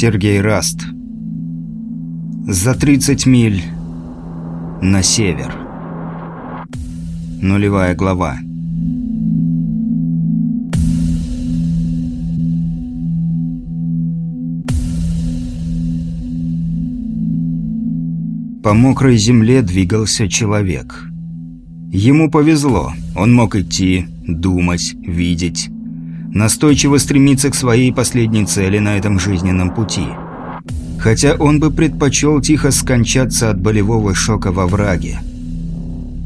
Сергей Раст. За 30 миль на север. Нулевая глава. По мокрой земле двигался человек. Ему повезло. Он мог идти, думать, видеть настойчиво стремиться к своей последней цели на этом жизненном пути. Хотя он бы предпочел тихо скончаться от болевого шока во враге.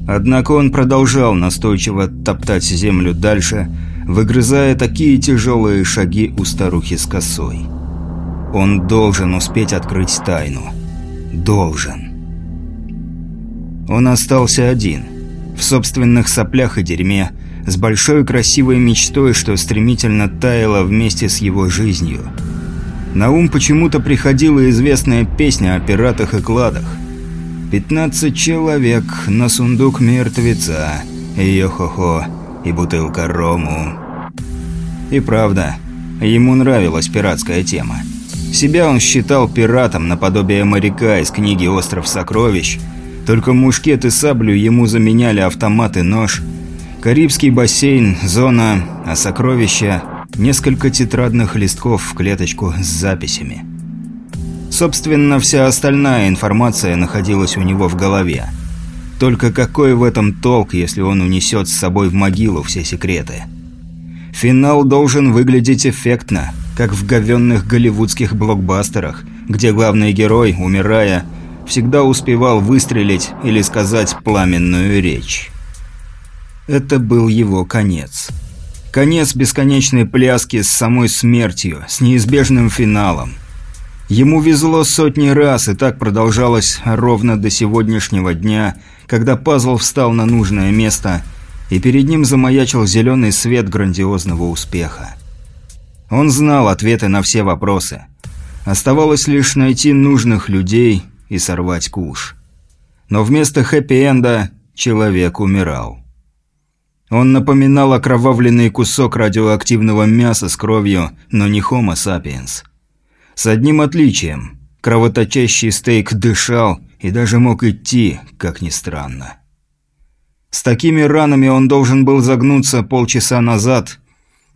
Однако он продолжал настойчиво топтать землю дальше, выгрызая такие тяжелые шаги у старухи с косой. Он должен успеть открыть тайну. Должен. Он остался один. В собственных соплях и дерьме, с большой красивой мечтой, что стремительно таяла вместе с его жизнью. На ум почему-то приходила известная песня о пиратах и кладах. «Пятнадцать человек на сундук мертвеца, йо-хо-хо, и бутылка рому». И правда, ему нравилась пиратская тема. Себя он считал пиратом наподобие моряка из книги «Остров сокровищ», только мушкет и саблю ему заменяли автомат и нож – Карибский бассейн, зона, а сокровища – несколько тетрадных листков в клеточку с записями. Собственно, вся остальная информация находилась у него в голове. Только какой в этом толк, если он унесет с собой в могилу все секреты? Финал должен выглядеть эффектно, как в говенных голливудских блокбастерах, где главный герой, умирая, всегда успевал выстрелить или сказать пламенную речь. Это был его конец. Конец бесконечной пляски с самой смертью, с неизбежным финалом. Ему везло сотни раз, и так продолжалось ровно до сегодняшнего дня, когда пазл встал на нужное место, и перед ним замаячил зеленый свет грандиозного успеха. Он знал ответы на все вопросы. Оставалось лишь найти нужных людей и сорвать куш. Но вместо хэппи-энда человек умирал. Он напоминал окровавленный кусок радиоактивного мяса с кровью, но не Homo sapiens. С одним отличием. Кровоточащий стейк дышал и даже мог идти, как ни странно. С такими ранами он должен был загнуться полчаса назад,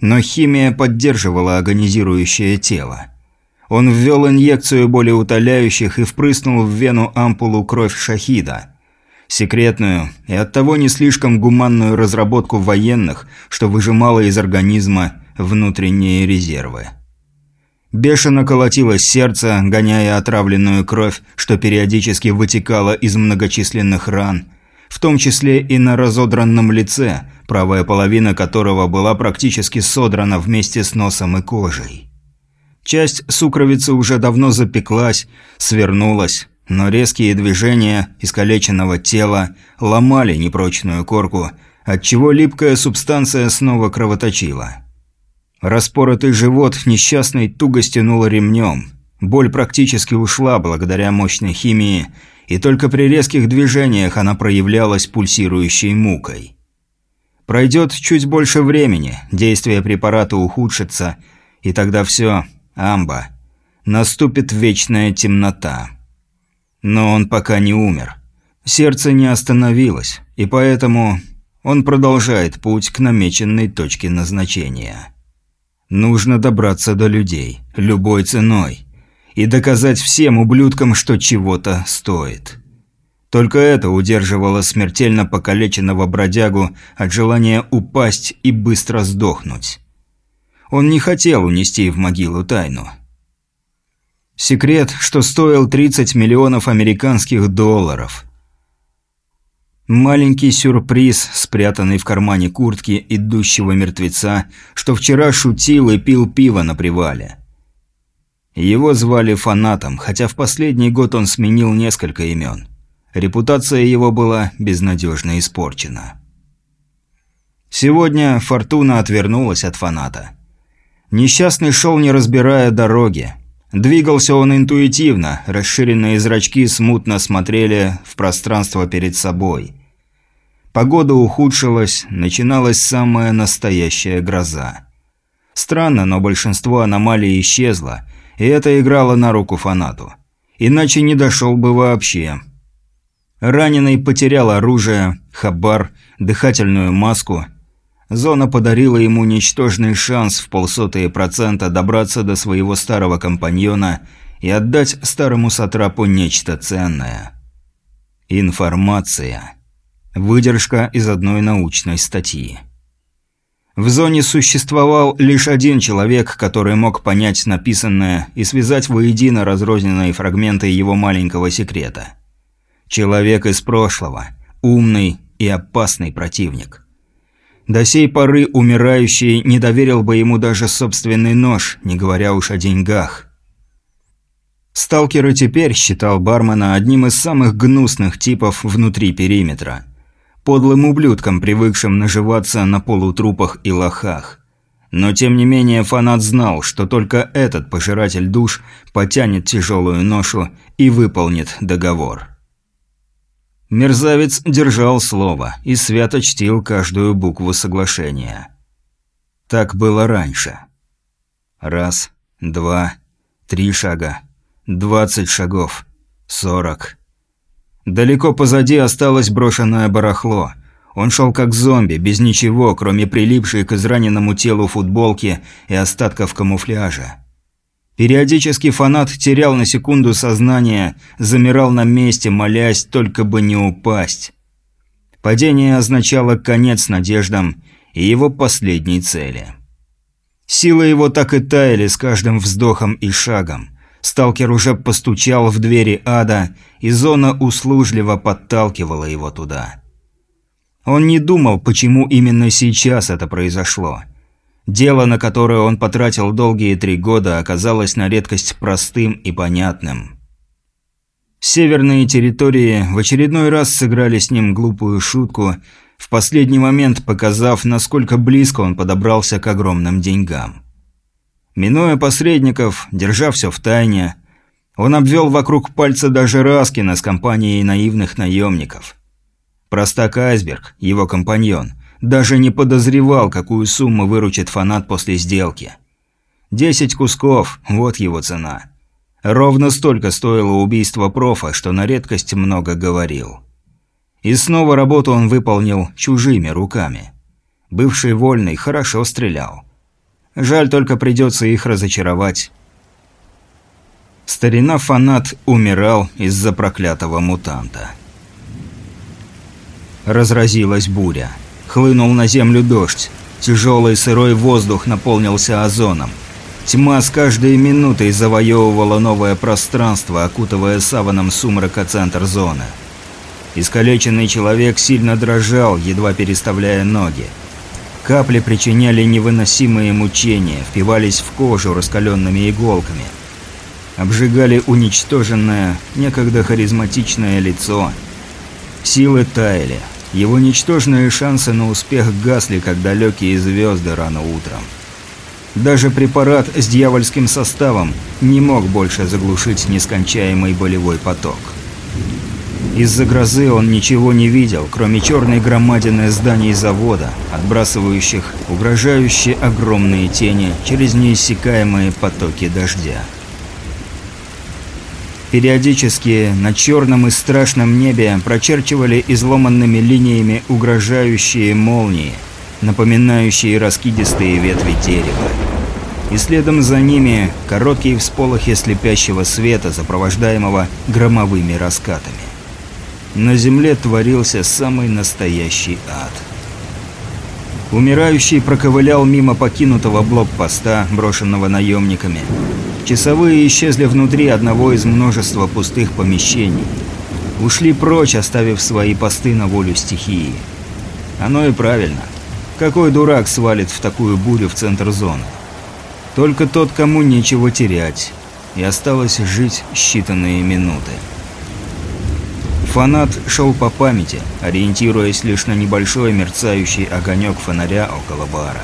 но химия поддерживала агонизирующее тело. Он ввел инъекцию болеутоляющих и впрыснул в вену ампулу кровь шахида – Секретную и оттого не слишком гуманную разработку военных, что выжимало из организма внутренние резервы. Бешено колотилось сердце, гоняя отравленную кровь, что периодически вытекала из многочисленных ран, в том числе и на разодранном лице, правая половина которого была практически содрана вместе с носом и кожей. Часть сукровицы уже давно запеклась, свернулась, но резкие движения искалеченного тела ломали непрочную корку, отчего липкая субстанция снова кровоточила. Распоротый живот несчастный туго стянуло ремнем. Боль практически ушла благодаря мощной химии, и только при резких движениях она проявлялась пульсирующей мукой. Пройдет чуть больше времени, действие препарата ухудшится, и тогда все, амба. Наступит вечная темнота. Но он пока не умер. Сердце не остановилось, и поэтому он продолжает путь к намеченной точке назначения. Нужно добраться до людей, любой ценой, и доказать всем ублюдкам, что чего-то стоит. Только это удерживало смертельно покалеченного бродягу от желания упасть и быстро сдохнуть. Он не хотел унести в могилу тайну. Секрет, что стоил 30 миллионов американских долларов. Маленький сюрприз, спрятанный в кармане куртки идущего мертвеца, что вчера шутил и пил пиво на привале. Его звали фанатом, хотя в последний год он сменил несколько имен. Репутация его была безнадежно испорчена. Сегодня Фортуна отвернулась от фаната. Несчастный шел, не разбирая дороги. Двигался он интуитивно, расширенные зрачки смутно смотрели в пространство перед собой. Погода ухудшилась, начиналась самая настоящая гроза. Странно, но большинство аномалий исчезло, и это играло на руку фанату. Иначе не дошел бы вообще. Раненый потерял оружие, хабар, дыхательную маску. Зона подарила ему ничтожный шанс в полсотые процента добраться до своего старого компаньона и отдать старому сатрапу нечто ценное. Информация. Выдержка из одной научной статьи. В зоне существовал лишь один человек, который мог понять написанное и связать воедино разрозненные фрагменты его маленького секрета – Человек из прошлого. Умный и опасный противник. До сей поры умирающий не доверил бы ему даже собственный нож, не говоря уж о деньгах. Сталкер и теперь считал бармена одним из самых гнусных типов внутри периметра. Подлым ублюдком, привыкшим наживаться на полутрупах и лохах. Но тем не менее фанат знал, что только этот пожиратель душ потянет тяжелую ношу и выполнит договор. Мерзавец держал слово и свято чтил каждую букву соглашения. Так было раньше. Раз, два, три шага, двадцать шагов, сорок. Далеко позади осталось брошенное барахло. Он шел как зомби, без ничего, кроме прилипшей к израненному телу футболки и остатков камуфляжа. Периодически фанат терял на секунду сознание, замирал на месте, молясь, только бы не упасть. Падение означало конец надеждам и его последней цели. Силы его так и таяли с каждым вздохом и шагом. Сталкер уже постучал в двери ада, и зона услужливо подталкивала его туда. Он не думал, почему именно сейчас это произошло – Дело, на которое он потратил долгие три года, оказалось на редкость простым и понятным. Северные территории в очередной раз сыграли с ним глупую шутку, в последний момент показав, насколько близко он подобрался к огромным деньгам. Минуя посредников, держа все в тайне, он обвел вокруг пальца даже Раскина с компанией наивных наемников. Простак Айсберг, его компаньон – даже не подозревал, какую сумму выручит фанат после сделки. Десять кусков – вот его цена. Ровно столько стоило убийство профа, что на редкость много говорил. И снова работу он выполнил чужими руками. Бывший вольный хорошо стрелял. Жаль, только придется их разочаровать. Старина-фанат умирал из-за проклятого мутанта. Разразилась буря. Хлынул на землю дождь. Тяжелый сырой воздух наполнился озоном. Тьма с каждой минутой завоевывала новое пространство, окутывая саваном сумрака центр зоны. Искалеченный человек сильно дрожал, едва переставляя ноги. Капли причиняли невыносимые мучения, впивались в кожу раскаленными иголками. Обжигали уничтоженное, некогда харизматичное лицо. Силы таяли, его ничтожные шансы на успех гасли, как далекие звезды рано утром. Даже препарат с дьявольским составом не мог больше заглушить нескончаемый болевой поток. Из-за грозы он ничего не видел, кроме черной громадины зданий завода, отбрасывающих угрожающие огромные тени через неиссякаемые потоки дождя. Периодически на черном и страшном небе прочерчивали изломанными линиями угрожающие молнии, напоминающие раскидистые ветви дерева. И следом за ними короткие всполохи слепящего света, сопровождаемого громовыми раскатами. на земле творился самый настоящий ад. Умирающий проковылял мимо покинутого блокпоста, брошенного наемниками. Часовые исчезли внутри одного из множества пустых помещений. Ушли прочь, оставив свои посты на волю стихии. Оно и правильно. Какой дурак свалит в такую бурю в центр зоны? Только тот, кому нечего терять. И осталось жить считанные минуты. Фанат шел по памяти, ориентируясь лишь на небольшой мерцающий огонек фонаря около бара.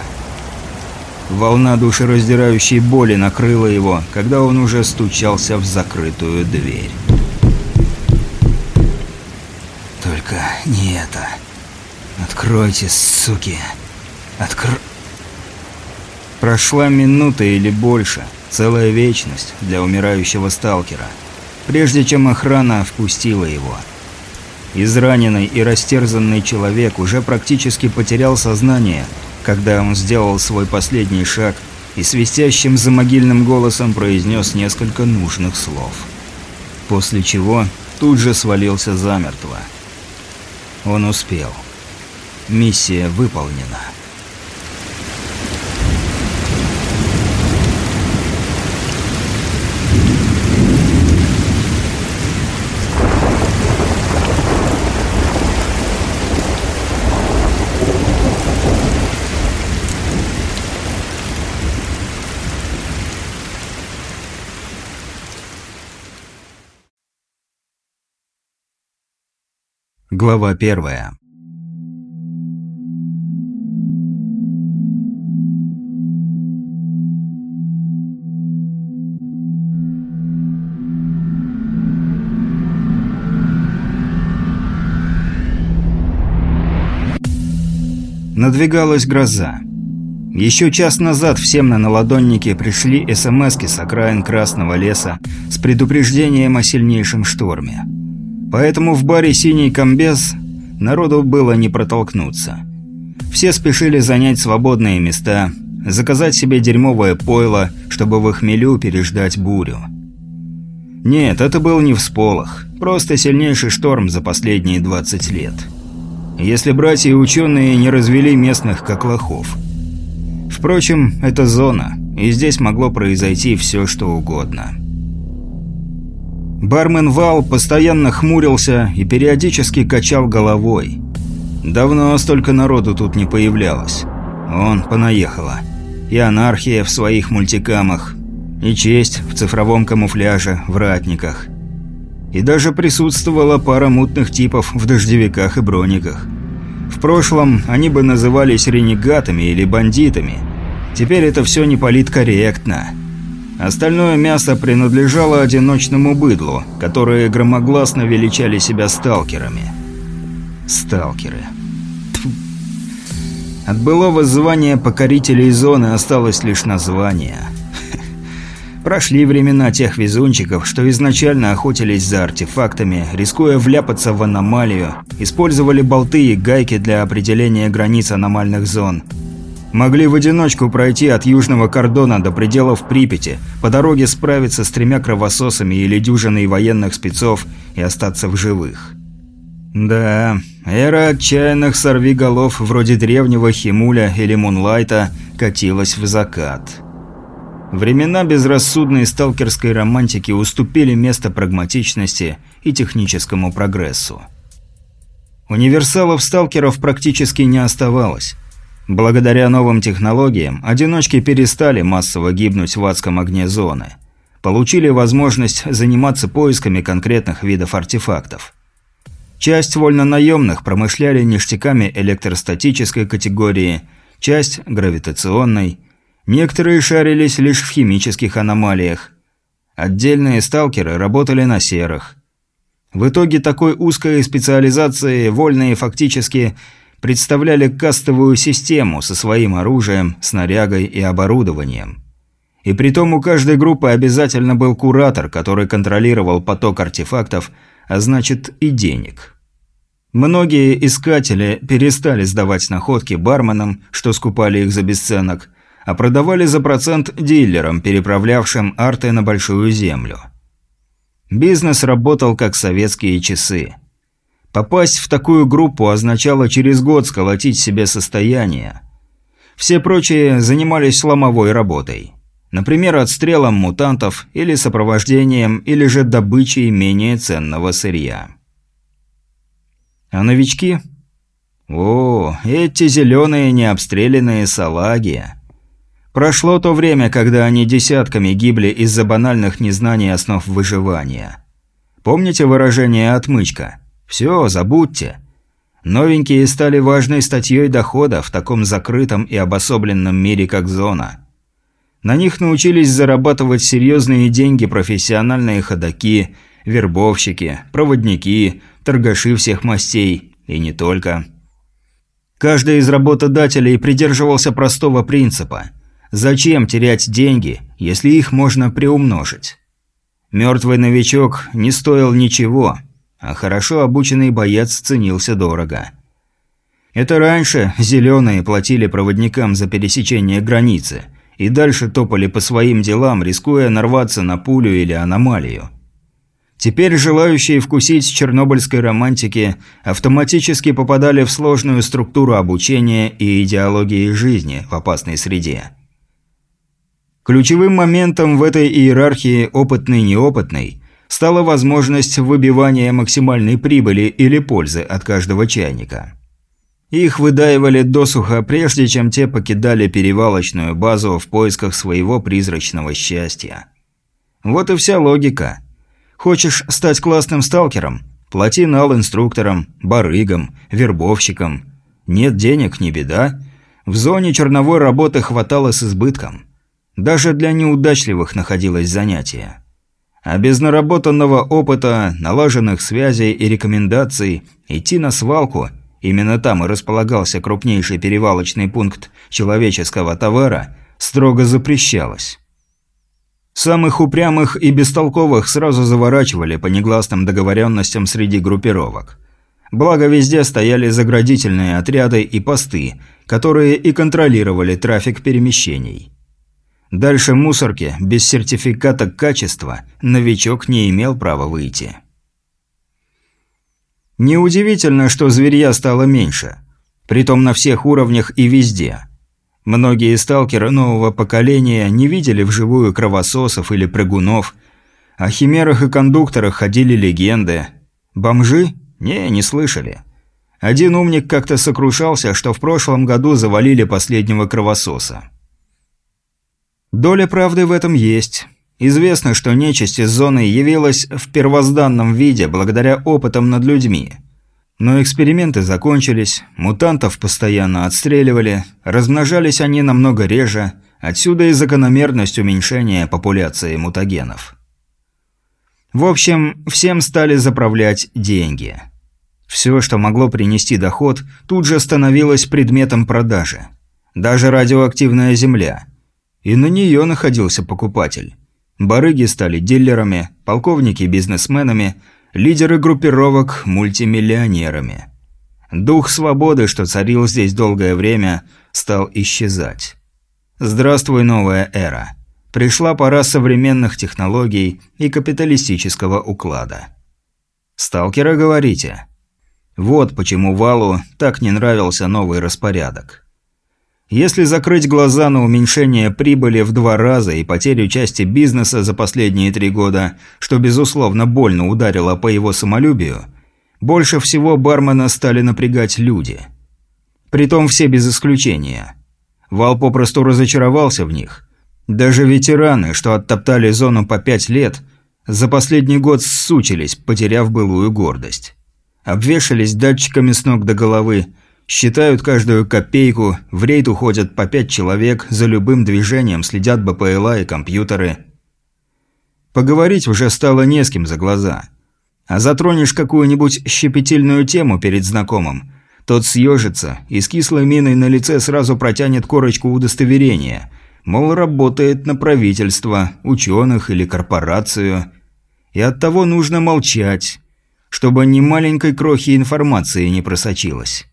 Волна душераздирающей боли накрыла его, когда он уже стучался в закрытую дверь. «Только не это. Откройте, суки. Откр...» Прошла минута или больше, целая вечность для умирающего сталкера, прежде чем охрана впустила его. Израненный и растерзанный человек уже практически потерял сознание, когда он сделал свой последний шаг и свистящим замогильным голосом произнес несколько нужных слов. После чего тут же свалился замертво. Он успел. Миссия выполнена. Глава первая. Надвигалась гроза. Еще час назад всем на наладоннике пришли СМСки с окраин Красного леса с предупреждением о сильнейшем шторме. Поэтому в баре «Синий комбез» народу было не протолкнуться. Все спешили занять свободные места, заказать себе дерьмовое пойло, чтобы в хмелю переждать бурю. Нет, это был не всполох, просто сильнейший шторм за последние 20 лет. Если братья и ученые не развели местных как лохов. Впрочем, это зона, и здесь могло произойти все, что угодно. Бармен Вал постоянно хмурился и периодически качал головой. Давно столько народу тут не появлялось. Он понаехала. И анархия в своих мультикамах, и честь в цифровом камуфляже, в ратниках. И даже присутствовала пара мутных типов в дождевиках и брониках. В прошлом они бы назывались ренегатами или бандитами. Теперь это все не политкорректно. Остальное мясо принадлежало одиночному быдлу, которые громогласно величали себя сталкерами. Сталкеры. Тьфу. От былого звания покорителей зоны осталось лишь название. Прошли времена тех везунчиков, что изначально охотились за артефактами, рискуя вляпаться в аномалию, использовали болты и гайки для определения границ аномальных зон – Могли в одиночку пройти от южного кордона до пределов Припяти, по дороге справиться с тремя кровососами или дюжиной военных спецов и остаться в живых. Да, эра отчаянных сорвиголов вроде древнего Химуля или Мунлайта катилась в закат. Времена безрассудной сталкерской романтики уступили место прагматичности и техническому прогрессу. Универсалов-сталкеров практически не оставалось. Благодаря новым технологиям, одиночки перестали массово гибнуть в адском огне зоны. Получили возможность заниматься поисками конкретных видов артефактов. Часть вольнонаемных промышляли ништяками электростатической категории, часть – гравитационной. Некоторые шарились лишь в химических аномалиях. Отдельные сталкеры работали на серых. В итоге такой узкой специализации вольные фактически – представляли кастовую систему со своим оружием, снарягой и оборудованием. И притом у каждой группы обязательно был куратор, который контролировал поток артефактов, а значит и денег. Многие искатели перестали сдавать находки барменам, что скупали их за бесценок, а продавали за процент дилерам, переправлявшим арты на Большую Землю. Бизнес работал как советские часы – Попасть в такую группу означало через год сколотить себе состояние. Все прочие занимались ломовой работой. Например, отстрелом мутантов или сопровождением, или же добычей менее ценного сырья. А новички? О, эти зеленые необстрелянные салаги. Прошло то время, когда они десятками гибли из-за банальных незнаний основ выживания. Помните выражение «отмычка»? Все, забудьте. Новенькие стали важной статьей дохода в таком закрытом и обособленном мире, как зона. На них научились зарабатывать серьезные деньги профессиональные ходаки, вербовщики, проводники, торгаши всех мастей, и не только. Каждый из работодателей придерживался простого принципа – Зачем терять деньги, если их можно приумножить? Мертвый новичок не стоил ничего, а хорошо обученный боец ценился дорого. Это раньше зеленые платили проводникам за пересечение границы и дальше топали по своим делам, рискуя нарваться на пулю или аномалию. Теперь желающие вкусить чернобыльской романтики автоматически попадали в сложную структуру обучения и идеологии жизни в опасной среде. Ключевым моментом в этой иерархии опытный-неопытный стала возможность выбивания максимальной прибыли или пользы от каждого чайника. Их выдаивали досуха, прежде чем те покидали перевалочную базу в поисках своего призрачного счастья. Вот и вся логика. Хочешь стать классным сталкером? Плати нал инструкторам, барыгам, вербовщикам. Нет денег – не беда. В зоне черновой работы хватало с избытком – даже для неудачливых находилось занятие. А без наработанного опыта, налаженных связей и рекомендаций идти на свалку, именно там и располагался крупнейший перевалочный пункт человеческого товара, строго запрещалось. Самых упрямых и бестолковых сразу заворачивали по негласным договоренностям среди группировок. Благо везде стояли заградительные отряды и посты, которые и контролировали трафик перемещений. Дальше мусорки, без сертификата качества, новичок не имел права выйти. Неудивительно, что зверья стало меньше. Притом на всех уровнях и везде. Многие сталкеры нового поколения не видели вживую кровососов или прыгунов. О химерах и кондукторах ходили легенды. Бомжи? Не, не слышали. Один умник как-то сокрушался, что в прошлом году завалили последнего кровососа. Доля правды в этом есть. Известно, что нечисть из зоны явилась в первозданном виде благодаря опытам над людьми. Но эксперименты закончились, мутантов постоянно отстреливали, размножались они намного реже, отсюда и закономерность уменьшения популяции мутагенов. В общем, всем стали заправлять деньги. Все, что могло принести доход, тут же становилось предметом продажи. Даже радиоактивная земля – и на нее находился покупатель. Барыги стали дилерами, полковники – бизнесменами, лидеры группировок – мультимиллионерами. Дух свободы, что царил здесь долгое время, стал исчезать. Здравствуй, новая эра. Пришла пора современных технологий и капиталистического уклада. Сталкера, говорите? Вот почему Валу так не нравился новый распорядок. Если закрыть глаза на уменьшение прибыли в два раза и потерю части бизнеса за последние три года, что безусловно больно ударило по его самолюбию, больше всего бармена стали напрягать люди. Притом все без исключения. Вал попросту разочаровался в них. Даже ветераны, что оттоптали зону по пять лет, за последний год ссучились, потеряв былую гордость. Обвешались датчиками с ног до головы, Считают каждую копейку, в рейд уходят по пять человек, за любым движением следят БПЛА и компьютеры. Поговорить уже стало не с кем за глаза. А затронешь какую-нибудь щепетильную тему перед знакомым, тот съежится и с кислой миной на лице сразу протянет корочку удостоверения, мол, работает на правительство, ученых или корпорацию. И оттого нужно молчать, чтобы ни маленькой крохи информации не просочилось.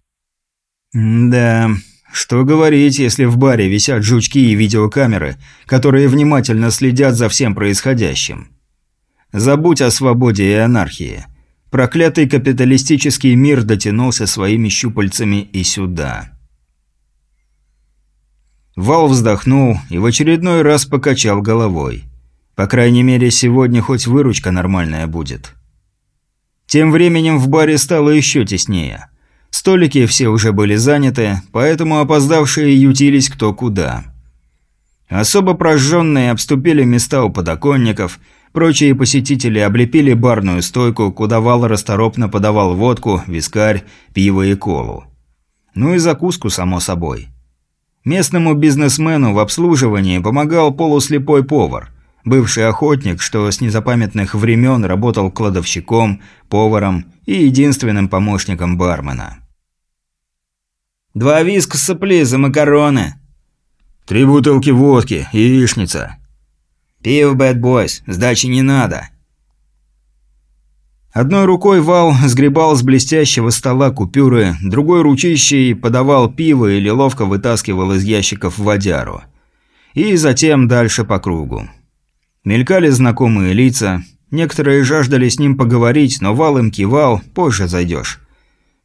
«Да, что говорить, если в баре висят жучки и видеокамеры, которые внимательно следят за всем происходящим. Забудь о свободе и анархии. Проклятый капиталистический мир дотянулся своими щупальцами и сюда. Вал вздохнул и в очередной раз покачал головой. По крайней мере, сегодня хоть выручка нормальная будет. Тем временем в баре стало еще теснее. Столики все уже были заняты, поэтому опоздавшие ютились кто куда. Особо прожженные обступили места у подоконников, прочие посетители облепили барную стойку, куда Вал расторопно подавал водку, вискарь, пиво и колу. Ну и закуску, само собой. Местному бизнесмену в обслуживании помогал полуслепой повар, бывший охотник, что с незапамятных времен работал кладовщиком, поваром и единственным помощником бармена. «Два вискуса, плиз, макароны!» «Три бутылки водки, яичница!» «Пиво, бэд бойс, сдачи не надо!» Одной рукой Вал сгребал с блестящего стола купюры, другой ручищей подавал пиво или ловко вытаскивал из ящиков водяру. И затем дальше по кругу. Мелькали знакомые лица, некоторые жаждали с ним поговорить, но Вал им кивал, позже зайдешь.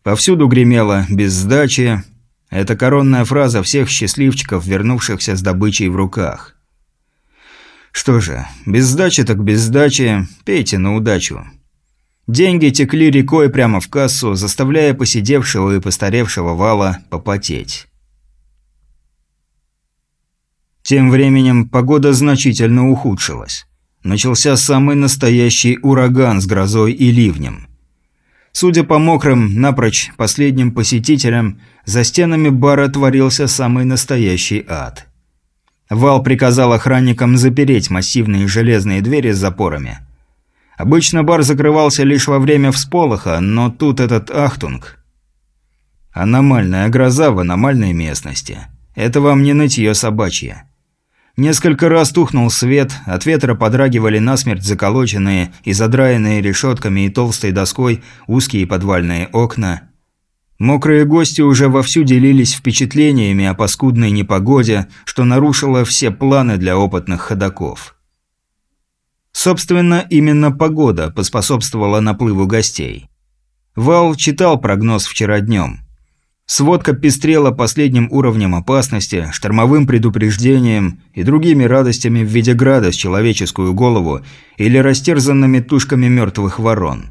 Повсюду гремело «без сдачи». Это коронная фраза всех счастливчиков, вернувшихся с добычей в руках. Что же, без сдачи так без сдачи, пейте на удачу. Деньги текли рекой прямо в кассу, заставляя посидевшего и постаревшего вала попотеть. Тем временем погода значительно ухудшилась. Начался самый настоящий ураган с грозой и ливнем. Судя по мокрым, напрочь последним посетителям, за стенами бара творился самый настоящий ад. Вал приказал охранникам запереть массивные железные двери с запорами – Обычно бар закрывался лишь во время всполоха, но тут этот ахтунг. Аномальная гроза в аномальной местности. Это вам не нытье собачье. Несколько раз тухнул свет, от ветра подрагивали насмерть заколоченные и задраенные решетками и толстой доской узкие подвальные окна. Мокрые гости уже вовсю делились впечатлениями о паскудной непогоде, что нарушило все планы для опытных ходаков. Собственно, именно погода поспособствовала наплыву гостей. Вал читал прогноз вчера днем. Сводка пестрела последним уровнем опасности, штормовым предупреждением и другими радостями в виде града с человеческую голову или растерзанными тушками мертвых ворон.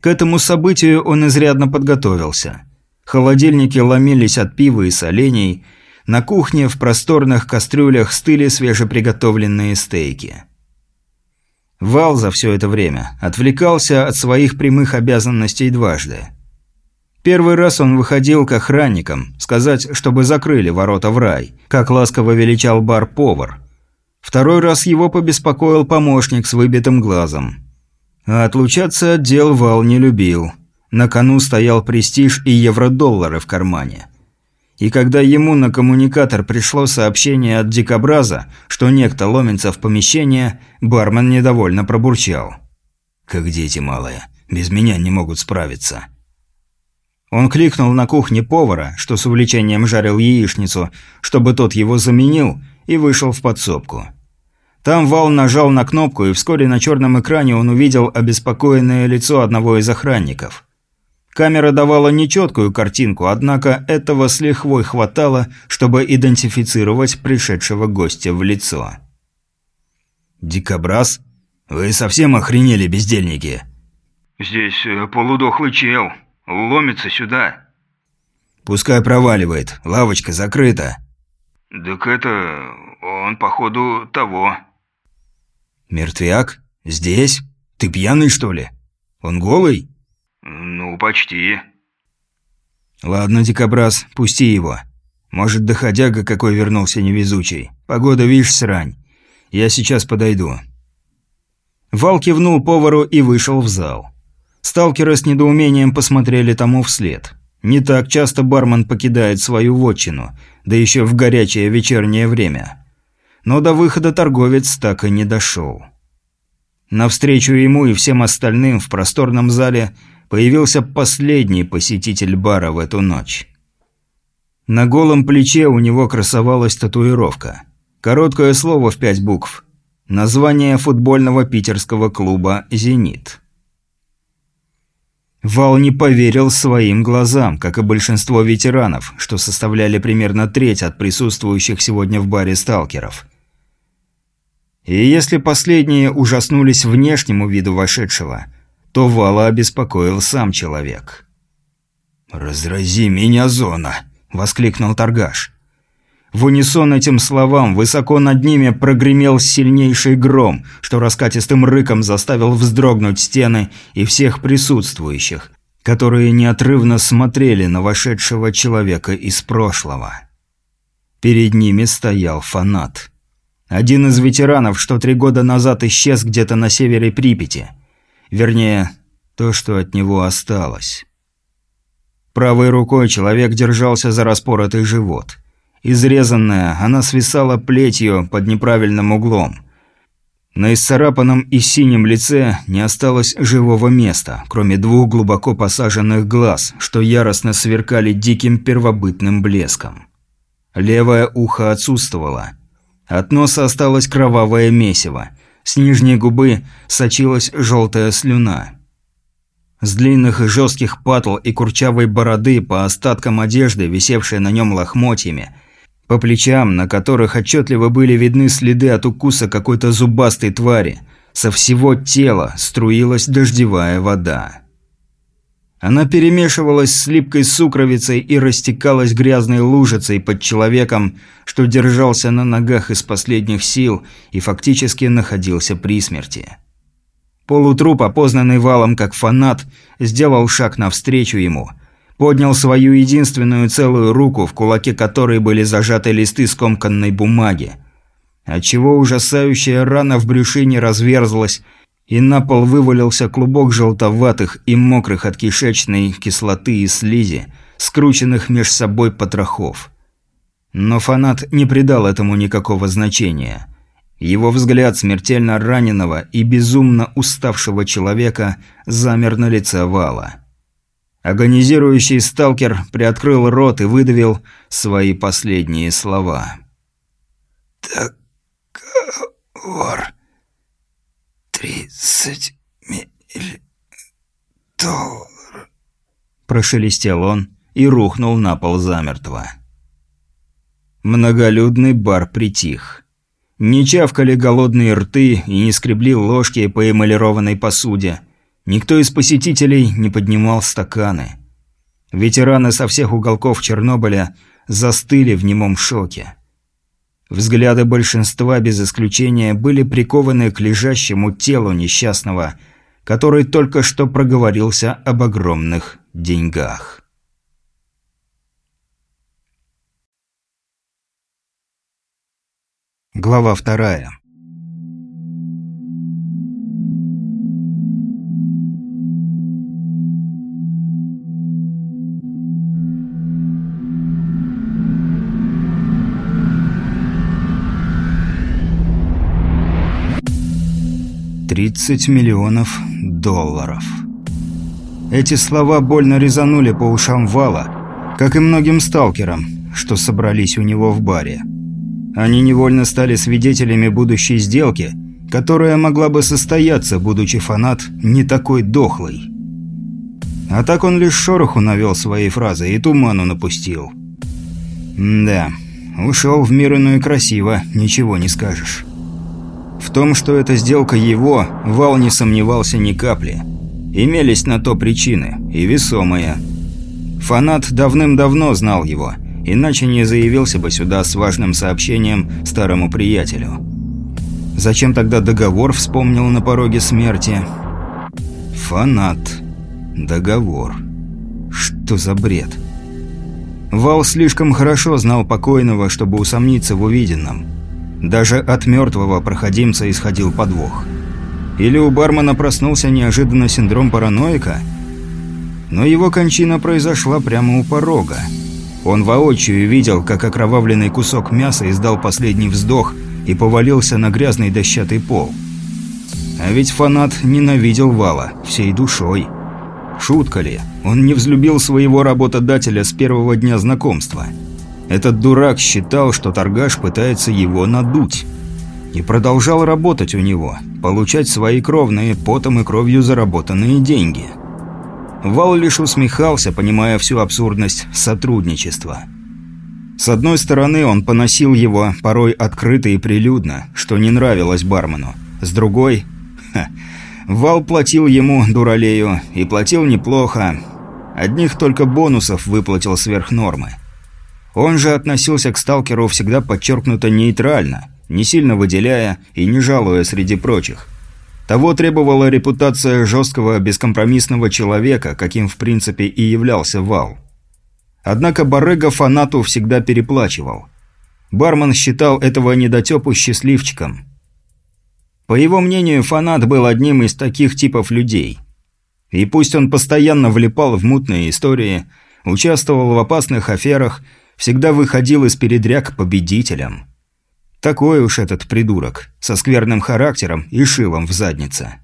К этому событию он изрядно подготовился. Холодильники ломились от пива и солений, на кухне в просторных кастрюлях стыли свежеприготовленные стейки. Вал за все это время отвлекался от своих прямых обязанностей дважды. Первый раз он выходил к охранникам, сказать, чтобы закрыли ворота в рай, как ласково величал бар-повар. Второй раз его побеспокоил помощник с выбитым глазом. А отлучаться от дел Вал не любил. На кону стоял престиж и евро-доллары в кармане. И когда ему на коммуникатор пришло сообщение от дикобраза, что некто ломится в помещение, бармен недовольно пробурчал. «Как дети малые. Без меня не могут справиться». Он кликнул на кухне повара, что с увлечением жарил яичницу, чтобы тот его заменил, и вышел в подсобку. Там Вал нажал на кнопку, и вскоре на черном экране он увидел обеспокоенное лицо одного из охранников. Камера давала нечеткую картинку, однако этого с лихвой хватало, чтобы идентифицировать пришедшего гостя в лицо. «Дикобраз? Вы совсем охренели, бездельники?» «Здесь э, полудохлый чел. Ломится сюда». «Пускай проваливает. Лавочка закрыта». «Так это... он, походу, того». «Мертвяк? Здесь? Ты пьяный, что ли? Он голый?» «Ну, почти». «Ладно, дикобраз, пусти его. Может, доходяга какой вернулся невезучий. Погода, видишь, срань. Я сейчас подойду». Вал кивнул повару и вышел в зал. Сталкеры с недоумением посмотрели тому вслед. Не так часто бармен покидает свою вотчину, да еще в горячее вечернее время. Но до выхода торговец так и не дошел. Навстречу ему и всем остальным в просторном зале – появился последний посетитель бара в эту ночь. На голом плече у него красовалась татуировка. Короткое слово в пять букв. Название футбольного питерского клуба «Зенит». Вал не поверил своим глазам, как и большинство ветеранов, что составляли примерно треть от присутствующих сегодня в баре сталкеров. И если последние ужаснулись внешнему виду вошедшего, то Вала обеспокоил сам человек. «Разрази меня, зона!» – воскликнул торгаш. В унисон этим словам высоко над ними прогремел сильнейший гром, что раскатистым рыком заставил вздрогнуть стены и всех присутствующих, которые неотрывно смотрели на вошедшего человека из прошлого. Перед ними стоял фанат. Один из ветеранов, что три года назад исчез где-то на севере Припяти. Вернее, то, что от него осталось. Правой рукой человек держался за распоротый живот – Изрезанная, она свисала плетью под неправильным углом. На исцарапанном и синем лице не осталось живого места, кроме двух глубоко посаженных глаз, что яростно сверкали диким первобытным блеском. Левое ухо отсутствовало. От носа осталось кровавое месиво. С нижней губы сочилась желтая слюна. С длинных и жестких патл и курчавой бороды по остаткам одежды, висевшей на нем лохмотьями, по плечам, на которых отчетливо были видны следы от укуса какой-то зубастой твари, со всего тела струилась дождевая вода. Она перемешивалась с липкой сукровицей и растекалась грязной лужицей под человеком, что держался на ногах из последних сил и фактически находился при смерти. Полутруп, опознанный валом как фанат, сделал шаг навстречу ему – поднял свою единственную целую руку, в кулаке которой были зажаты листы скомканной бумаги. Отчего ужасающая рана в брюшине разверзлась, и на пол вывалился клубок желтоватых и мокрых от кишечной кислоты и слизи, скрученных меж собой потрохов. Но фанат не придал этому никакого значения. Его взгляд смертельно раненого и безумно уставшего человека замер на лице вала. Агонизирующий сталкер приоткрыл рот и выдавил свои последние слова. «Договор. Тридцать миль... долларов», – прошелестел он и рухнул на пол замертво. Многолюдный бар притих. Не чавкали голодные рты и не скребли ложки по эмалированной посуде – Никто из посетителей не поднимал стаканы. Ветераны со всех уголков Чернобыля застыли в немом шоке. Взгляды большинства без исключения были прикованы к лежащему телу несчастного, который только что проговорился об огромных деньгах. Глава вторая. Тридцать миллионов долларов. Эти слова больно резанули по ушам Вала, как и многим сталкерам, что собрались у него в баре. Они невольно стали свидетелями будущей сделки, которая могла бы состояться, будучи фанат не такой дохлый. А так он лишь шороху навел своей фразой и туману напустил. М да, ушел в мир иной красиво, ничего не скажешь. В том, что эта сделка его, Вал не сомневался ни капли. Имелись на то причины, и весомые. Фанат давным-давно знал его, иначе не заявился бы сюда с важным сообщением старому приятелю. Зачем тогда договор вспомнил на пороге смерти? Фанат. Договор. Что за бред? Вал слишком хорошо знал покойного, чтобы усомниться в увиденном. Даже от мертвого проходимца исходил подвох. Или у бармена проснулся неожиданно синдром параноика? Но его кончина произошла прямо у порога. Он воочию видел, как окровавленный кусок мяса издал последний вздох и повалился на грязный дощатый пол. А ведь фанат ненавидел Вала всей душой. Шутка ли? Он не взлюбил своего работодателя с первого дня знакомства – этот дурак считал, что торгаш пытается его надуть. И продолжал работать у него, получать свои кровные, потом и кровью заработанные деньги. Вал лишь усмехался, понимая всю абсурдность сотрудничества. С одной стороны, он поносил его, порой открыто и прилюдно, что не нравилось бармену. С другой... Ха, Вал платил ему, дуралею, и платил неплохо. Одних только бонусов выплатил сверх нормы. Он же относился к сталкеру всегда подчеркнуто нейтрально, не сильно выделяя и не жалуя среди прочих. Того требовала репутация жесткого, бескомпромиссного человека, каким в принципе и являлся Вал. Однако Барыга фанату всегда переплачивал. Бармен считал этого недотепу счастливчиком. По его мнению, фанат был одним из таких типов людей. И пусть он постоянно влипал в мутные истории, участвовал в опасных аферах, всегда выходил из передряг победителем – такой уж этот придурок, со скверным характером и шилом в заднице.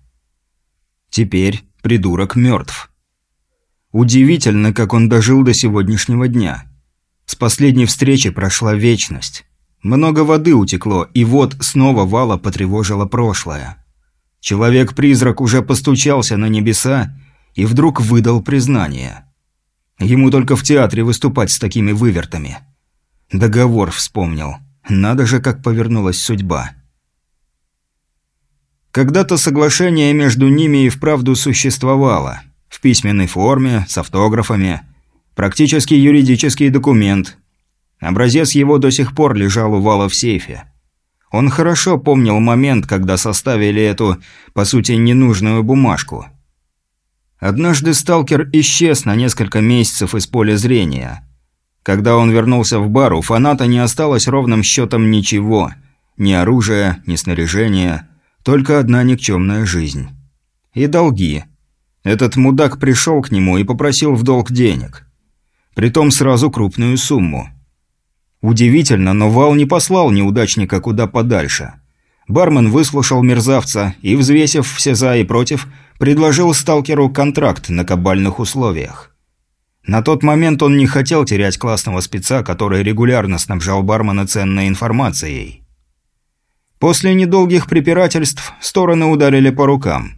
Теперь придурок мертв. Удивительно, как он дожил до сегодняшнего дня. С последней встречи прошла вечность. Много воды утекло, и вот снова вала потревожило прошлое. Человек-призрак уже постучался на небеса и вдруг выдал признание. Ему только в театре выступать с такими вывертами. Договор вспомнил. Надо же, как повернулась судьба. Когда-то соглашение между ними и вправду существовало. В письменной форме, с автографами. Практически юридический документ. Образец его до сих пор лежал у Вала в сейфе. Он хорошо помнил момент, когда составили эту, по сути, ненужную бумажку. Однажды сталкер исчез на несколько месяцев из поля зрения – когда он вернулся в бар, у фаната не осталось ровным счетом ничего. Ни оружия, ни снаряжения. Только одна никчемная жизнь. И долги. Этот мудак пришел к нему и попросил в долг денег. Притом сразу крупную сумму. Удивительно, но Вал не послал неудачника куда подальше. Бармен выслушал мерзавца и, взвесив все за и против, предложил сталкеру контракт на кабальных условиях. На тот момент он не хотел терять классного спеца, который регулярно снабжал бармена ценной информацией. После недолгих препирательств стороны ударили по рукам.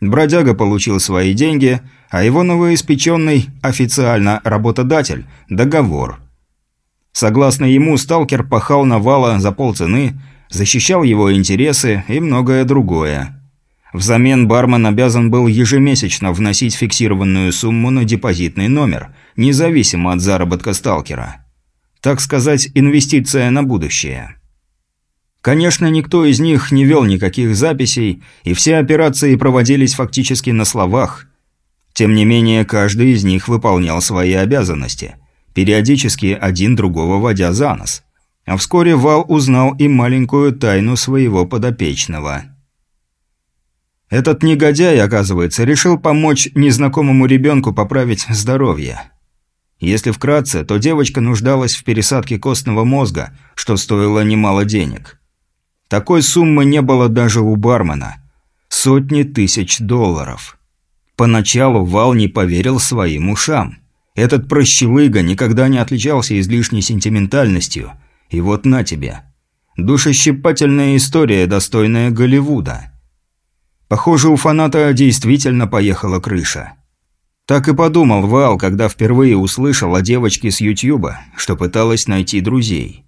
Бродяга получил свои деньги, а его новоиспеченный, официально работодатель, договор. Согласно ему, сталкер пахал на вала за полцены, защищал его интересы и многое другое. Взамен бармен обязан был ежемесячно вносить фиксированную сумму на депозитный номер, независимо от заработка сталкера. Так сказать, инвестиция на будущее. Конечно, никто из них не вел никаких записей, и все операции проводились фактически на словах. Тем не менее, каждый из них выполнял свои обязанности, периодически один другого водя за нос. А вскоре Вал узнал и маленькую тайну своего подопечного – этот негодяй, оказывается, решил помочь незнакомому ребенку поправить здоровье. Если вкратце, то девочка нуждалась в пересадке костного мозга, что стоило немало денег. Такой суммы не было даже у бармена. Сотни тысяч долларов. Поначалу Вал не поверил своим ушам. Этот прощелыга никогда не отличался излишней сентиментальностью. И вот на тебе. Душещипательная история, достойная Голливуда. Похоже, у фаната действительно поехала крыша. Так и подумал Вал, когда впервые услышал о девочке с Ютьюба, что пыталась найти друзей.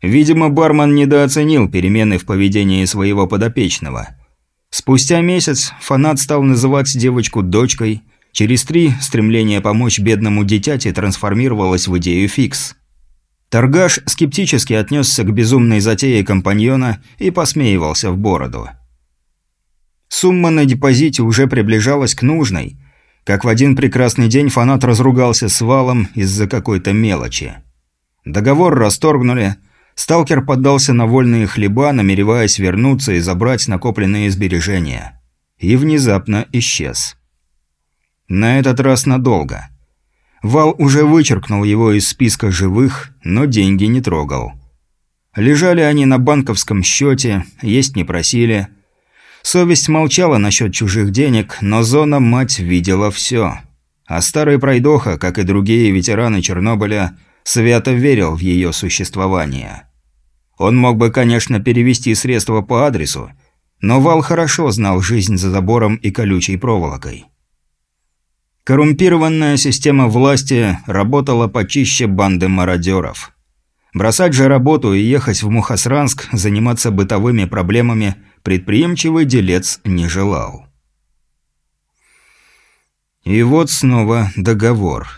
Видимо, бармен недооценил перемены в поведении своего подопечного. Спустя месяц фанат стал называть девочку дочкой. Через три стремление помочь бедному дитяти трансформировалось в идею фикс. Торгаш скептически отнесся к безумной затее компаньона и посмеивался в бороду. Сумма на депозите уже приближалась к нужной, как в один прекрасный день фанат разругался с валом из-за какой-то мелочи. Договор расторгнули, сталкер поддался на вольные хлеба, намереваясь вернуться и забрать накопленные сбережения. И внезапно исчез. На этот раз надолго. Вал уже вычеркнул его из списка живых, но деньги не трогал. Лежали они на банковском счете, есть не просили – Совесть молчала насчет чужих денег, но зона мать видела все. А старый пройдоха, как и другие ветераны Чернобыля, свято верил в ее существование. Он мог бы, конечно, перевести средства по адресу, но Вал хорошо знал жизнь за забором и колючей проволокой. Коррумпированная система власти работала почище банды мародеров. Бросать же работу и ехать в Мухасранск, заниматься бытовыми проблемами предприимчивый делец не желал. И вот снова договор.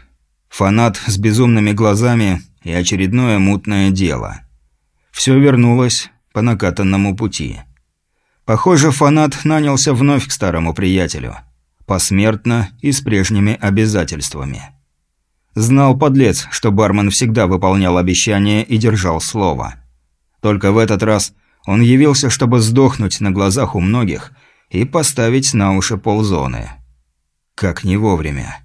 Фанат с безумными глазами и очередное мутное дело. Все вернулось по накатанному пути. Похоже, фанат нанялся вновь к старому приятелю. Посмертно и с прежними обязательствами. Знал подлец, что бармен всегда выполнял обещания и держал слово. Только в этот раз он явился, чтобы сдохнуть на глазах у многих и поставить на уши ползоны. Как не вовремя.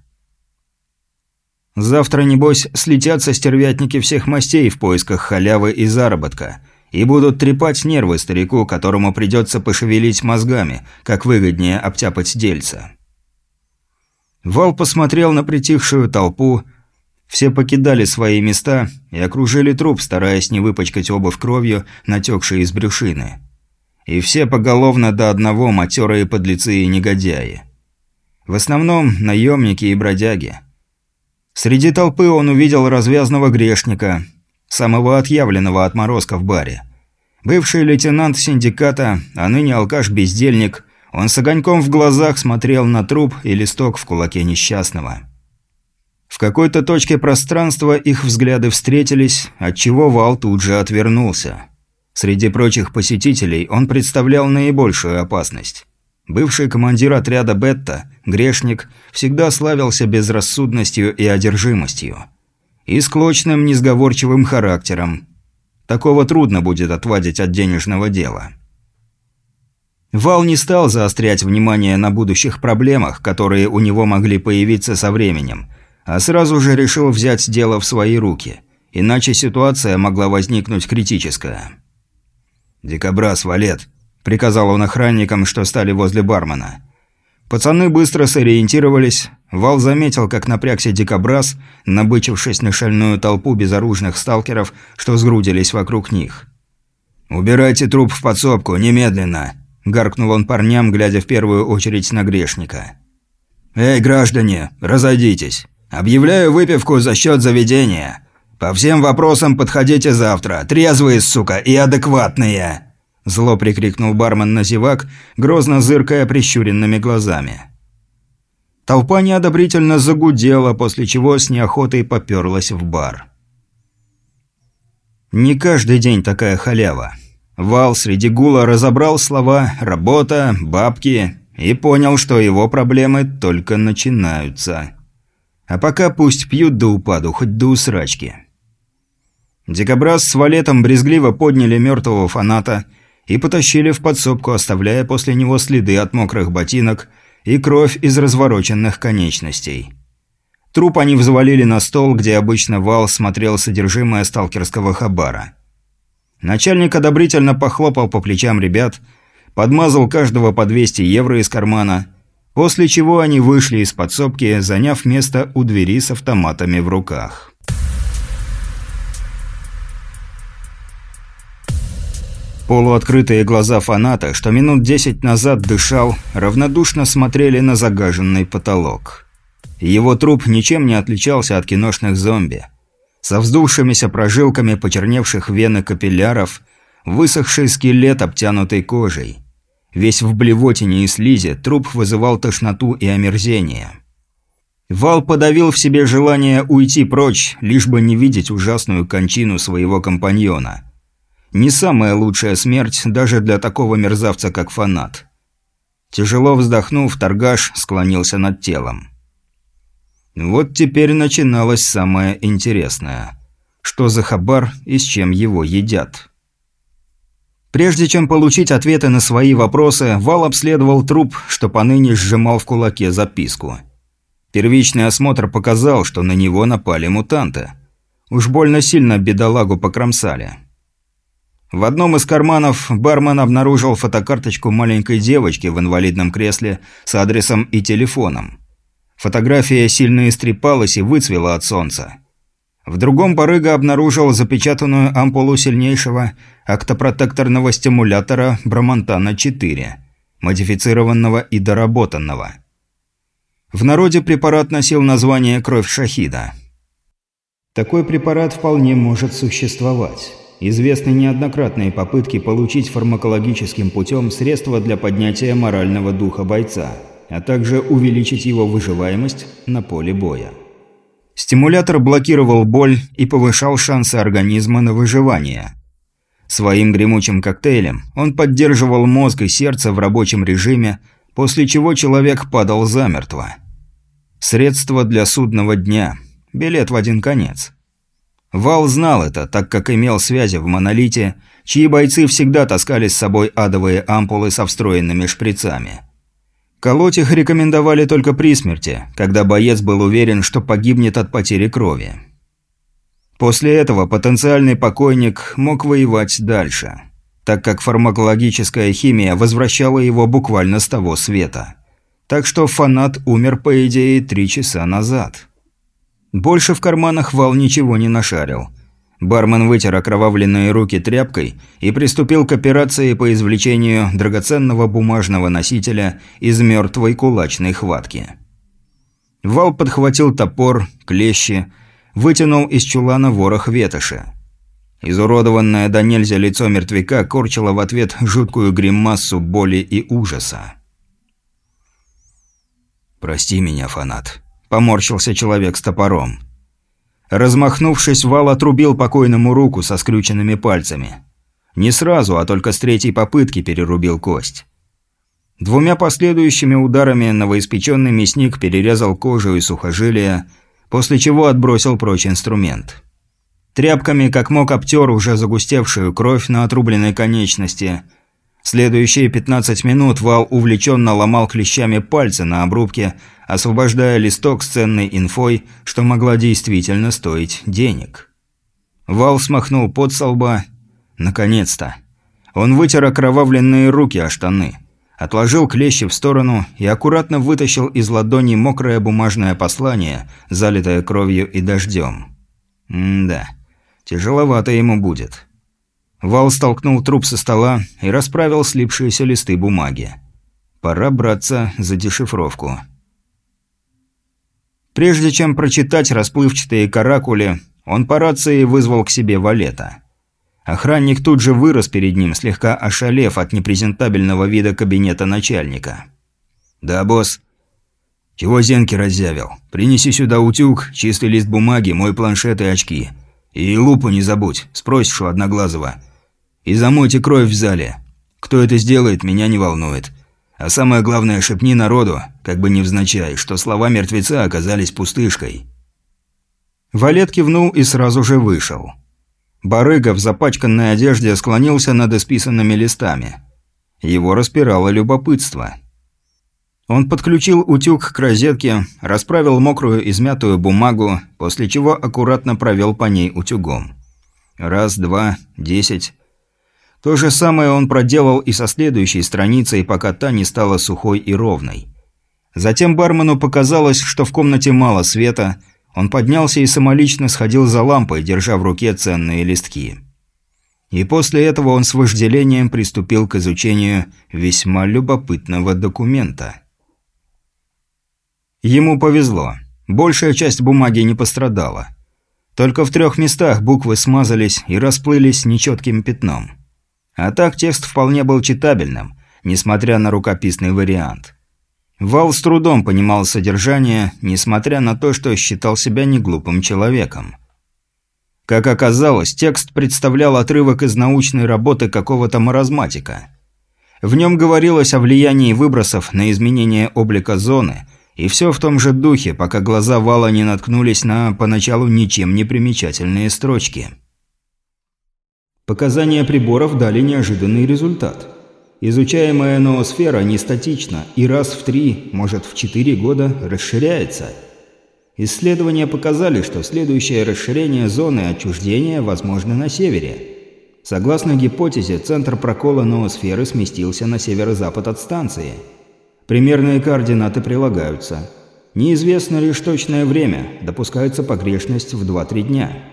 Завтра, небось, слетятся стервятники всех мастей в поисках халявы и заработка и будут трепать нервы старику, которому придется пошевелить мозгами, как выгоднее обтяпать дельца. Вал посмотрел на притихшую толпу, все покидали свои места и окружили труп, стараясь не выпачкать обувь кровью, натекшей из брюшины. И все поголовно до одного матерые подлецы и негодяи. В основном наемники и бродяги. Среди толпы он увидел развязного грешника, самого отъявленного отморозка в баре. Бывший лейтенант синдиката, а ныне алкаш-бездельник, он с огоньком в глазах смотрел на труп и листок в кулаке несчастного. В какой-то точке пространства их взгляды встретились, отчего Вал тут же отвернулся. Среди прочих посетителей он представлял наибольшую опасность. Бывший командир отряда «Бетта», грешник, всегда славился безрассудностью и одержимостью. И склочным, несговорчивым характером. Такого трудно будет отвадить от денежного дела. Вал не стал заострять внимание на будущих проблемах, которые у него могли появиться со временем – а сразу же решил взять дело в свои руки, иначе ситуация могла возникнуть критическая. «Дикобраз, валет», – приказал он охранникам, что стали возле бармена. Пацаны быстро сориентировались, Вал заметил, как напрягся дикобраз, набычившись на шальную толпу безоружных сталкеров, что сгрудились вокруг них. «Убирайте труп в подсобку, немедленно!» – гаркнул он парням, глядя в первую очередь на грешника. «Эй, граждане, разойдитесь!» Объявляю выпивку за счет заведения. По всем вопросам подходите завтра. Трезвые, сука, и адекватные!» Зло прикрикнул бармен на зевак, грозно зыркая прищуренными глазами. Толпа неодобрительно загудела, после чего с неохотой поперлась в бар. Не каждый день такая халява. Вал среди гула разобрал слова «работа», «бабки» и понял, что его проблемы только начинаются. А пока пусть пьют до упаду, хоть до усрачки. Дикобраз с валетом брезгливо подняли мертвого фаната и потащили в подсобку, оставляя после него следы от мокрых ботинок и кровь из развороченных конечностей. Труп они взвалили на стол, где обычно Вал смотрел содержимое сталкерского хабара. Начальник одобрительно похлопал по плечам ребят, подмазал каждого по 200 евро из кармана После чего они вышли из подсобки, заняв место у двери с автоматами в руках. Полуоткрытые глаза фаната, что минут десять назад дышал, равнодушно смотрели на загаженный потолок. Его труп ничем не отличался от киношных зомби. Со вздувшимися прожилками почерневших вен и капилляров, высохший скелет, обтянутый кожей. Весь в блевотине и слизи, труп вызывал тошноту и омерзение. Вал подавил в себе желание уйти прочь, лишь бы не видеть ужасную кончину своего компаньона. Не самая лучшая смерть даже для такого мерзавца, как фанат. Тяжело вздохнув, торгаш склонился над телом. Вот теперь начиналось самое интересное. Что за хабар и с чем его едят? Прежде чем получить ответы на свои вопросы, Вал обследовал труп, что поныне сжимал в кулаке записку. Первичный осмотр показал, что на него напали мутанты. Уж больно сильно бедолагу покромсали. В одном из карманов бармен обнаружил фотокарточку маленькой девочки в инвалидном кресле с адресом и телефоном. Фотография сильно истрепалась и выцвела от солнца. В другом барыга обнаружил запечатанную ампулу сильнейшего октопротекторного стимулятора Брамонтана-4, модифицированного и доработанного. В народе препарат носил название «кровь шахида». Такой препарат вполне может существовать. Известны неоднократные попытки получить фармакологическим путем средства для поднятия морального духа бойца, а также увеличить его выживаемость на поле боя. Стимулятор блокировал боль и повышал шансы организма на выживание. Своим гремучим коктейлем он поддерживал мозг и сердце в рабочем режиме, после чего человек падал замертво. Средство для судного дня. Билет в один конец. Вал знал это, так как имел связи в «Монолите», чьи бойцы всегда таскали с собой адовые ампулы со встроенными шприцами. Колоть их рекомендовали только при смерти, когда боец был уверен, что погибнет от потери крови. После этого потенциальный покойник мог воевать дальше, так как фармакологическая химия возвращала его буквально с того света. Так что фанат умер, по идее, три часа назад. Больше в карманах Вал ничего не нашарил. Бармен вытер окровавленные руки тряпкой и приступил к операции по извлечению драгоценного бумажного носителя из мертвой кулачной хватки. Вал подхватил топор, клещи, вытянул из чулана ворох ветоши. Изуродованное до нельзя лицо мертвяка корчило в ответ жуткую гримассу боли и ужаса. «Прости меня, фанат», – поморщился человек с топором. Размахнувшись, Вал отрубил покойному руку со скрюченными пальцами. Не сразу, а только с третьей попытки перерубил кость. Двумя последующими ударами новоиспеченный мясник перерезал кожу и сухожилия, после чего отбросил прочь инструмент. Тряпками, как мог, обтер уже загустевшую кровь на отрубленной конечности. Следующие 15 минут Вал увлеченно ломал клещами пальцы на обрубке, освобождая листок с ценной инфой, что могла действительно стоить денег. Вал смахнул пот со лба. Наконец-то. Он вытер окровавленные руки о штаны – отложил клещи в сторону и аккуратно вытащил из ладони мокрое бумажное послание, залитое кровью и дождем. М-да, тяжеловато ему будет. Вал столкнул труп со стола и расправил слипшиеся листы бумаги. Пора браться за дешифровку. Прежде чем прочитать расплывчатые каракули, он по рации вызвал к себе Валета. Охранник тут же вырос перед ним, слегка ошалев от непрезентабельного вида кабинета начальника. «Да, босс». «Чего зенки разъявил? Принеси сюда утюг, чистый лист бумаги, мой планшет и очки. И лупу не забудь, спросишь у Одноглазого. И замойте кровь в зале. Кто это сделает, меня не волнует. А самое главное, шепни народу, как бы невзначай, что слова мертвеца оказались пустышкой». Валет кивнул и сразу же вышел. Барыга в запачканной одежде склонился над исписанными листами. Его распирало любопытство. Он подключил утюг к розетке, расправил мокрую измятую бумагу, после чего аккуратно провел по ней утюгом. Раз, два, десять. То же самое он проделал и со следующей страницей, пока та не стала сухой и ровной. Затем бармену показалось, что в комнате мало света – он поднялся и самолично сходил за лампой, держа в руке ценные листки. И после этого он с вожделением приступил к изучению весьма любопытного документа. Ему повезло. Большая часть бумаги не пострадала. Только в трех местах буквы смазались и расплылись нечетким пятном. А так текст вполне был читабельным, несмотря на рукописный вариант. Вал с трудом понимал содержание, несмотря на то, что считал себя неглупым человеком. Как оказалось, текст представлял отрывок из научной работы какого-то маразматика. В нем говорилось о влиянии выбросов на изменение облика зоны, и все в том же духе, пока глаза Вала не наткнулись на поначалу ничем не примечательные строчки. Показания приборов дали неожиданный результат – Изучаемая ноосфера не статична и раз в три, может в четыре года расширяется. Исследования показали, что следующее расширение зоны отчуждения возможно на севере. Согласно гипотезе, центр прокола ноосферы сместился на северо-запад от станции. Примерные координаты прилагаются. Неизвестно лишь точное время, допускается погрешность в 2-3 дня.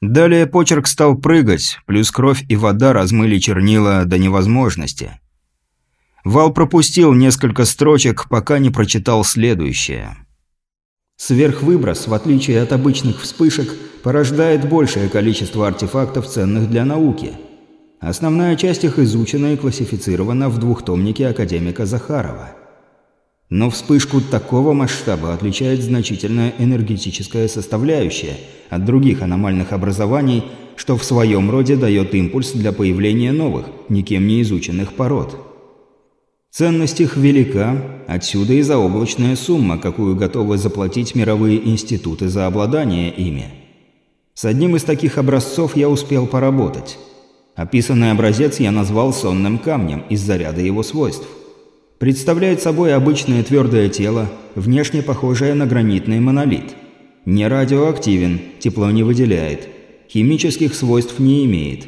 Далее почерк стал прыгать, плюс кровь и вода размыли чернила до невозможности. Вал пропустил несколько строчек, пока не прочитал следующее. Сверхвыброс, в отличие от обычных вспышек, порождает большее количество артефактов, ценных для науки. Основная часть их изучена и классифицирована в двухтомнике академика Захарова. Но вспышку такого масштаба отличает значительная энергетическая составляющая от других аномальных образований, что в своем роде дает импульс для появления новых, никем не изученных пород. Ценность их велика, отсюда и заоблачная сумма, какую готовы заплатить мировые институты за обладание ими. С одним из таких образцов я успел поработать. Описанный образец я назвал сонным камнем из-за ряда его свойств. Представляет собой обычное твердое тело, внешне похожее на гранитный монолит. Не радиоактивен, тепло не выделяет. Химических свойств не имеет.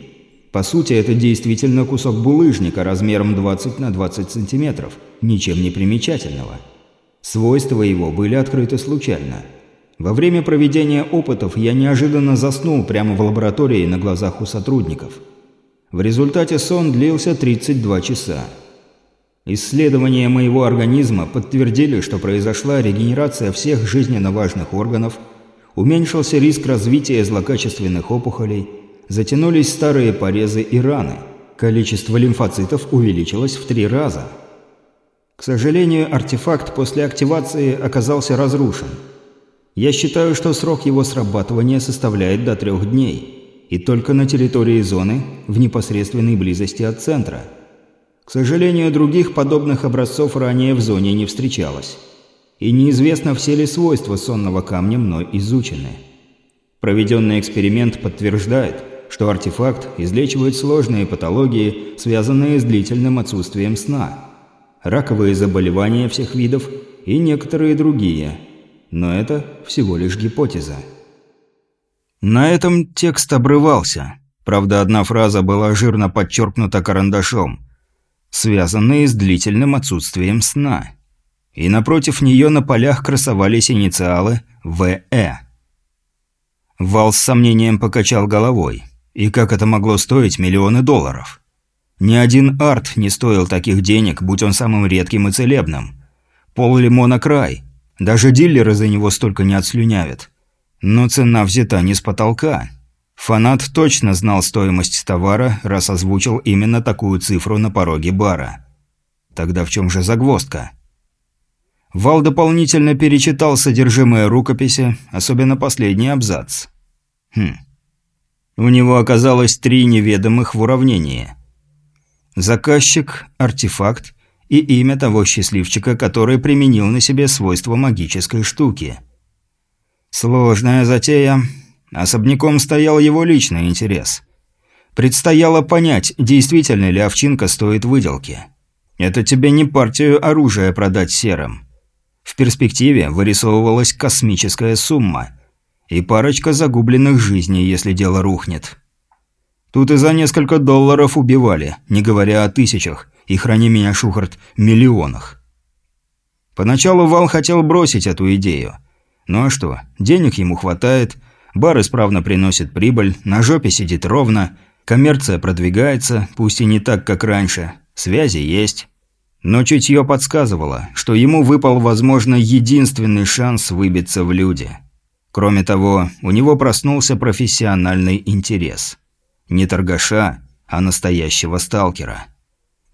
По сути, это действительно кусок булыжника размером 20 на 20 сантиметров, ничем не примечательного. Свойства его были открыты случайно. Во время проведения опытов я неожиданно заснул прямо в лаборатории на глазах у сотрудников. В результате сон длился 32 часа. Исследования моего организма подтвердили, что произошла регенерация всех жизненно важных органов, уменьшился риск развития злокачественных опухолей, затянулись старые порезы и раны, количество лимфоцитов увеличилось в три раза. К сожалению, артефакт после активации оказался разрушен. Я считаю, что срок его срабатывания составляет до трех дней, и только на территории зоны, в непосредственной близости от центра – к сожалению, других подобных образцов ранее в зоне не встречалось. И неизвестно, все ли свойства сонного камня мной изучены. Проведенный эксперимент подтверждает, что артефакт излечивает сложные патологии, связанные с длительным отсутствием сна, раковые заболевания всех видов и некоторые другие. Но это всего лишь гипотеза. На этом текст обрывался. Правда, одна фраза была жирно подчеркнута карандашом – связанные с длительным отсутствием сна. И напротив нее на полях красовались инициалы «ВЭ». Вал с сомнением покачал головой. И как это могло стоить миллионы долларов? Ни один арт не стоил таких денег, будь он самым редким и целебным. Пол лимона край. Даже дилеры за него столько не отслюнявят. Но цена взята не с потолка. Фанат точно знал стоимость товара, раз озвучил именно такую цифру на пороге бара. Тогда в чем же загвоздка? Вал дополнительно перечитал содержимое рукописи, особенно последний абзац. Хм. У него оказалось три неведомых в уравнении. Заказчик, артефакт и имя того счастливчика, который применил на себе свойства магической штуки. Сложная затея, Особняком стоял его личный интерес. Предстояло понять, действительно ли овчинка стоит выделки. Это тебе не партию оружия продать серым. В перспективе вырисовывалась космическая сумма. И парочка загубленных жизней, если дело рухнет. Тут и за несколько долларов убивали, не говоря о тысячах, и, храни меня, Шухарт, миллионах. Поначалу Вал хотел бросить эту идею. Ну а что, денег ему хватает – Бар исправно приносит прибыль, на жопе сидит ровно, коммерция продвигается, пусть и не так, как раньше, связи есть. Но чутье подсказывало, что ему выпал, возможно, единственный шанс выбиться в люди. Кроме того, у него проснулся профессиональный интерес. Не торгаша, а настоящего сталкера.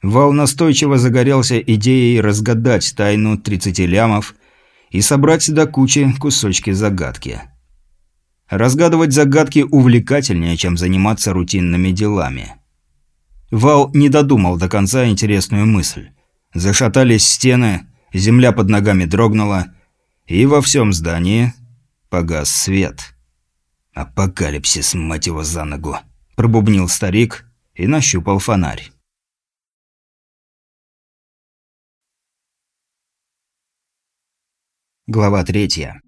Вал настойчиво загорелся идеей разгадать тайну 30 лямов и собрать до кучи кусочки загадки. Разгадывать загадки увлекательнее, чем заниматься рутинными делами. Вал не додумал до конца интересную мысль. Зашатались стены, земля под ногами дрогнула, и во всем здании погас свет. «Апокалипсис, мать его, за ногу!» – пробубнил старик и нащупал фонарь. Глава третья.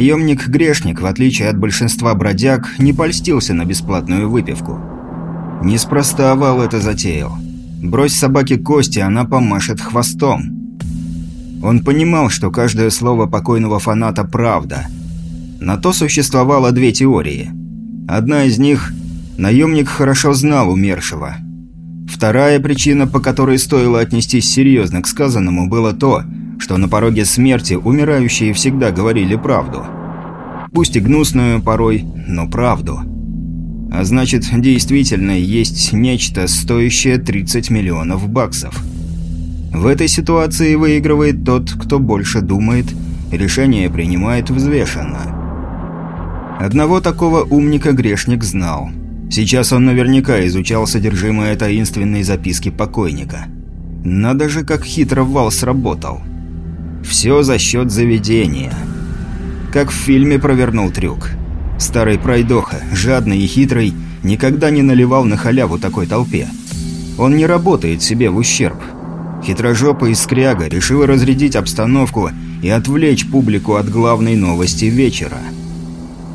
Наемник-грешник, в отличие от большинства бродяг, не польстился на бесплатную выпивку. Неспроста Вал это затеял. Брось собаке кости, она помашет хвостом. Он понимал, что каждое слово покойного фаната – правда. На то существовало две теории. Одна из них – наемник хорошо знал умершего. Вторая причина, по которой стоило отнестись серьезно к сказанному, было то, что на пороге смерти умирающие всегда говорили правду. Пусть и гнусную порой, но правду. А значит, действительно есть нечто, стоящее 30 миллионов баксов. В этой ситуации выигрывает тот, кто больше думает, решение принимает взвешенно. Одного такого умника грешник знал. Сейчас он наверняка изучал содержимое таинственной записки покойника. Надо же, как хитро вал сработал. Все за счет заведения. Как в фильме провернул трюк. Старый пройдоха, жадный и хитрый, никогда не наливал на халяву такой толпе. Он не работает себе в ущерб. Хитрожопый скряга решил разрядить обстановку и отвлечь публику от главной новости вечера.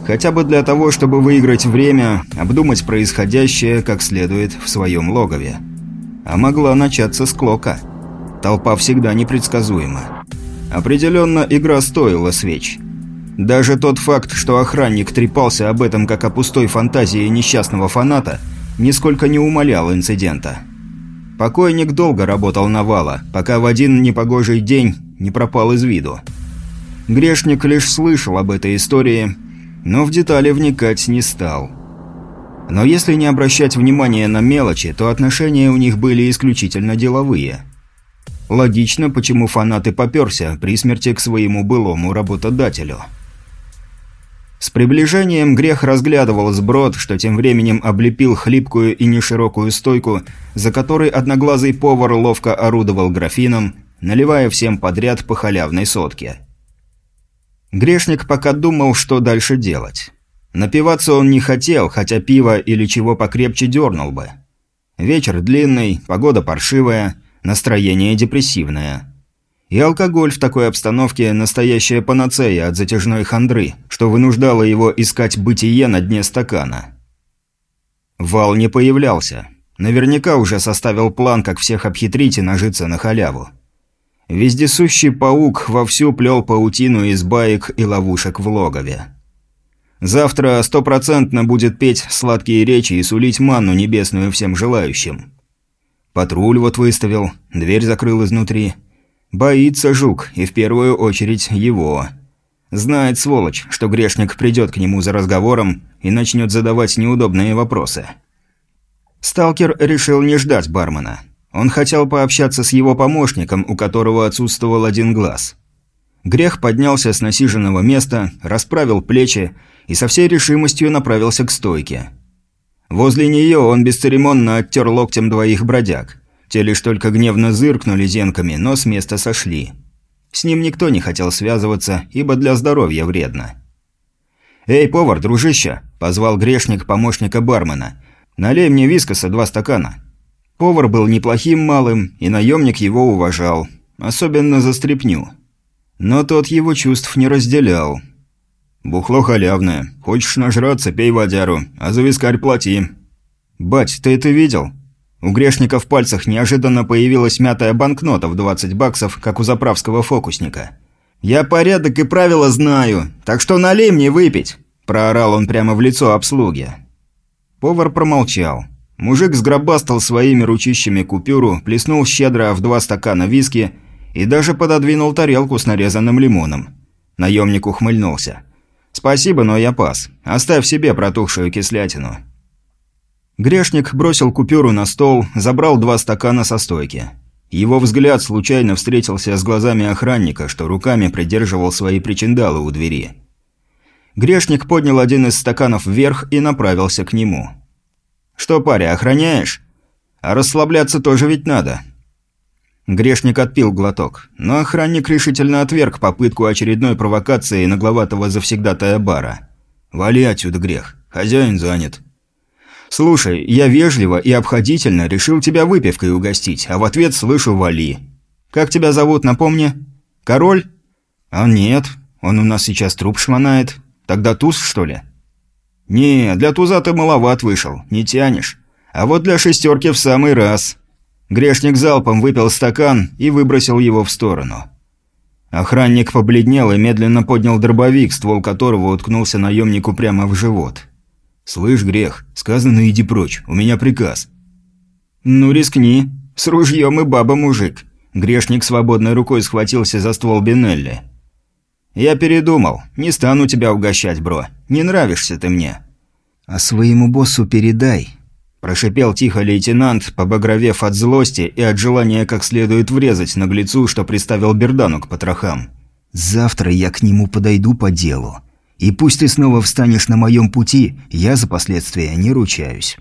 Хотя бы для того, чтобы выиграть время, обдумать происходящее как следует в своем логове. А могла начаться склока. Толпа всегда непредсказуема. Определенно, игра стоила свеч. Даже тот факт, что охранник трепался об этом как о пустой фантазии несчастного фаната, нисколько не умалял инцидента. Покойник долго работал на вала, пока в один непогожий день не пропал из виду. Грешник лишь слышал об этой истории, но в детали вникать не стал. Но если не обращать внимания на мелочи, то отношения у них были исключительно деловые. Логично, почему фанат и попёрся при смерти к своему былому работодателю. С приближением грех разглядывал сброд, что тем временем облепил хлипкую и неширокую стойку, за которой одноглазый повар ловко орудовал графином, наливая всем подряд по халявной сотке. Грешник пока думал, что дальше делать. Напиваться он не хотел, хотя пиво или чего покрепче дернул бы. Вечер длинный, погода паршивая, настроение депрессивное. И алкоголь в такой обстановке – настоящая панацея от затяжной хандры, что вынуждало его искать бытие на дне стакана. Вал не появлялся. Наверняка уже составил план, как всех обхитрить и нажиться на халяву. Вездесущий паук вовсю плел паутину из баек и ловушек в логове. Завтра стопроцентно будет петь сладкие речи и сулить манну небесную всем желающим. Патруль вот выставил, дверь закрыл изнутри – Боится жук, и в первую очередь его. Знает, сволочь, что грешник придет к нему за разговором и начнет задавать неудобные вопросы. Сталкер решил не ждать бармена. Он хотел пообщаться с его помощником, у которого отсутствовал один глаз. Грех поднялся с насиженного места, расправил плечи и со всей решимостью направился к стойке. Возле нее он бесцеремонно оттер локтем двоих бродяг – те лишь только гневно зыркнули зенками, но с места сошли. С ним никто не хотел связываться, ибо для здоровья вредно. «Эй, повар, дружище!» – позвал грешник помощника бармена. «Налей мне вискоса два стакана». Повар был неплохим малым, и наемник его уважал, особенно за стряпню. Но тот его чувств не разделял. «Бухло халявное. Хочешь нажраться, пей водяру, а за вискарь плати». «Бать, ты это видел?» У грешника в пальцах неожиданно появилась мятая банкнота в 20 баксов, как у заправского фокусника. «Я порядок и правила знаю, так что налей мне выпить!» – проорал он прямо в лицо обслуги. Повар промолчал. Мужик сгробастал своими ручищами купюру, плеснул щедро в два стакана виски и даже пододвинул тарелку с нарезанным лимоном. Наемник ухмыльнулся. «Спасибо, но я пас. Оставь себе протухшую кислятину». Грешник бросил купюру на стол, забрал два стакана со стойки. Его взгляд случайно встретился с глазами охранника, что руками придерживал свои причиндалы у двери. Грешник поднял один из стаканов вверх и направился к нему. «Что, паря, охраняешь? А расслабляться тоже ведь надо». Грешник отпил глоток, но охранник решительно отверг попытку очередной провокации нагловатого завсегдатая бара. «Вали отсюда, грех. Хозяин занят». «Слушай, я вежливо и обходительно решил тебя выпивкой угостить, а в ответ слышу «вали». Как тебя зовут, напомни? Король? А нет, он у нас сейчас труп шмонает. Тогда туз, что ли? Не, для туза ты маловат вышел, не тянешь. А вот для шестерки в самый раз. Грешник залпом выпил стакан и выбросил его в сторону. Охранник побледнел и медленно поднял дробовик, ствол которого уткнулся наемнику прямо в живот. «Слышь, грех, сказано иди прочь, у меня приказ». «Ну рискни, с ружьем и баба-мужик». Грешник свободной рукой схватился за ствол Бинелли. «Я передумал, не стану тебя угощать, бро, не нравишься ты мне». «А своему боссу передай», – прошипел тихо лейтенант, побагровев от злости и от желания как следует врезать наглецу, что приставил Бердану к потрохам. «Завтра я к нему подойду по делу. И пусть ты снова встанешь на моем пути, я за последствия не ручаюсь».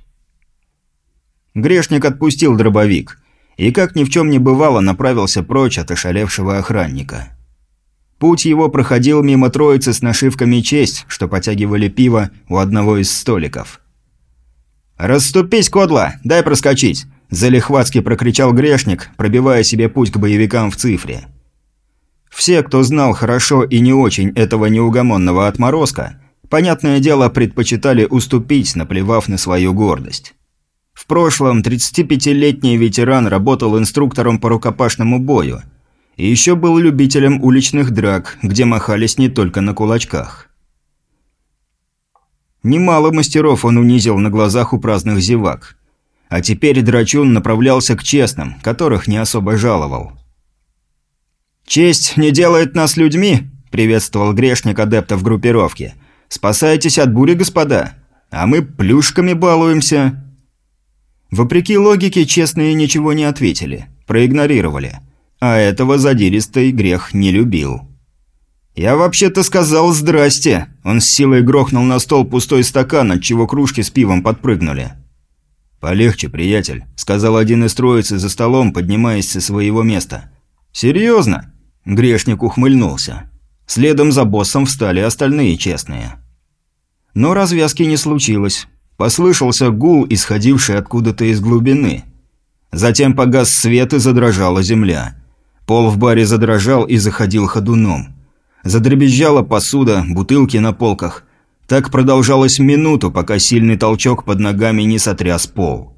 Грешник отпустил дробовик и, как ни в чем не бывало, направился прочь от ошалевшего охранника. Путь его проходил мимо троицы с нашивками «Честь», что потягивали пиво у одного из столиков. «Расступись, кодла! Дай проскочить!» – залихватски прокричал грешник, пробивая себе путь к боевикам в цифре. Все, кто знал хорошо и не очень этого неугомонного отморозка, понятное дело, предпочитали уступить, наплевав на свою гордость. В прошлом 35-летний ветеран работал инструктором по рукопашному бою. И еще был любителем уличных драк, где махались не только на кулачках. Немало мастеров он унизил на глазах у праздных зевак. А теперь драчун направлялся к честным, которых не особо жаловал. «Честь не делает нас людьми», – приветствовал грешник адептов группировки. «Спасайтесь от бури, господа, а мы плюшками балуемся». Вопреки логике, честные ничего не ответили, проигнорировали. А этого задиристый грех не любил. «Я вообще-то сказал «здрасте». Он с силой грохнул на стол пустой стакан, от чего кружки с пивом подпрыгнули. «Полегче, приятель», – сказал один из троицы за столом, поднимаясь со своего места. «Серьезно?» – грешник ухмыльнулся. Следом за боссом встали остальные честные. Но развязки не случилось. Послышался гул, исходивший откуда-то из глубины. Затем погас свет и задрожала земля. Пол в баре задрожал и заходил ходуном. Задребезжала посуда, бутылки на полках. Так продолжалось минуту, пока сильный толчок под ногами не сотряс пол.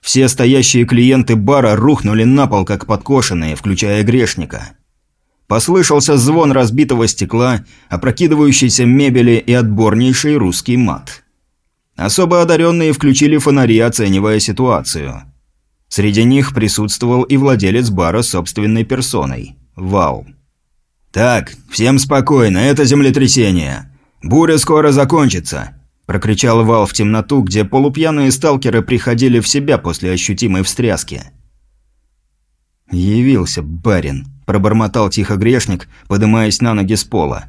Все стоящие клиенты бара рухнули на пол, как подкошенные, включая грешника. Послышался звон разбитого стекла, опрокидывающейся мебели и отборнейший русский мат. Особо одаренные включили фонари, оценивая ситуацию. Среди них присутствовал и владелец бара собственной персоной – Вау. «Так, всем спокойно, это землетрясение. Буря скоро закончится», – прокричал Вал в темноту, где полупьяные сталкеры приходили в себя после ощутимой встряски. «Явился барин», – пробормотал тихо грешник, подымаясь на ноги с пола.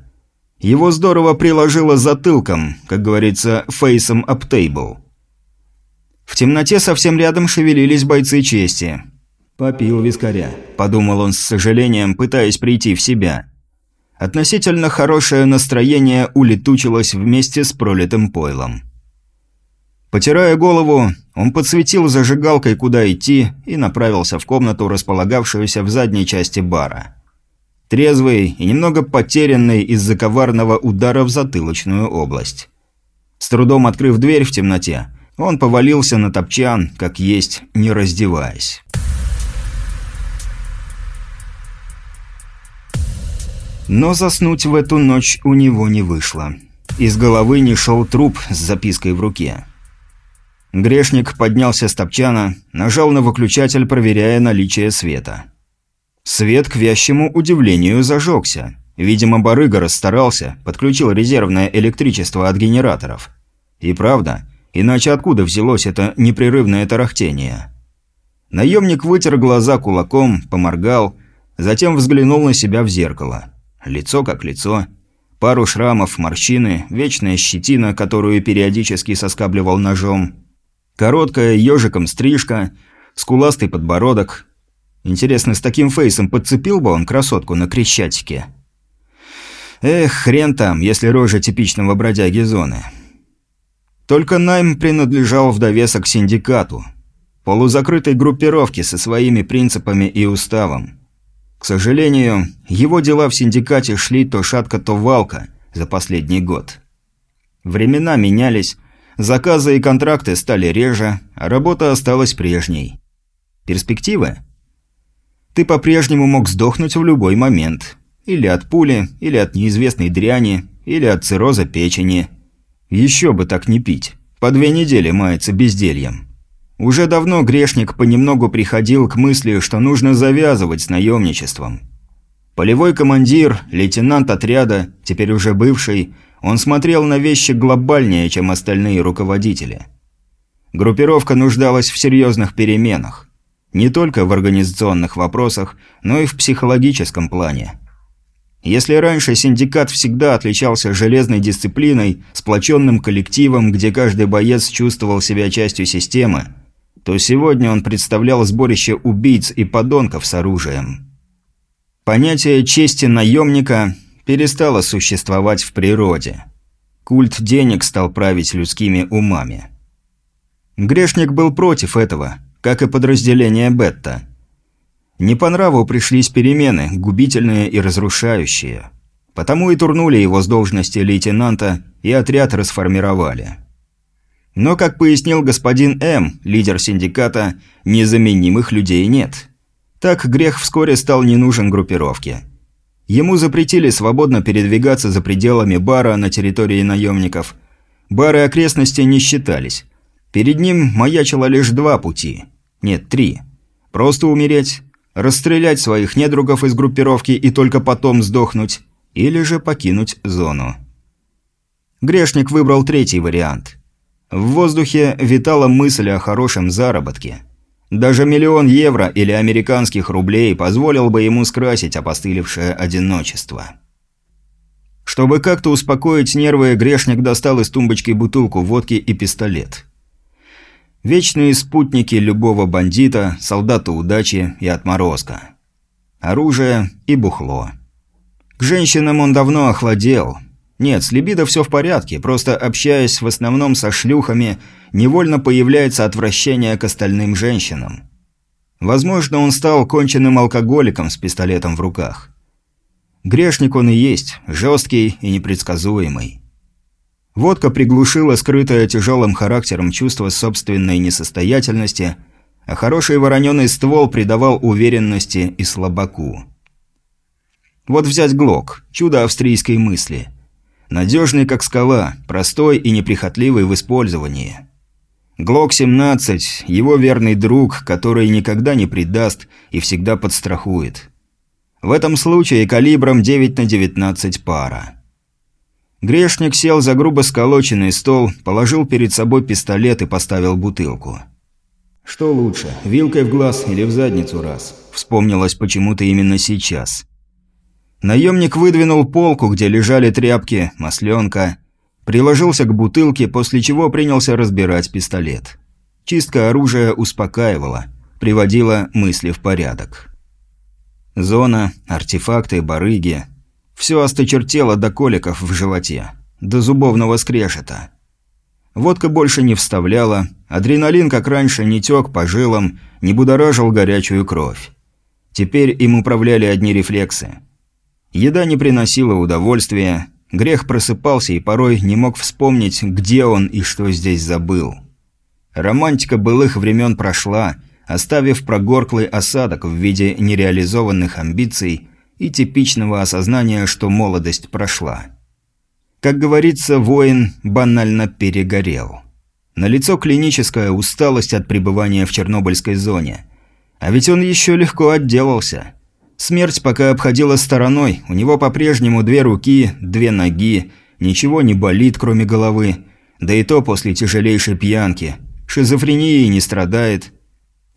Его здорово приложило затылком, как говорится, фейсом об тейбл. В темноте совсем рядом шевелились бойцы чести. «Попил вискаря», – подумал он с сожалением, пытаясь прийти в себя. Относительно хорошее настроение улетучилось вместе с пролитым пойлом. Потирая голову, он подсветил зажигалкой, куда идти, и направился в комнату, располагавшуюся в задней части бара. Трезвый и немного потерянный из-за коварного удара в затылочную область. С трудом открыв дверь в темноте, он повалился на топчан, как есть, не раздеваясь. Но заснуть в эту ночь у него не вышло. Из головы не шел труп с запиской в руке. Грешник поднялся с топчана, нажал на выключатель, проверяя наличие света. Свет, к вящему удивлению, зажегся. Видимо, барыга расстарался, подключил резервное электричество от генераторов. И правда, иначе откуда взялось это непрерывное тарахтение? Наемник вытер глаза кулаком, поморгал, затем взглянул на себя в зеркало. Лицо как лицо. Пару шрамов, морщины, вечная щетина, которую периодически соскабливал ножом. Короткая, ежиком стрижка, скуластый подбородок, Интересно, с таким фейсом подцепил бы он красотку на Крещатике? Эх, хрен там, если рожа типичного бродяги зоны. Только найм принадлежал в довесок синдикату. Полузакрытой группировке со своими принципами и уставом. К сожалению, его дела в синдикате шли то шатко, то валко за последний год. Времена менялись, заказы и контракты стали реже, а работа осталась прежней. Перспективы? Ты по-прежнему мог сдохнуть в любой момент. Или от пули, или от неизвестной дряни, или от цирроза печени. Еще бы так не пить. По две недели мается бездельем. Уже давно грешник понемногу приходил к мысли, что нужно завязывать с наемничеством. Полевой командир, лейтенант отряда, теперь уже бывший, он смотрел на вещи глобальнее, чем остальные руководители. Группировка нуждалась в серьезных переменах. Не только в организационных вопросах, но и в психологическом плане. Если раньше синдикат всегда отличался железной дисциплиной, сплоченным коллективом, где каждый боец чувствовал себя частью системы, то сегодня он представлял сборище убийц и подонков с оружием. Понятие чести наемника перестало существовать в природе. Культ денег стал править людскими умами. Грешник был против этого, как и подразделение Бетта. Не по нраву пришлись перемены, губительные и разрушающие. Потому и турнули его с должности лейтенанта и отряд расформировали. Но, как пояснил господин М., лидер синдиката, незаменимых людей нет. Так грех вскоре стал не нужен группировке. Ему запретили свободно передвигаться за пределами бара на территории наемников. Бары окрестности не считались. Перед ним маячило лишь два пути. Нет, три. Просто умереть, расстрелять своих недругов из группировки и только потом сдохнуть, или же покинуть зону. Грешник выбрал третий вариант – в воздухе витала мысль о хорошем заработке. Даже миллион евро или американских рублей позволил бы ему скрасить опостылевшее одиночество. Чтобы как-то успокоить нервы, грешник достал из тумбочки бутылку водки и пистолет. Вечные спутники любого бандита, солдата удачи и отморозка. Оружие и бухло. К женщинам он давно охладел – нет, с либидо все в порядке, просто общаясь в основном со шлюхами, невольно появляется отвращение к остальным женщинам. Возможно, он стал конченным алкоголиком с пистолетом в руках. Грешник он и есть, жесткий и непредсказуемый. Водка приглушила скрытое тяжелым характером чувство собственной несостоятельности, а хороший вороненый ствол придавал уверенности и слабаку. Вот взять Глок, чудо австрийской мысли – Надежный как скала, простой и неприхотливый в использовании. ГЛОК-17 – его верный друг, который никогда не предаст и всегда подстрахует. В этом случае калибром 9 на 19 пара. Грешник сел за грубо сколоченный стол, положил перед собой пистолет и поставил бутылку. «Что лучше, вилкой в глаз или в задницу раз?» Вспомнилось почему-то именно сейчас. Наемник выдвинул полку, где лежали тряпки, масленка, приложился к бутылке, после чего принялся разбирать пистолет. Чистка оружия успокаивала, приводила мысли в порядок. Зона, артефакты, барыги – все осточертело до коликов в животе, до зубовного скрежета. Водка больше не вставляла, адреналин, как раньше, не тек по жилам, не будоражил горячую кровь. Теперь им управляли одни рефлексы – Еда не приносила удовольствия, грех просыпался и порой не мог вспомнить, где он и что здесь забыл. Романтика былых времен прошла, оставив прогорклый осадок в виде нереализованных амбиций и типичного осознания, что молодость прошла. Как говорится, воин банально перегорел. Налицо клиническая усталость от пребывания в Чернобыльской зоне. А ведь он еще легко отделался – Смерть пока обходила стороной, у него по-прежнему две руки, две ноги, ничего не болит, кроме головы, да и то после тяжелейшей пьянки. Шизофренией не страдает.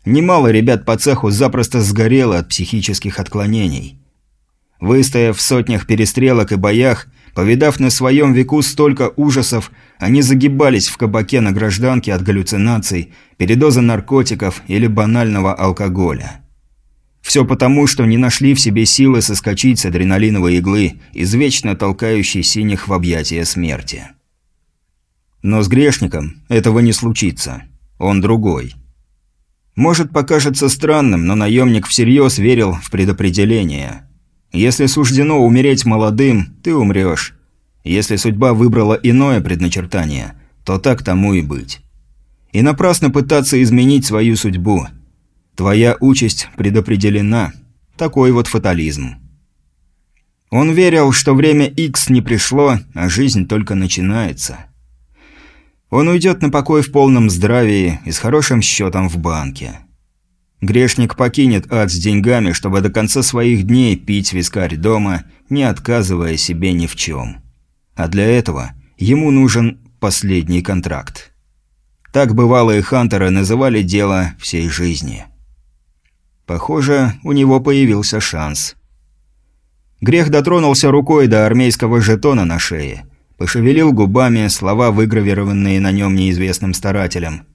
Немало ребят по цеху запросто сгорело от психических отклонений. Выстояв в сотнях перестрелок и боях, повидав на своем веку столько ужасов, они загибались в кабаке на гражданке от галлюцинаций, передоза наркотиков или банального алкоголя. Все потому, что не нашли в себе силы соскочить с адреналиновой иглы, извечно толкающей синих в объятия смерти. Но с грешником этого не случится. Он другой. Может, покажется странным, но наемник всерьез верил в предопределение. Если суждено умереть молодым, ты умрешь. Если судьба выбрала иное предначертание, то так тому и быть. И напрасно пытаться изменить свою судьбу – Твоя участь предопределена. Такой вот фатализм. Он верил, что время X не пришло, а жизнь только начинается. Он уйдет на покой в полном здравии и с хорошим счетом в банке. Грешник покинет ад с деньгами, чтобы до конца своих дней пить вискарь дома, не отказывая себе ни в чем. А для этого ему нужен последний контракт. Так бывалые хантеры называли дело всей жизни. Похоже, у него появился шанс. Грех дотронулся рукой до армейского жетона на шее, пошевелил губами слова, выгравированные на нем неизвестным старателем.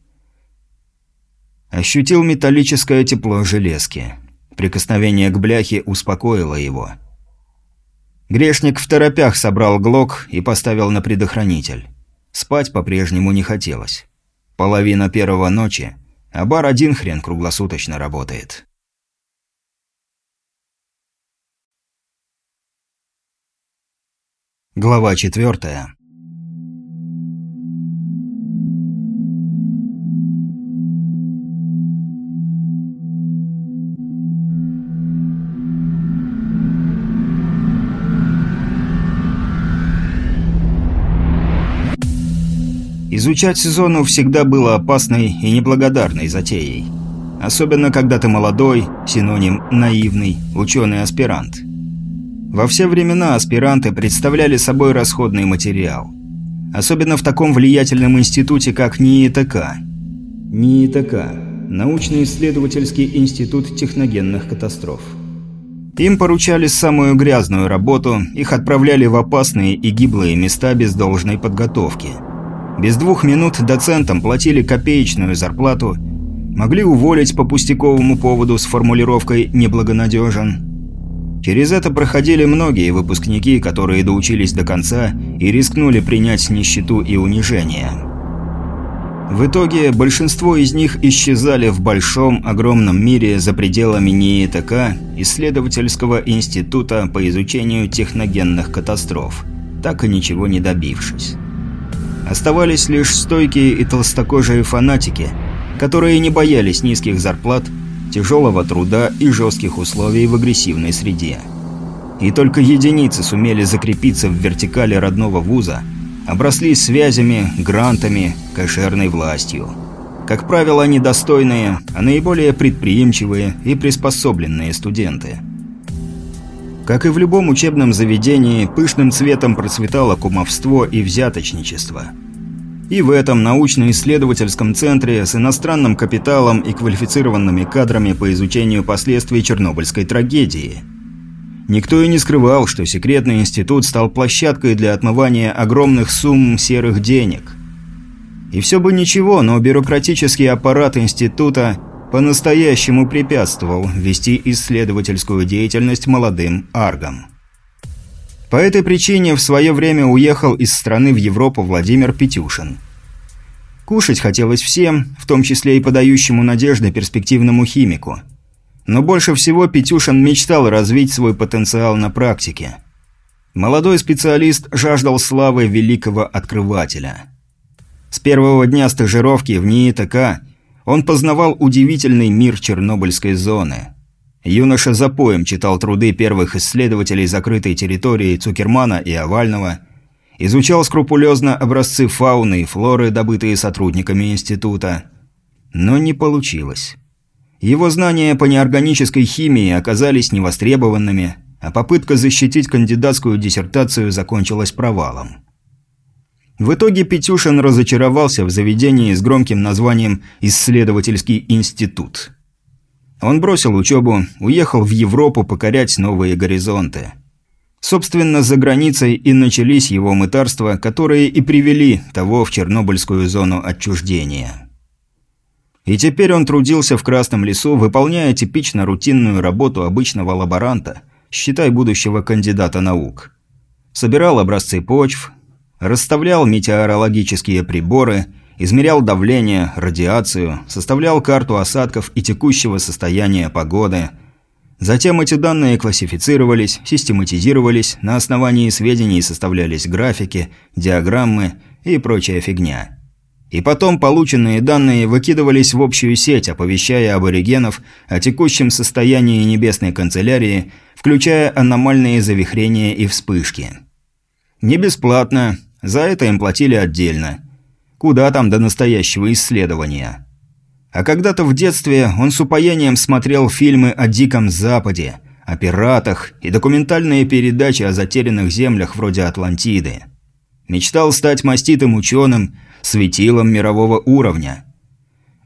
Ощутил металлическое тепло железки. Прикосновение к бляхе успокоило его. Грешник в торопях собрал глок и поставил на предохранитель. Спать по-прежнему не хотелось. Половина первого ночи, а бар один хрен круглосуточно работает. Глава четвертая. Изучать сезону всегда было опасной и неблагодарной затеей. Особенно, когда ты молодой, синоним «наивный», ученый-аспирант. Во все времена аспиранты представляли собой расходный материал. Особенно в таком влиятельном институте, как НИИТК. НИИТК – научно-исследовательский институт техногенных катастроф. Им поручали самую грязную работу, их отправляли в опасные и гиблые места без должной подготовки – без двух минут доцентам платили копеечную зарплату, могли уволить по пустяковому поводу с формулировкой «неблагонадежен». Через это проходили многие выпускники, которые доучились до конца и рискнули принять нищету и унижение. В итоге большинство из них исчезали в большом, огромном мире за пределами НИИТК, исследовательского института по изучению техногенных катастроф, так и ничего не добившись. Оставались лишь стойкие и толстокожие фанатики, которые не боялись низких зарплат, тяжелого труда и жестких условий в агрессивной среде. И только единицы сумели закрепиться в вертикали родного вуза, обросли связями, грантами, кошерной властью. Как правило, они достойные, а наиболее предприимчивые и приспособленные студенты. Как и в любом учебном заведении, пышным цветом процветало кумовство и взяточничество. И в этом научно-исследовательском центре с иностранным капиталом и квалифицированными кадрами по изучению последствий Чернобыльской трагедии. Никто и не скрывал, что секретный институт стал площадкой для отмывания огромных сумм серых денег. И все бы ничего, но бюрократический аппарат института по-настоящему препятствовал вести исследовательскую деятельность молодым аргам. По этой причине в свое время уехал из страны в Европу Владимир Петюшин. Кушать хотелось всем, в том числе и подающему надежды перспективному химику. Но больше всего Петюшин мечтал развить свой потенциал на практике. Молодой специалист жаждал славы великого открывателя. С первого дня стажировки в НИИТК он познавал удивительный мир Чернобыльской зоны – Юноша за поем читал труды первых исследователей закрытой территории Цукермана и Овального, изучал скрупулезно образцы фауны и флоры, добытые сотрудниками института. Но не получилось. Его знания по неорганической химии оказались невостребованными, а попытка защитить кандидатскую диссертацию закончилась провалом. В итоге Петюшин разочаровался в заведении с громким названием «Исследовательский институт». Он бросил учебу, уехал в Европу покорять новые горизонты. Собственно, за границей и начались его мытарства, которые и привели того в Чернобыльскую зону отчуждения. И теперь он трудился в Красном лесу, выполняя типично рутинную работу обычного лаборанта, считай будущего кандидата наук. Собирал образцы почв, расставлял метеорологические приборы – измерял давление, радиацию, составлял карту осадков и текущего состояния погоды. Затем эти данные классифицировались, систематизировались, на основании сведений составлялись графики, диаграммы и прочая фигня. И потом полученные данные выкидывались в общую сеть, оповещая аборигенов о текущем состоянии небесной канцелярии, включая аномальные завихрения и вспышки. Не бесплатно, за это им платили отдельно. Куда там до настоящего исследования? А когда-то в детстве он с упоением смотрел фильмы о Диком Западе, о пиратах и документальные передачи о затерянных землях вроде Атлантиды. Мечтал стать маститым ученым, светилом мирового уровня.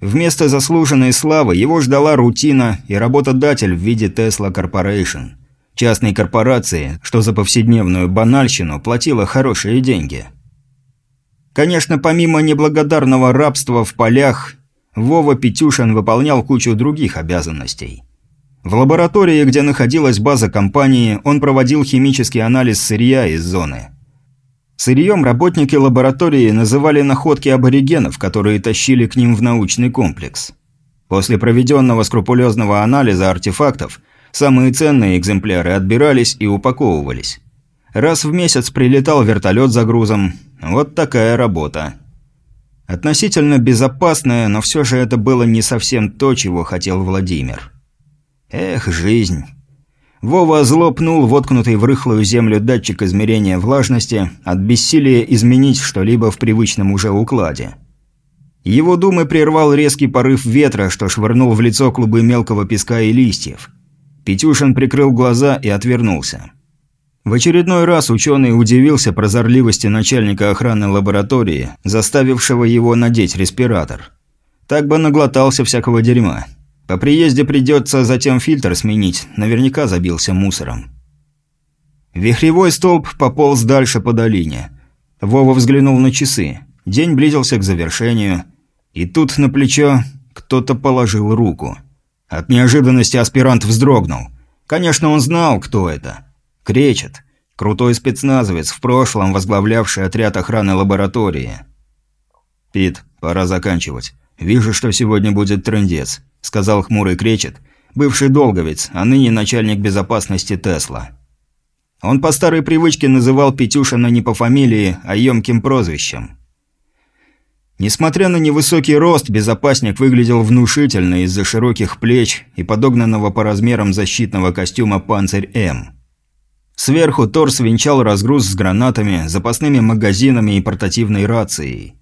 Вместо заслуженной славы его ждала рутина и работодатель в виде Tesla Corporation, частной корпорации, что за повседневную банальщину платила хорошие деньги. Конечно, помимо неблагодарного рабства в полях, Вова Петюшин выполнял кучу других обязанностей. В лаборатории, где находилась база компании, он проводил химический анализ сырья из зоны. Сырьем работники лаборатории называли находки аборигенов, которые тащили к ним в научный комплекс. После проведенного скрупулезного анализа артефактов, самые ценные экземпляры отбирались и упаковывались. Раз в месяц прилетал вертолет за грузом. Вот такая работа. Относительно безопасная, но все же это было не совсем то, чего хотел Владимир. Эх, жизнь. Вова злопнул воткнутый в рыхлую землю датчик измерения влажности от бессилия изменить что-либо в привычном уже укладе. Его думы прервал резкий порыв ветра, что швырнул в лицо клубы мелкого песка и листьев. Петюшин прикрыл глаза и отвернулся. В очередной раз ученый удивился прозорливости начальника охраны лаборатории, заставившего его надеть респиратор. Так бы наглотался всякого дерьма. По приезде придется затем фильтр сменить, наверняка забился мусором. Вихревой столб пополз дальше по долине. Вова взглянул на часы. День близился к завершению. И тут на плечо кто-то положил руку. От неожиданности аспирант вздрогнул. Конечно, он знал, кто это. Кречет. Крутой спецназовец, в прошлом возглавлявший отряд охраны лаборатории. «Пит, пора заканчивать. Вижу, что сегодня будет трындец», – сказал хмурый Кречет, бывший долговец, а ныне начальник безопасности Тесла. Он по старой привычке называл Петюшина не по фамилии, а емким прозвищем. Несмотря на невысокий рост, безопасник выглядел внушительно из-за широких плеч и подогнанного по размерам защитного костюма «Панцирь М». Сверху торс венчал разгруз с гранатами, запасными магазинами и портативной рацией.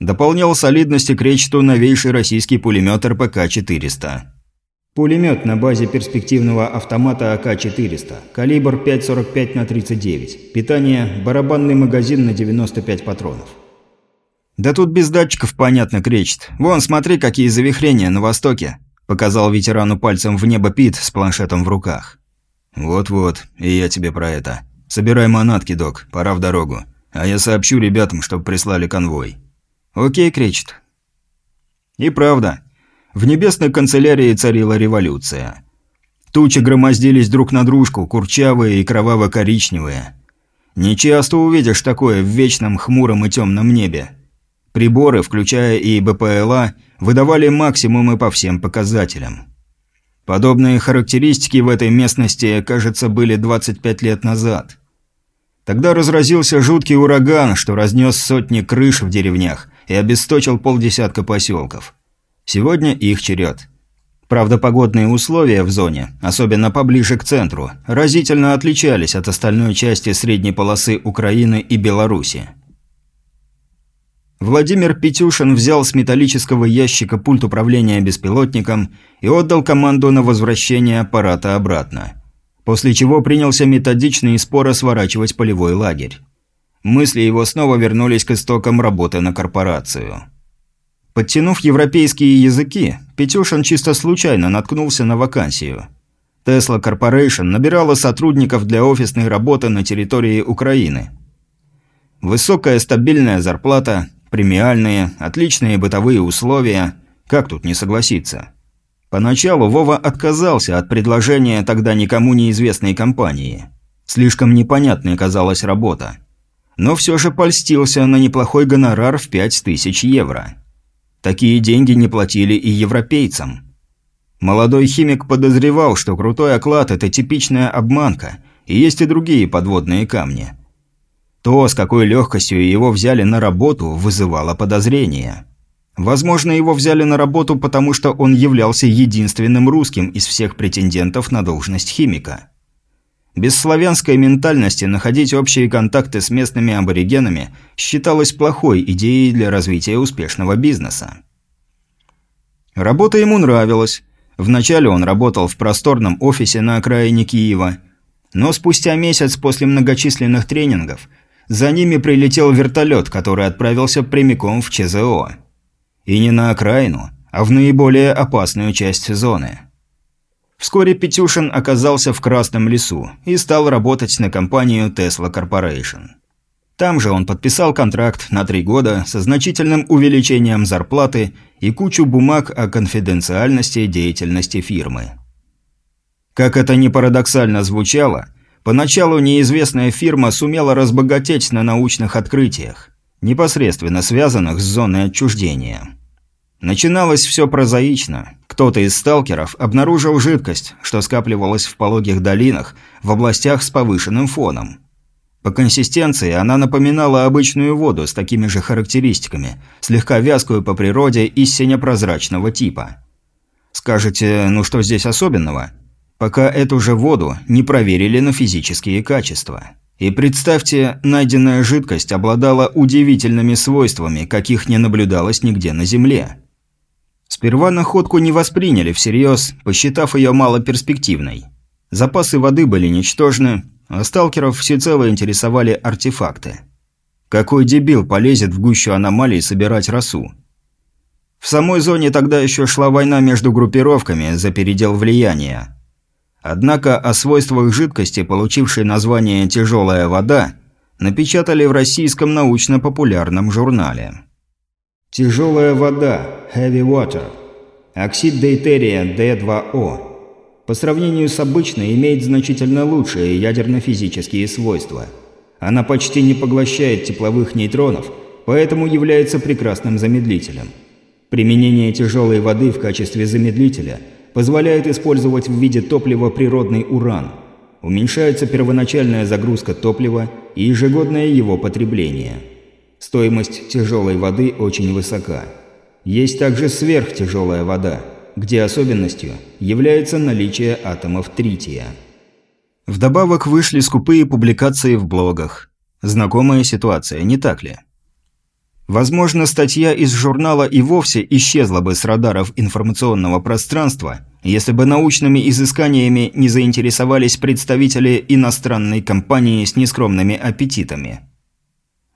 Дополнял солидности к речту новейший российский пулемет РПК-400. Пулемет на базе перспективного автомата АК-400. Калибр 5,45 на 39. Питание – барабанный магазин на 95 патронов. «Да тут без датчиков понятно кречет. Вон, смотри, какие завихрения на востоке», – показал ветерану пальцем в небо Пит с планшетом в руках. «Вот-вот, и я тебе про это. Собирай манатки, док, пора в дорогу. А я сообщу ребятам, чтобы прислали конвой». «Окей, кричит». И правда, в небесной канцелярии царила революция. Тучи громоздились друг на дружку, курчавые и кроваво-коричневые. Не часто увидишь такое в вечном хмуром и темном небе. Приборы, включая и БПЛА, выдавали максимумы по всем показателям. Подобные характеристики в этой местности, кажется, были 25 лет назад. Тогда разразился жуткий ураган, что разнес сотни крыш в деревнях и обесточил полдесятка поселков. Сегодня их черед. Правда, погодные условия в зоне, особенно поближе к центру, разительно отличались от остальной части средней полосы Украины и Беларуси. Владимир Петюшин взял с металлического ящика пульт управления беспилотником и отдал команду на возвращение аппарата обратно. После чего принялся методично и споро сворачивать полевой лагерь. Мысли его снова вернулись к истокам работы на корпорацию. Подтянув европейские языки, Петюшин чисто случайно наткнулся на вакансию. Tesla Corporation набирала сотрудников для офисной работы на территории Украины. Высокая стабильная зарплата, Премиальные, отличные бытовые условия. Как тут не согласиться? Поначалу Вова отказался от предложения тогда никому неизвестной компании. Слишком непонятной казалась работа. Но все же польстился на неплохой гонорар в 5000 евро. Такие деньги не платили и европейцам. Молодой химик подозревал, что крутой оклад – это типичная обманка, и есть и другие подводные камни – То, с какой легкостью его взяли на работу, вызывало подозрения. Возможно, его взяли на работу, потому что он являлся единственным русским из всех претендентов на должность химика. Без славянской ментальности находить общие контакты с местными аборигенами считалось плохой идеей для развития успешного бизнеса. Работа ему нравилась. Вначале он работал в просторном офисе на окраине Киева, но спустя месяц после многочисленных тренингов за ними прилетел вертолет, который отправился прямиком в ЧЗО. И не на окраину, а в наиболее опасную часть зоны. Вскоре Петюшин оказался в Красном лесу и стал работать на компанию Tesla Corporation. Там же он подписал контракт на три года со значительным увеличением зарплаты и кучу бумаг о конфиденциальности деятельности фирмы. Как это ни парадоксально звучало, поначалу неизвестная фирма сумела разбогатеть на научных открытиях, непосредственно связанных с зоной отчуждения. Начиналось все прозаично. Кто-то из сталкеров обнаружил жидкость, что скапливалась в пологих долинах, в областях с повышенным фоном. По консистенции она напоминала обычную воду с такими же характеристиками, слегка вязкую по природе и сине-прозрачного типа. Скажете, ну что здесь особенного? Пока эту же воду не проверили на физические качества. И представьте, найденная жидкость обладала удивительными свойствами, каких не наблюдалось нигде на Земле. Сперва находку не восприняли всерьез, посчитав ее малоперспективной. Запасы воды были ничтожны, а сталкеров всецело интересовали артефакты. Какой дебил полезет в гущу аномалий собирать росу? В самой зоне тогда еще шла война между группировками за передел влияния. Однако о свойствах жидкости, получившей название «тяжелая вода», напечатали в российском научно-популярном журнале. Тяжелая вода, heavy water. Оксид дейтерия D2O. По сравнению с обычной имеет значительно лучшие ядерно-физические свойства. Она почти не поглощает тепловых нейтронов, поэтому является прекрасным замедлителем. Применение тяжелой воды в качестве замедлителя позволяет использовать в виде топлива природный уран. Уменьшается первоначальная загрузка топлива и ежегодное его потребление. Стоимость тяжелой воды очень высока. Есть также сверхтяжелая вода, где особенностью является наличие атомов трития. Вдобавок вышли скупые публикации в блогах. Знакомая ситуация, не так ли? Возможно, статья из журнала и вовсе исчезла бы с радаров информационного пространства, если бы научными изысканиями не заинтересовались представители иностранной компании с нескромными аппетитами.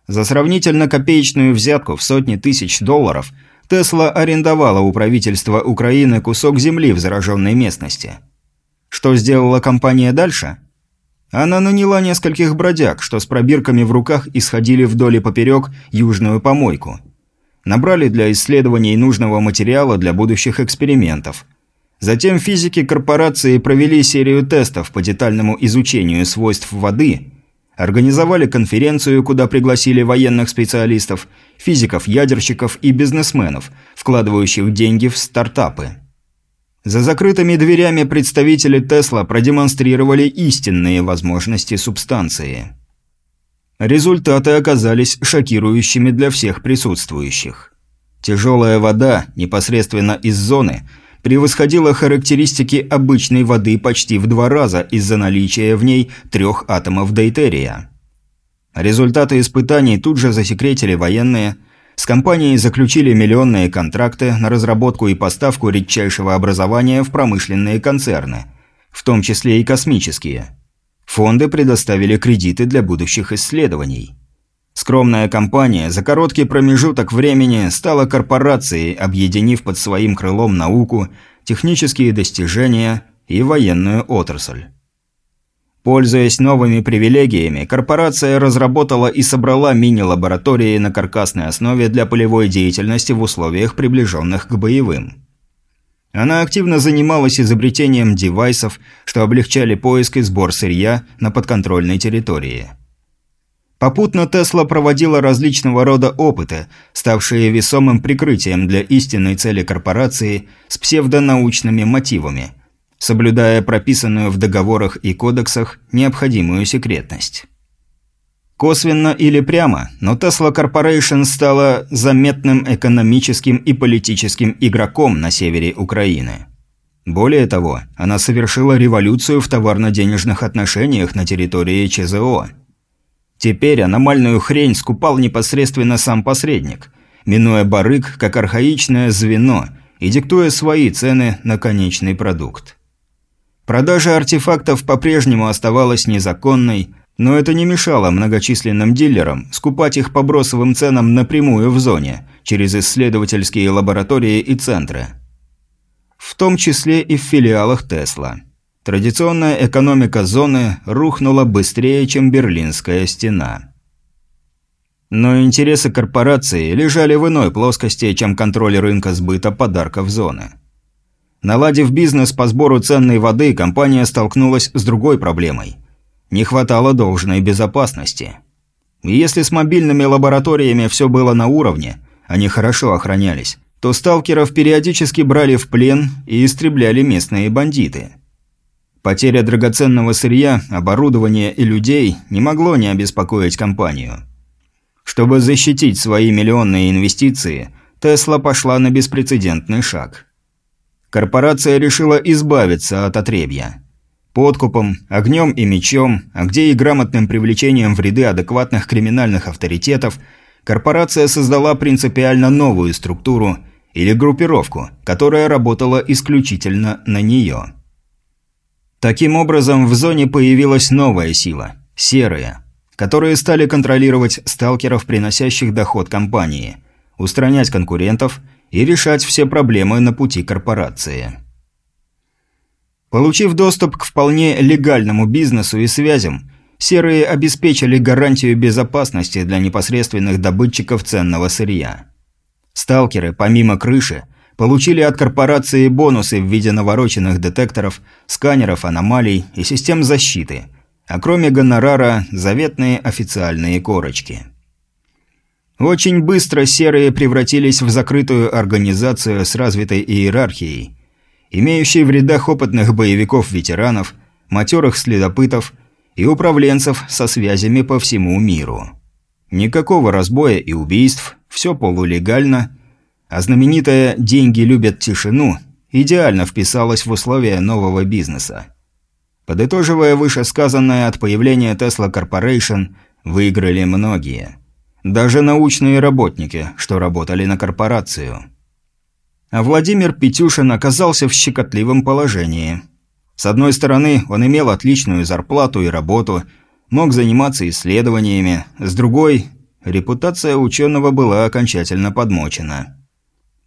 За сравнительно копеечную взятку в сотни тысяч долларов Тесла арендовала у правительства Украины кусок земли в зараженной местности. Что сделала компания дальше? Она наняла нескольких бродяг, что с пробирками в руках исходили вдоль и поперек южную помойку. Набрали для исследований нужного материала для будущих экспериментов. Затем физики корпорации провели серию тестов по детальному изучению свойств воды – Организовали конференцию, куда пригласили военных специалистов, физиков-ядерщиков и бизнесменов, вкладывающих деньги в стартапы. За закрытыми дверями представители Тесла продемонстрировали истинные возможности субстанции. Результаты оказались шокирующими для всех присутствующих. Тяжелая вода, непосредственно из зоны, превосходила характеристики обычной воды почти в два раза из-за наличия в ней трех атомов дейтерия. Результаты испытаний тут же засекретили военные, с компанией заключили миллионные контракты на разработку и поставку редчайшего образования в промышленные концерны, в том числе и космические. Фонды предоставили кредиты для будущих исследований. Скромная компания за короткий промежуток времени стала корпорацией, объединив под своим крылом науку, технические достижения и военную отрасль. Пользуясь новыми привилегиями, корпорация разработала и собрала мини-лаборатории на каркасной основе для полевой деятельности в условиях, приближенных к боевым. Она активно занималась изобретением девайсов, что облегчали поиск и сбор сырья на подконтрольной территории. Попутно Тесла проводила различного рода опыты, ставшие весомым прикрытием для истинной цели корпорации с псевдонаучными мотивами, соблюдая прописанную в договорах и кодексах необходимую секретность. Косвенно или прямо, но Tesla Corporation стала заметным экономическим и политическим игроком на севере Украины. Более того, она совершила революцию в товарно-денежных отношениях на территории ЧЗО. Теперь аномальную хрень скупал непосредственно сам посредник, минуя барык как архаичное звено и диктуя свои цены на конечный продукт. Продажа артефактов по-прежнему оставалась незаконной, но это не мешало многочисленным дилерам скупать их по бросовым ценам напрямую в зоне, через исследовательские лаборатории и центры. В том числе и в филиалах Тесла. Традиционная экономика зоны рухнула быстрее, чем Берлинская стена. Но интересы корпорации лежали в иной плоскости, чем контроль рынка сбыта подарков зоны. Наладив бизнес по сбору ценной воды, компания столкнулась с другой проблемой – не хватало должной безопасности. Если с мобильными лабораториями все было на уровне, они хорошо охранялись, то сталкеров периодически брали в плен и истребляли местные бандиты. Потеря драгоценного сырья, оборудования и людей не могло не обеспокоить компанию. Чтобы защитить свои миллионные инвестиции, Тесла пошла на беспрецедентный шаг. Корпорация решила избавиться от отребья. Подкупом, огнем и мечом, а где и грамотным привлечением в ряды адекватных криминальных авторитетов, корпорация создала принципиально новую структуру или группировку, которая работала исключительно на нее. Таким образом, в зоне появилась новая сила – серые, которые стали контролировать сталкеров, приносящих доход компании, устранять конкурентов и решать все проблемы на пути корпорации. Получив доступ к вполне легальному бизнесу и связям, серые обеспечили гарантию безопасности для непосредственных добытчиков ценного сырья. Сталкеры, помимо крыши, получили от корпорации бонусы в виде навороченных детекторов, сканеров аномалий и систем защиты, а кроме гонорара – заветные официальные корочки. Очень быстро серые превратились в закрытую организацию с развитой иерархией – имеющий в рядах опытных боевиков-ветеранов, матерых следопытов и управленцев со связями по всему миру. Никакого разбоя и убийств, все полулегально, а знаменитая «деньги любят тишину» идеально вписалась в условия нового бизнеса. Подытоживая вышесказанное от появления Tesla Corporation, выиграли многие. Даже научные работники, что работали на корпорацию – а Владимир Петюшин оказался в щекотливом положении. С одной стороны, он имел отличную зарплату и работу, мог заниматься исследованиями, с другой – репутация ученого была окончательно подмочена.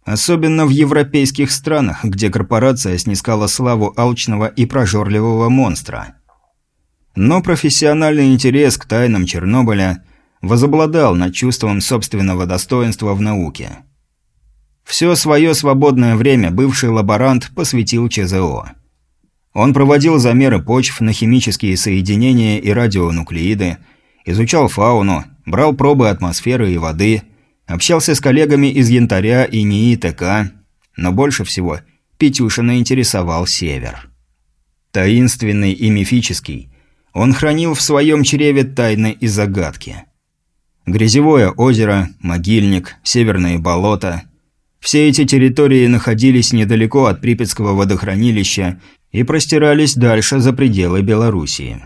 Особенно в европейских странах, где корпорация снискала славу алчного и прожорливого монстра. Но профессиональный интерес к тайнам Чернобыля возобладал над чувством собственного достоинства в науке – все свое свободное время бывший лаборант посвятил ЧЗО. Он проводил замеры почв на химические соединения и радионуклеиды, изучал фауну, брал пробы атмосферы и воды, общался с коллегами из Янтаря и НИИ ТК, но больше всего Петюшина интересовал Север. Таинственный и мифический, он хранил в своем чреве тайны и загадки. Грязевое озеро, могильник, северные болота – все эти территории находились недалеко от Припятского водохранилища и простирались дальше за пределы Белоруссии.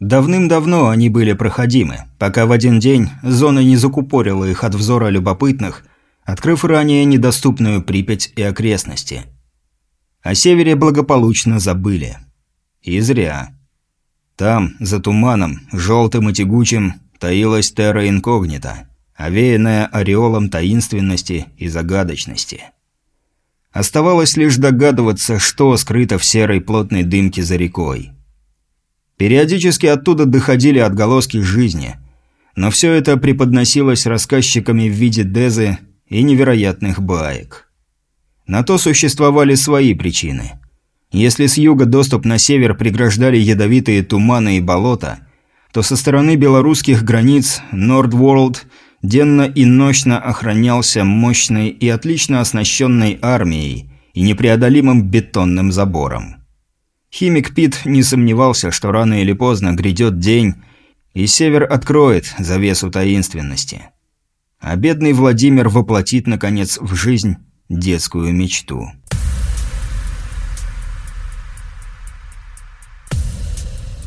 Давным-давно они были проходимы, пока в один день зона не закупорила их от взора любопытных, открыв ранее недоступную Припять и окрестности. О севере благополучно забыли. И зря. Там, за туманом, желтым и тягучим, таилась терра инкогнита – овеянная ореолом таинственности и загадочности. Оставалось лишь догадываться, что скрыто в серой плотной дымке за рекой. Периодически оттуда доходили отголоски жизни, но все это преподносилось рассказчиками в виде дезы и невероятных баек. На то существовали свои причины. Если с юга доступ на север преграждали ядовитые туманы и болота, то со стороны белорусских границ Нордворлд – денно и ночно охранялся мощной и отлично оснащенной армией и непреодолимым бетонным забором. Химик Пит не сомневался, что рано или поздно грядет день, И Север откроет завесу таинственности. А бедный Владимир воплотит, наконец, в жизнь детскую мечту.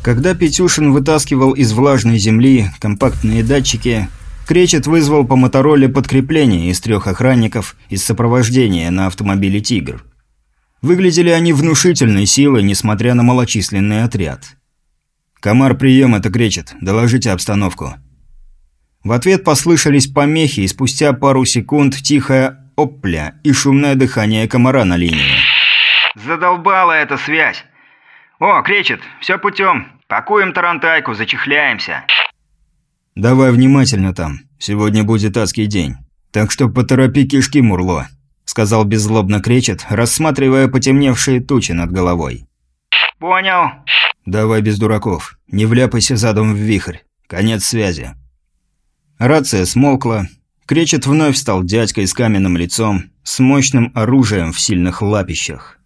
Когда Петюшин вытаскивал из влажной земли компактные датчики, Кречет вызвал по мотороле подкрепление из трех охранников из сопровождения на автомобиле «Тигр». Выглядели они внушительной силой, несмотря на малочисленный отряд. «Комар, прием, это Кречет. Доложите обстановку». В ответ послышались помехи, и спустя пару секунд тихая «опля» и шумное дыхание комара на линии. «Задолбала эта связь! О, Кречет, все путем. Пакуем тарантайку, зачехляемся». «Давай внимательно там. Сегодня будет адский день. Так что поторопи кишки, Мурло», — сказал беззлобно Кречет, рассматривая потемневшие тучи над головой. «Понял». «Давай без дураков. Не вляпайся задом в вихрь. Конец связи». Рация смолкла. Кречет вновь стал дядькой с каменным лицом, с мощным оружием в сильных лапищах.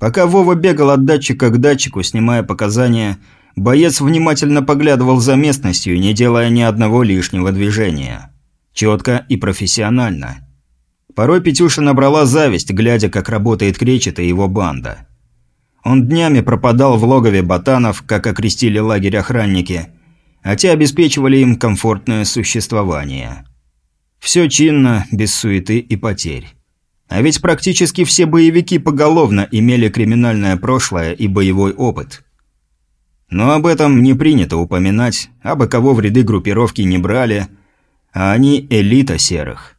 Пока Вова бегал от датчика к датчику, снимая показания, Боец внимательно поглядывал за местностью, не делая ни одного лишнего движения. Четко и профессионально. Порой Петюша набрала зависть, глядя, как работает Кречет и его банда. Он днями пропадал в логове ботанов, как окрестили лагерь охранники, а те обеспечивали им комфортное существование. Все чинно, без суеты и потерь. А ведь практически все боевики поголовно имели криминальное прошлое и боевой опыт. Но об этом не принято упоминать, а бы кого в ряды группировки не брали, а они элита серых.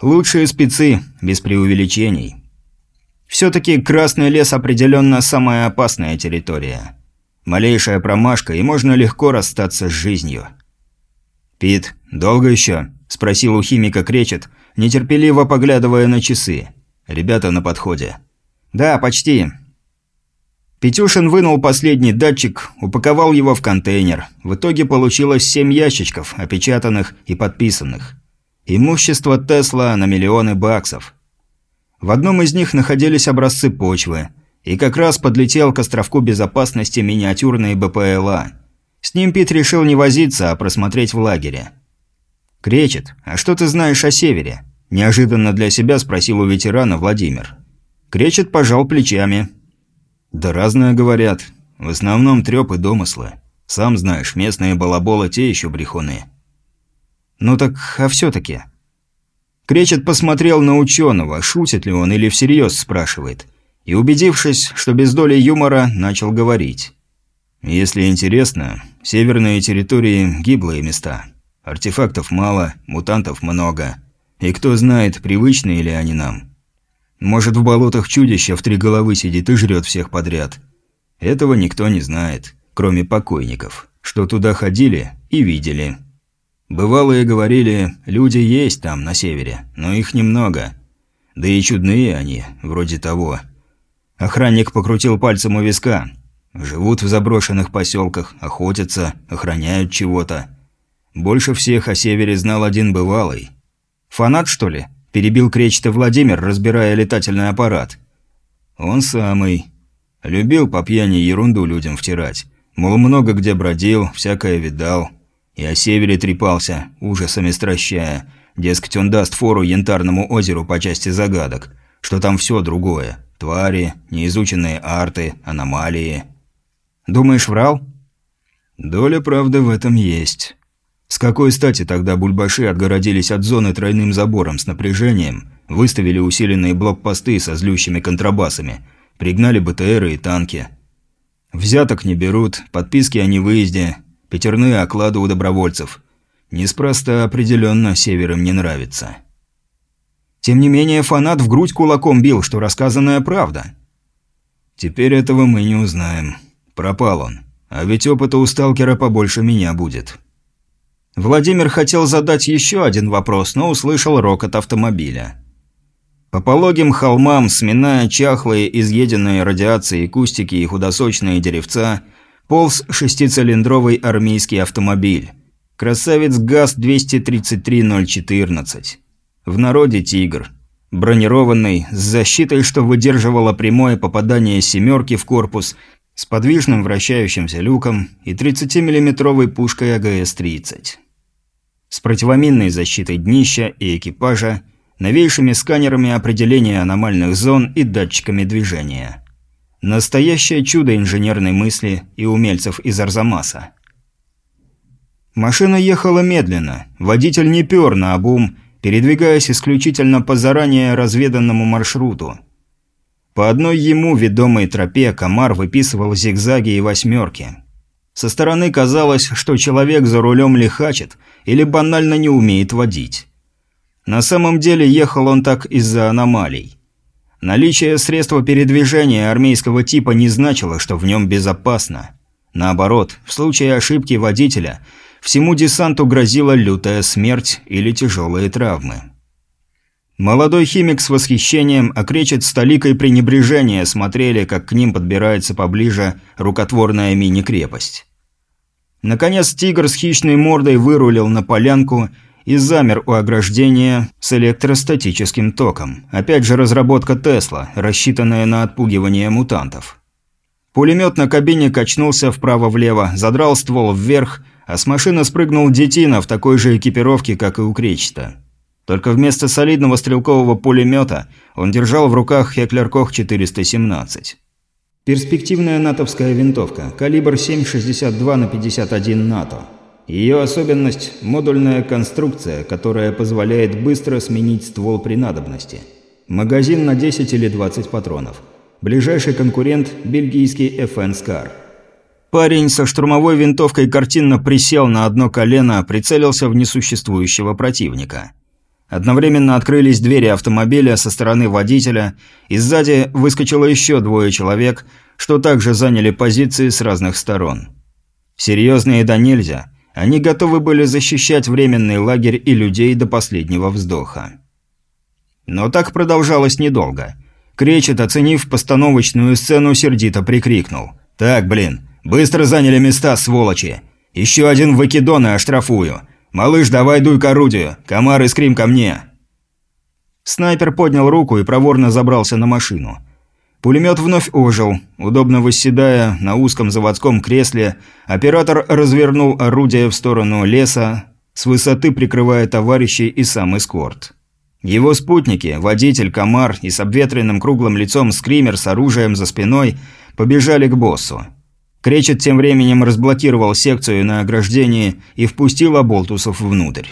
Лучшие спецы, без преувеличений. Все-таки Красный лес определенно самая опасная территория. Малейшая промашка, и можно легко расстаться с жизнью. «Пит, долго еще?» – спросил у химика Кречет, нетерпеливо поглядывая на часы. «Ребята на подходе». «Да, почти. Петюшин вынул последний датчик, упаковал его в контейнер. В итоге получилось семь ящичков, опечатанных и подписанных. Имущество Тесла на миллионы баксов. В одном из них находились образцы почвы. И как раз подлетел к островку безопасности миниатюрный БПЛА. С ним Пит решил не возиться, а просмотреть в лагере. «Кречет, а что ты знаешь о Севере?» – неожиданно для себя спросил у ветерана Владимир. Кречет пожал плечами – «Да разное говорят. В основном трёп и домыслы. Сам знаешь, местные балаболы те еще брехуны». «Ну так, а все-таки?» Кречет посмотрел на ученого, шутит ли он или всерьез спрашивает. И, убедившись, что без доли юмора, начал говорить. «Если интересно, северные территории – гиблые места. Артефактов мало, мутантов много. И кто знает, привычны ли они нам. Может, в болотах чудище в три головы сидит и жрет всех подряд. Этого никто не знает, кроме покойников, что туда ходили и видели. Бывалые говорили, люди есть там, на севере, но их немного. Да и чудные они, вроде того. Охранник покрутил пальцем у виска. Живут в заброшенных поселках, охотятся, охраняют чего-то. Больше всех о севере знал один бывалый. «Фанат, что ли?» – перебил кречета Владимир, разбирая летательный аппарат. «Он самый. Любил по пьяни ерунду людям втирать. Мол, много где бродил, всякое видал. И о севере трепался, ужасами стращая. Дескать, он даст фору Янтарному озеру по части загадок, что там все другое. Твари, неизученные арты, аномалии. Думаешь, врал? Доля правды в этом есть. С какой стати тогда бульбаши отгородились от зоны тройным забором с напряжением, выставили усиленные блокпосты со злющими контрабасами, пригнали БТРы и танки? Взяток не берут, подписки о невыезде, пятерные оклады у добровольцев. Неспроста определенно севером не нравится. Тем не менее, фанат в грудь кулаком бил, что рассказанная правда. Теперь этого мы не узнаем. Пропал он. А ведь опыта у сталкера побольше меня будет. Владимир хотел задать еще один вопрос, но услышал рокот автомобиля. По пологим холмам, сминая чахлые, изъеденные радиацией кустики и худосочные деревца, полз шестицилиндровый армейский автомобиль. Красавец ГАЗ-233-014. В народе «Тигр». Бронированный, с защитой, что выдерживало прямое попадание «семерки» в корпус, с подвижным вращающимся люком и 30-миллиметровой пушкой АГС-30. С противоминной защитой днища и экипажа, новейшими сканерами определения аномальных зон и датчиками движения. Настоящее чудо инженерной мысли и умельцев из Арзамаса. Машина ехала медленно, водитель не пер на обум, передвигаясь исключительно по заранее разведанному маршруту. По одной ему ведомой тропе комар выписывал зигзаги и восьмерки. Со стороны казалось, что человек за рулем лихачит или банально не умеет водить. На самом деле ехал он так из-за аномалий. Наличие средства передвижения армейского типа не значило, что в нем безопасно. Наоборот, в случае ошибки водителя всему десанту грозила лютая смерть или тяжелые травмы. Молодой химик с восхищением, а кречет с толикой пренебрежения смотрели, как к ним подбирается поближе рукотворная мини-крепость. Наконец тигр с хищной мордой вырулил на полянку и замер у ограждения с электростатическим током. Опять же разработка Тесла, рассчитанная на отпугивание мутантов. Пулемет на кабине качнулся вправо-влево, задрал ствол вверх, а с машины спрыгнул детина в такой же экипировке, как и у Кречета. Только вместо солидного стрелкового пулемета он держал в руках Хеклер Кох 417. Перспективная натовская винтовка, калибр 7,62 на 51 НАТО. Ее особенность – модульная конструкция, которая позволяет быстро сменить ствол при надобности. Магазин на 10 или 20 патронов. Ближайший конкурент – бельгийский FN Scar. Парень со штурмовой винтовкой картинно присел на одно колено, прицелился в несуществующего противника – Одновременно открылись двери автомобиля со стороны водителя, и сзади выскочило еще двое человек, что также заняли позиции с разных сторон. Серьезные да нельзя, они готовы были защищать временный лагерь и людей до последнего вздоха. Но так продолжалось недолго. Кречет, оценив постановочную сцену, сердито прикрикнул. «Так, блин, быстро заняли места, сволочи! Еще один выкидон и оштрафую! «Малыш, давай дуй к орудию! Комар скрим ко мне!» Снайпер поднял руку и проворно забрался на машину. Пулемет вновь ожил. Удобно восседая на узком заводском кресле, оператор развернул орудие в сторону леса, с высоты прикрывая товарищей и сам эскорт. Его спутники, водитель, комар и с обветренным круглым лицом скример с оружием за спиной побежали к боссу. Кречет тем временем разблокировал секцию на ограждении и впустил оболтусов внутрь.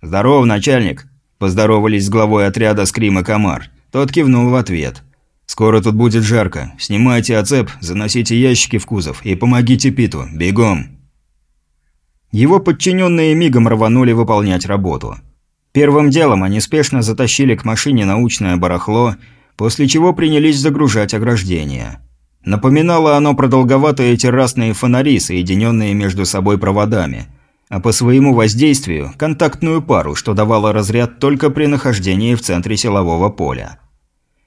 «Здорово, начальник!» – поздоровались с главой отряда Скрим и Комар. Тот кивнул в ответ. «Скоро тут будет жарко. Снимайте оцеп, заносите ящики в кузов и помогите Питу. Бегом!» Его подчиненные мигом рванули выполнять работу. Первым делом они спешно затащили к машине научное барахло, после чего принялись загружать ограждение. Напоминало оно продолговатые террасные фонари, соединенные между собой проводами, а по своему воздействию – контактную пару, что давало разряд только при нахождении в центре силового поля.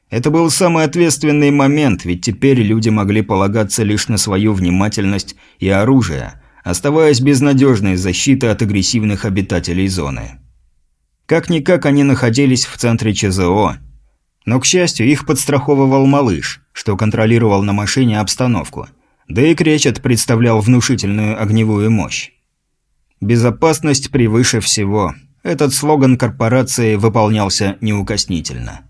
Это был самый ответственный момент, ведь теперь люди могли полагаться лишь на свою внимательность и оружие, оставаясь без надежной защиты от агрессивных обитателей зоны. Как-никак они находились в центре ЧЗО – но, к счастью, их подстраховывал малыш, что контролировал на машине обстановку. Да и Кречет представлял внушительную огневую мощь. «Безопасность превыше всего». Этот слоган корпорации выполнялся неукоснительно.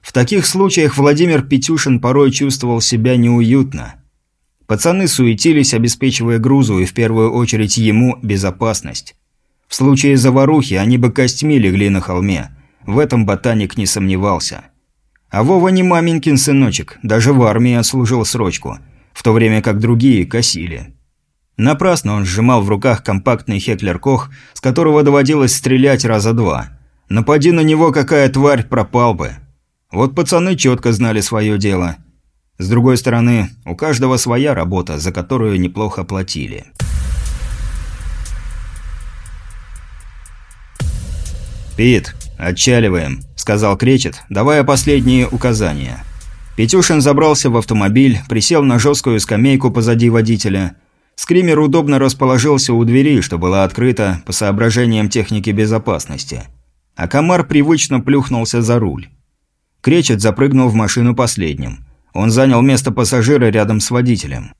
В таких случаях Владимир Петюшин порой чувствовал себя неуютно. Пацаны суетились, обеспечивая грузу и в первую очередь ему безопасность. В случае заварухи они бы костьми легли на холме – в этом ботаник не сомневался. А Вова не маменькин сыночек, даже в армии отслужил срочку, в то время как другие косили. Напрасно он сжимал в руках компактный Хеклер Кох, с которого доводилось стрелять раза два. Напади на него какая тварь, пропал бы. Вот пацаны четко знали свое дело. С другой стороны, у каждого своя работа, за которую неплохо платили. «Пит, «Отчаливаем», – сказал Кречет, давая последние указания. Петюшин забрался в автомобиль, присел на жесткую скамейку позади водителя. Скример удобно расположился у двери, что была открыта по соображениям техники безопасности. А комар привычно плюхнулся за руль. Кречет запрыгнул в машину последним. Он занял место пассажира рядом с водителем.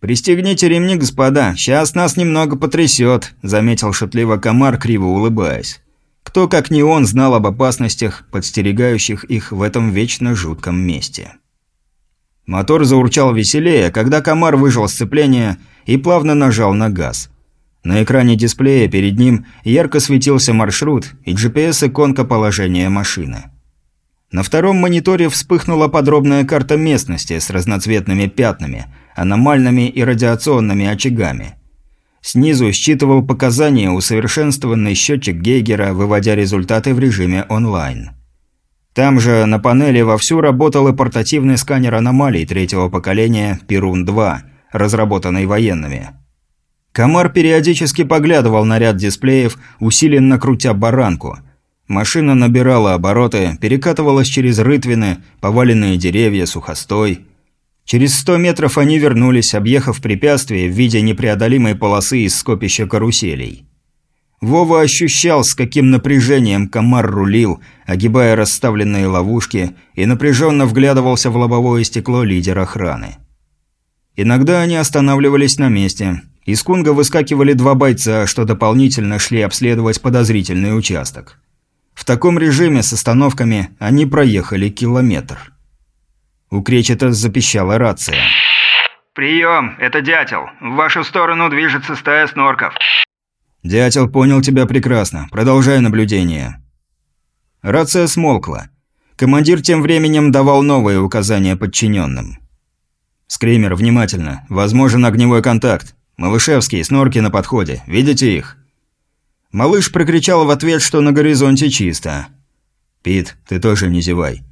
«Пристегните ремни, господа, сейчас нас немного потрясет», – заметил шутливо комар, криво улыбаясь. Кто, как не он, знал об опасностях, подстерегающих их в этом вечно жутком месте. Мотор заурчал веселее, когда комар выжил сцепление и плавно нажал на газ. На экране дисплея перед ним ярко светился маршрут и GPS-иконка положения машины. На втором мониторе вспыхнула подробная карта местности с разноцветными пятнами, аномальными и радиационными очагами. Снизу считывал показания усовершенствованный счетчик Гейгера, выводя результаты в режиме онлайн. Там же на панели вовсю работал и портативный сканер аномалий третьего поколения Перун-2, разработанный военными. Комар периодически поглядывал на ряд дисплеев, усиленно крутя баранку – Машина набирала обороты, перекатывалась через рытвины, поваленные деревья, сухостой. Через сто метров они вернулись, объехав препятствие в виде непреодолимой полосы из скопища каруселей. Вова ощущал, с каким напряжением комар рулил, огибая расставленные ловушки, и напряженно вглядывался в лобовое стекло лидера охраны. Иногда они останавливались на месте. Из Кунга выскакивали два бойца, что дополнительно шли обследовать подозрительный участок. В таком режиме с остановками они проехали километр. У Кречета запищала рация. «Прием, это Дятел. В вашу сторону движется стая снорков». «Дятел понял тебя прекрасно. Продолжай наблюдение». Рация смолкла. Командир тем временем давал новые указания подчиненным. «Скример, внимательно. Возможен огневой контакт. Малышевский, снорки на подходе. Видите их?» Малыш прокричал в ответ, что на горизонте чисто. «Пит, ты тоже не зевай».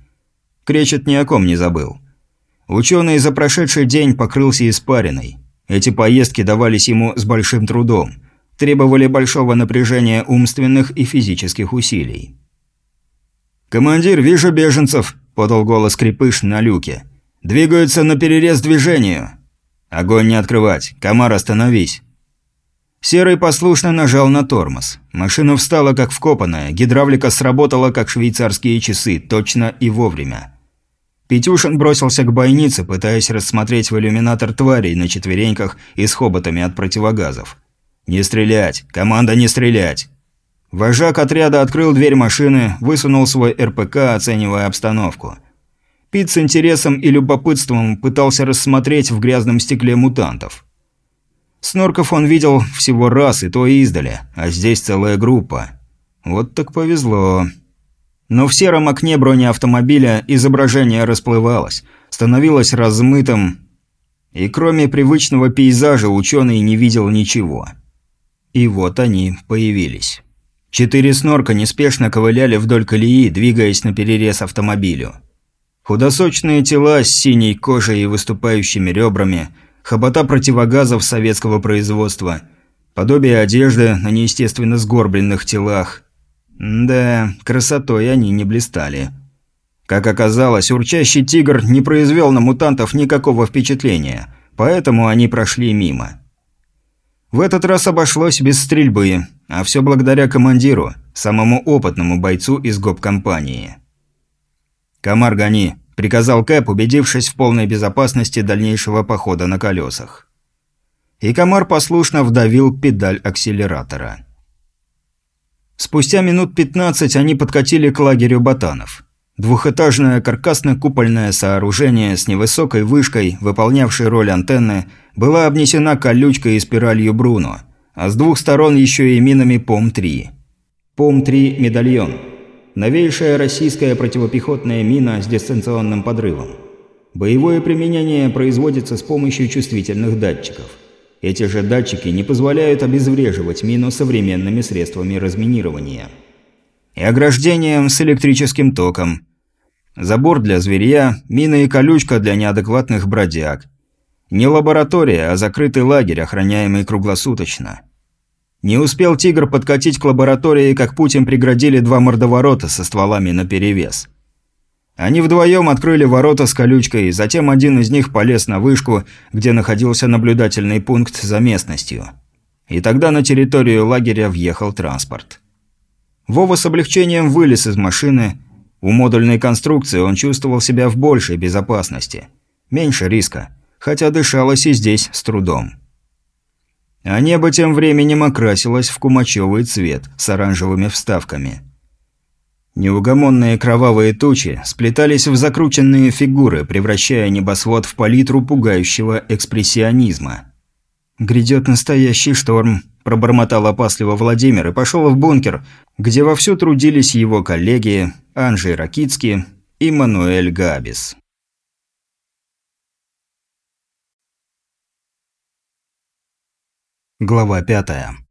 Кречет ни о ком не забыл. Ученый за прошедший день покрылся испариной. Эти поездки давались ему с большим трудом, требовали большого напряжения умственных и физических усилий. «Командир, вижу беженцев», – подал голос Крепыш на люке. «Двигаются на перерез движению». «Огонь не открывать. Комар, остановись». Серый послушно нажал на тормоз. Машина встала как вкопанная, гидравлика сработала как швейцарские часы, точно и вовремя. Петюшин бросился к бойнице, пытаясь рассмотреть в иллюминатор тварей на четвереньках и с хоботами от противогазов. «Не стрелять! Команда не стрелять!» Вожак отряда открыл дверь машины, высунул свой РПК, оценивая обстановку. Пит с интересом и любопытством пытался рассмотреть в грязном стекле мутантов. Снорков он видел всего раз, и то издали, а здесь целая группа. Вот так повезло. Но в сером окне бронеавтомобиля изображение расплывалось, становилось размытым, и кроме привычного пейзажа ученый не видел ничего. И вот они появились. Четыре снорка неспешно ковыляли вдоль колеи, двигаясь на перерез автомобилю. Худосочные тела с синей кожей и выступающими ребрами – хобота противогазов советского производства, подобие одежды на неестественно сгорбленных телах. Да, красотой они не блистали. Как оказалось, урчащий тигр не произвел на мутантов никакого впечатления, поэтому они прошли мимо. В этот раз обошлось без стрельбы, а все благодаря командиру, самому опытному бойцу из гоп-компании. «Комар, гони!» – приказал Кэп, убедившись в полной безопасности дальнейшего похода на колесах. И комар послушно вдавил педаль акселератора. Спустя минут 15 они подкатили к лагерю ботанов. Двухэтажное каркасно-купольное сооружение с невысокой вышкой, выполнявшей роль антенны, была обнесена колючкой и спиралью Бруно, а с двух сторон еще и минами ПОМ-3. ПОМ-3 «Медальон» Новейшая российская противопехотная мина с дистанционным подрывом. Боевое применение производится с помощью чувствительных датчиков. Эти же датчики не позволяют обезвреживать мину современными средствами разминирования. И ограждением с электрическим током. Забор для зверья, мина и колючка для неадекватных бродяг. Не лаборатория, а закрытый лагерь, охраняемый круглосуточно. Не успел «Тигр» подкатить к лаборатории, как Путин преградили два мордоворота со стволами наперевес. Они вдвоем открыли ворота с колючкой, затем один из них полез на вышку, где находился наблюдательный пункт за местностью. И тогда на территорию лагеря въехал транспорт. Вова с облегчением вылез из машины, У модульной конструкции он чувствовал себя в большей безопасности. Меньше риска, хотя дышалось и здесь с трудом. А небо тем временем окрасилось в кумачевый цвет с оранжевыми вставками. Неугомонные кровавые тучи сплетались в закрученные фигуры, превращая небосвод в палитру пугающего экспрессионизма. «Грядет настоящий шторм», – пробормотал опасливо Владимир и пошел в бункер, где вовсю трудились его коллеги Анжей Ракицкий и Мануэль Габис. Глава пятая.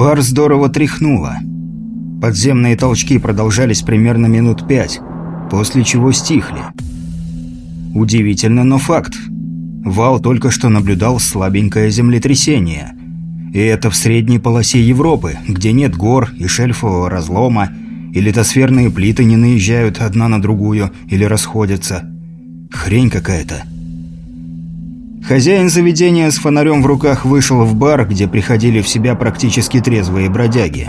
Бар здорово тряхнуло. Подземные толчки продолжались примерно минут пять, после чего стихли. Удивительно, но факт. Вал только что наблюдал слабенькое землетрясение. И это в средней полосе Европы, где нет гор и шельфового разлома, и литосферные плиты не наезжают одна на другую или расходятся. Хрень какая-то. Хозяин заведения с фонарем в руках вышел в бар, где приходили в себя практически трезвые бродяги.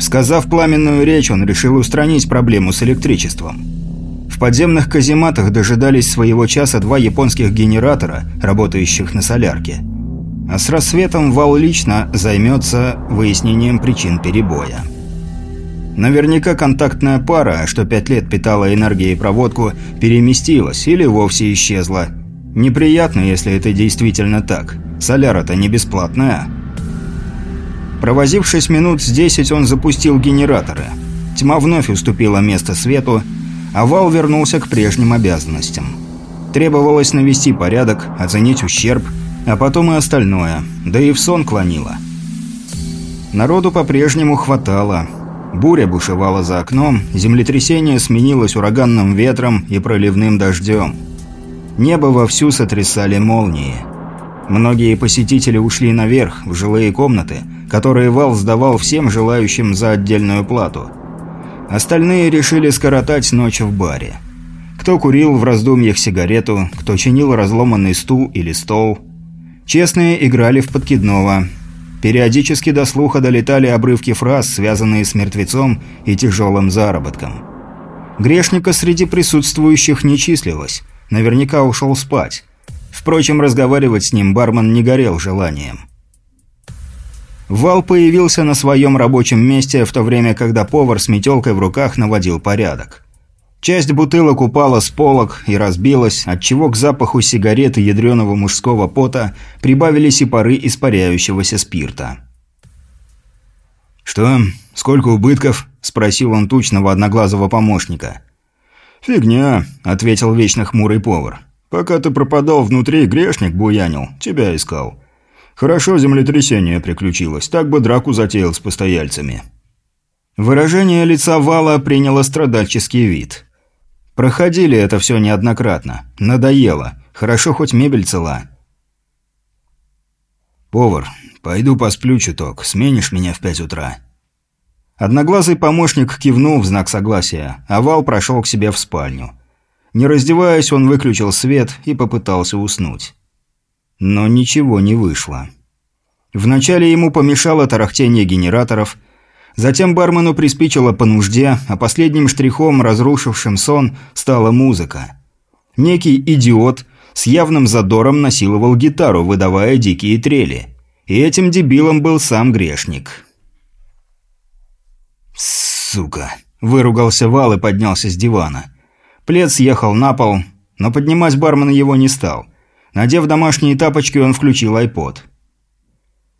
Сказав пламенную речь, он решил устранить проблему с электричеством. В подземных казематах дожидались своего часа два японских генератора, работающих на солярке. А с рассветом Вал лично займется выяснением причин перебоя. Наверняка контактная пара, что пять лет питала энергией проводку, переместилась или вовсе исчезла. Неприятно, если это действительно так. Соляра-то не бесплатная. Провозившись минут с десять, он запустил генераторы. Тьма вновь уступила место свету, а Вал вернулся к прежним обязанностям. Требовалось навести порядок, оценить ущерб, а потом и остальное, да и в сон клонило. Народу по-прежнему хватало. Буря бушевала за окном, землетрясение сменилось ураганным ветром и проливным дождем. Небо вовсю сотрясали молнии. Многие посетители ушли наверх, в жилые комнаты, которые Вал сдавал всем желающим за отдельную плату – Остальные решили скоротать ночь в баре. Кто курил в раздумьях сигарету, кто чинил разломанный стул или стол. Честные играли в подкидного. Периодически до слуха долетали обрывки фраз, связанные с мертвецом и тяжелым заработком. Грешника среди присутствующих не числилось. Наверняка ушел спать. Впрочем, разговаривать с ним бармен не горел желанием. Вал появился на своем рабочем месте в то время, когда повар с метелкой в руках наводил порядок. Часть бутылок упала с полок и разбилась, отчего к запаху сигарет и ядреного мужского пота прибавились и пары испаряющегося спирта. «Что? Сколько убытков?» – спросил он тучного одноглазого помощника. «Фигня», – ответил вечно хмурый повар. «Пока ты пропадал внутри, грешник буянил, тебя искал. Хорошо землетрясение приключилось, так бы драку затеял с постояльцами. Выражение лица Вала приняло страдальческий вид. Проходили это все неоднократно. Надоело. Хорошо хоть мебель цела. «Повар, пойду посплю чуток. Сменишь меня в пять утра?» Одноглазый помощник кивнул в знак согласия, а Вал прошел к себе в спальню. Не раздеваясь, он выключил свет и попытался уснуть. Но ничего не вышло. Вначале ему помешало тарахтение генераторов, затем бармену приспичило по нужде, а последним штрихом, разрушившим сон, стала музыка. Некий идиот с явным задором насиловал гитару, выдавая дикие трели. И этим дебилом был сам грешник. «Сука!» – выругался Вал и поднялся с дивана. Плед съехал на пол, но поднимать бармен его не стал – Надев домашние тапочки, он включил айпод.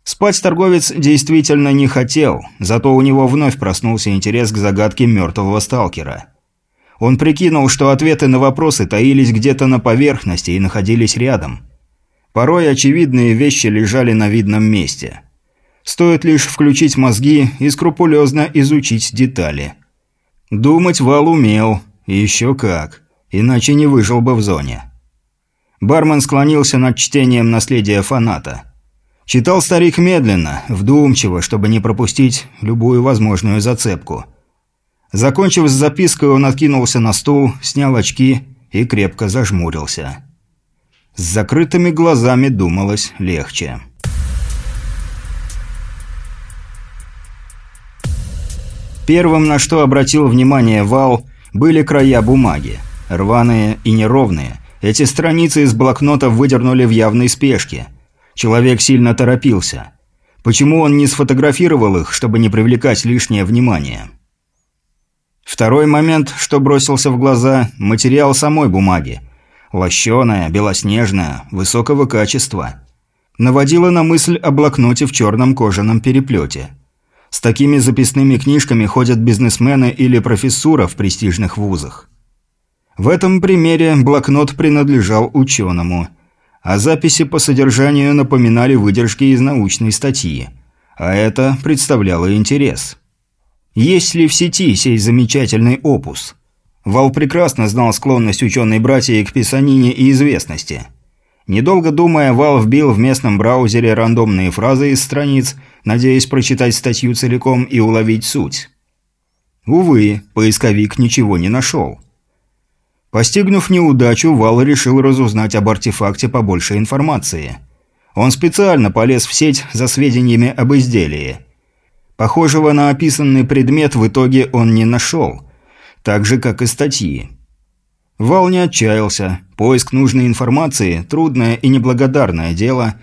Спать торговец действительно не хотел, зато у него вновь проснулся интерес к загадке мертвого сталкера. Он прикинул, что ответы на вопросы таились где-то на поверхности и находились рядом. Порой очевидные вещи лежали на видном месте. Стоит лишь включить мозги и скрупулезно изучить детали. Думать Вал умел, еще как, иначе не выжил бы в зоне. Бармен склонился над чтением наследия фаната. Читал старик медленно, вдумчиво, чтобы не пропустить любую возможную зацепку. Закончив с запиской, он откинулся на стул, снял очки и крепко зажмурился. С закрытыми глазами думалось легче. Первым, на что обратил внимание Вал, были края бумаги. Рваные и неровные. Эти страницы из блокнота выдернули в явной спешке. Человек сильно торопился. Почему он не сфотографировал их, чтобы не привлекать лишнее внимание? Второй момент, что бросился в глаза – материал самой бумаги. Лощеная, белоснежная, высокого качества. Наводила на мысль о блокноте в черном кожаном переплете. С такими записными книжками ходят бизнесмены или профессура в престижных вузах. В этом примере блокнот принадлежал ученому, а записи по содержанию напоминали выдержки из научной статьи, а это представляло интерес. Есть ли в сети сей замечательный опус? Вал прекрасно знал склонность ученой братья к писанине и известности. Недолго думая, Вал вбил в местном браузере рандомные фразы из страниц, надеясь прочитать статью целиком и уловить суть. Увы, поисковик ничего не нашел. Постигнув неудачу, Вал решил разузнать об артефакте побольше информации. Он специально полез в сеть за сведениями об изделии – Похожего на описанный предмет в итоге он не нашел, так же, как и статьи. Вал не отчаялся, поиск нужной информации – трудное и неблагодарное дело,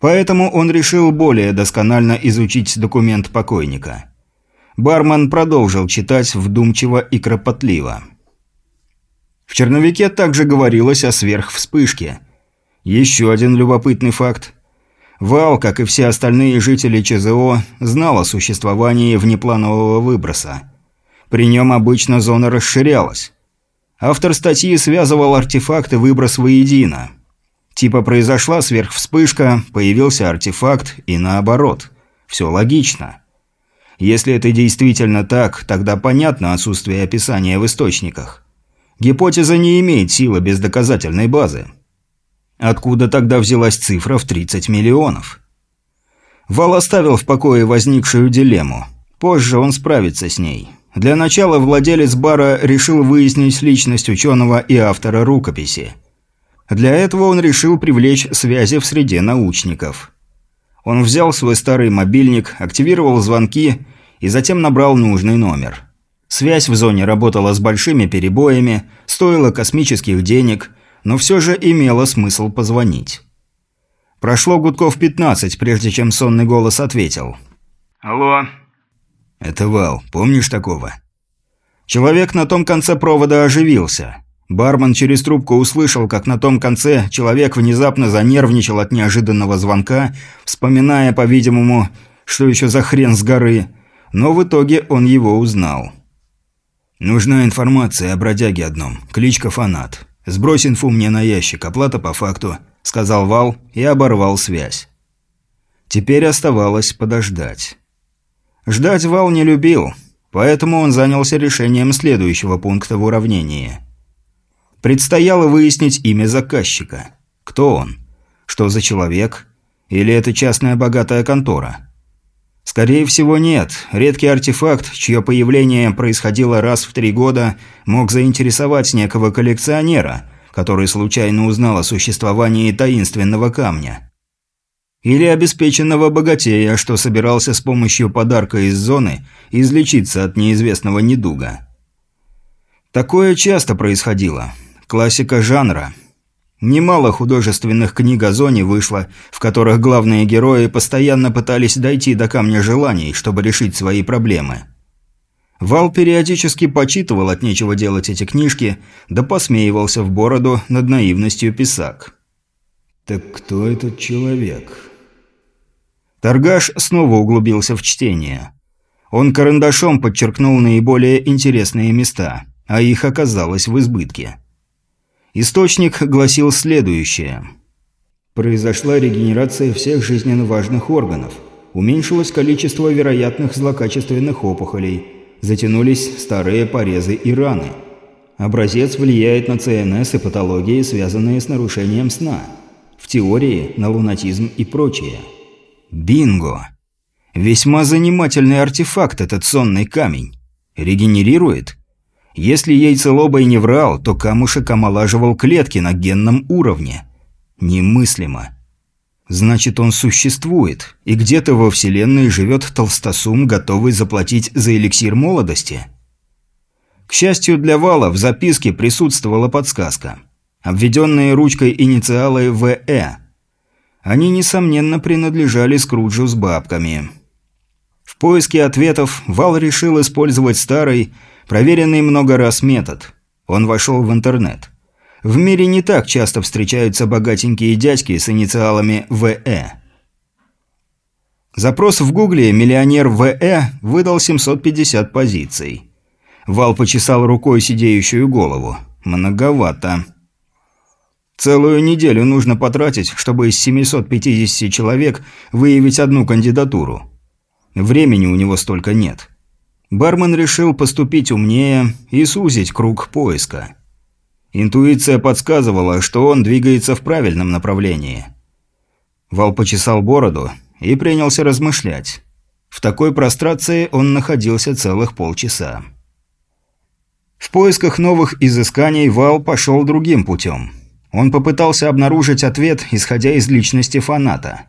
поэтому он решил более досконально изучить документ покойника. Бармен продолжил читать вдумчиво и кропотливо. В черновике также говорилось о сверхвспышке. Еще один любопытный факт – Вал, как и все остальные жители ЧЗО, знал о существовании внепланового выброса. При нем обычно зона расширялась. Автор статьи связывал артефакты выброс воедино. Типа произошла сверхвспышка, появился артефакт и наоборот. Все логично. Если это действительно так, тогда понятно отсутствие описания в источниках. Гипотеза не имеет силы без доказательной базы. Откуда тогда взялась цифра в 30 миллионов? Вал оставил в покое возникшую дилемму. Позже он справится с ней. Для начала владелец бара решил выяснить личность ученого и автора рукописи. Для этого он решил привлечь связи в среде научников. Он взял свой старый мобильник, активировал звонки и затем набрал нужный номер. Связь в зоне работала с большими перебоями, стоила космических денег – но все же имело смысл позвонить. Прошло гудков 15, прежде чем сонный голос ответил. «Алло?» «Это Вал. Помнишь такого?» Человек на том конце провода оживился. Бармен через трубку услышал, как на том конце человек внезапно занервничал от неожиданного звонка, вспоминая, по-видимому, что еще за хрен с горы, но в итоге он его узнал. «Нужна информация о бродяге одном. Кличка Фанат. «Сбрось инфу мне на ящик, оплата по факту», – сказал Вал и оборвал связь. Теперь оставалось подождать. Ждать Вал не любил, поэтому он занялся решением следующего пункта в уравнении. Предстояло выяснить имя заказчика. Кто он? Что за человек? Или это частная богатая контора? Скорее всего, нет. Редкий артефакт, чье появление происходило раз в три года, мог заинтересовать некого коллекционера, который случайно узнал о существовании таинственного камня. Или обеспеченного богатея, что собирался с помощью подарка из зоны излечиться от неизвестного недуга. Такое часто происходило. Классика жанра – Немало художественных книг о зоне вышло, в которых главные герои постоянно пытались дойти до камня желаний, чтобы решить свои проблемы. Вал периодически почитывал от нечего делать эти книжки, да посмеивался в бороду над наивностью писак. «Так кто этот человек?» Торгаш снова углубился в чтение. Он карандашом подчеркнул наиболее интересные места, а их оказалось в избытке. Источник гласил следующее. Произошла регенерация всех жизненно важных органов. Уменьшилось количество вероятных злокачественных опухолей. Затянулись старые порезы и раны. Образец влияет на ЦНС и патологии, связанные с нарушением сна. В теории – на лунатизм и прочее. Бинго! Весьма занимательный артефакт этот сонный камень. Регенерирует? Если яйцелобой не врал, то камушек омолаживал клетки на генном уровне. Немыслимо. Значит, он существует, и где-то во Вселенной живет толстосум, готовый заплатить за эликсир молодости. К счастью для Вала, в записке присутствовала подсказка. Обведенные ручкой инициалы ВЭ. Они, несомненно, принадлежали Скруджу с бабками. В поиске ответов Вал решил использовать старый, проверенный много раз метод. Он вошел в интернет. В мире не так часто встречаются богатенькие дядьки с инициалами ВЭ. Запрос в гугле «Миллионер ВЭ» выдал 750 позиций. Вал почесал рукой сидеющую голову. Многовато. Целую неделю нужно потратить, чтобы из 750 человек выявить одну кандидатуру. Времени у него столько нет. Бармен решил поступить умнее и сузить круг поиска. Интуиция подсказывала, что он двигается в правильном направлении. Вал почесал бороду и принялся размышлять. В такой прострации он находился целых полчаса. В поисках новых изысканий Вал пошел другим путем. Он попытался обнаружить ответ, исходя из личности фаната.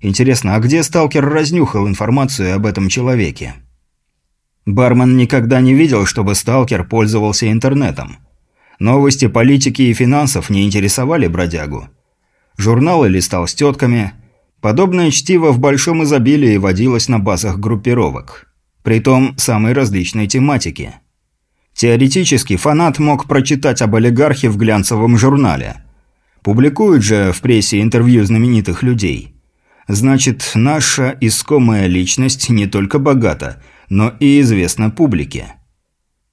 Интересно, а где сталкер разнюхал информацию об этом человеке? Бармен никогда не видел, чтобы сталкер пользовался интернетом. Новости политики и финансов не интересовали бродягу. Журналы листал с тетками. Подобное чтиво в большом изобилии водилось на базах группировок. Притом самой различной тематики. Теоретически фанат мог прочитать об олигархе в глянцевом журнале. Публикуют же в прессе интервью знаменитых людей. Значит, наша искомая личность не только богата, но и известна публике.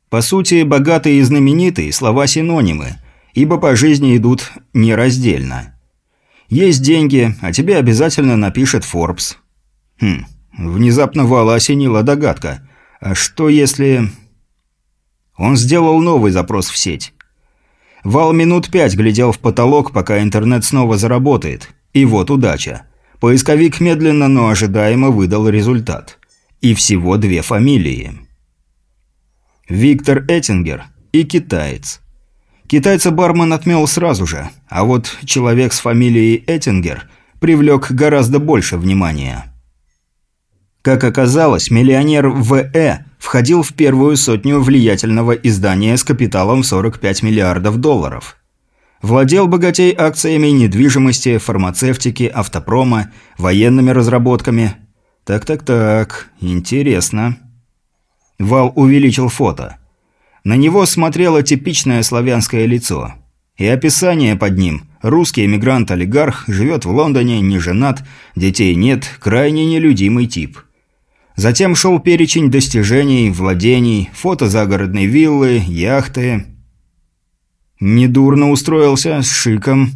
По сути, богатый и знаменитый – слова синонимы, ибо по жизни идут нераздельно. Есть деньги, а тебе обязательно напишет Forbes. Хм, внезапно Вала осенила догадка. А что если... Он сделал новый запрос в сеть. Вал минут пять глядел в потолок, пока интернет снова заработает. И вот удача. Поисковик медленно, но ожидаемо выдал результат. И всего две фамилии. Виктор Эттингер и китаец. Китайца бармен отмел сразу же, а вот человек с фамилией Эттингер привлек гораздо больше внимания. Как оказалось, миллионер В.Э. входил в первую сотню влиятельного издания с капиталом в 45 миллиардов долларов. Владел богатей акциями недвижимости, фармацевтики, автопрома, военными разработками. Так-так-так, интересно. Вал увеличил фото. На него смотрело типичное славянское лицо. И описание под ним – русский эмигрант-олигарх, живет в Лондоне, не женат, детей нет, крайне нелюдимый тип. Затем шел перечень достижений, владений, фото загородной виллы, яхты. Недурно устроился, с шиком.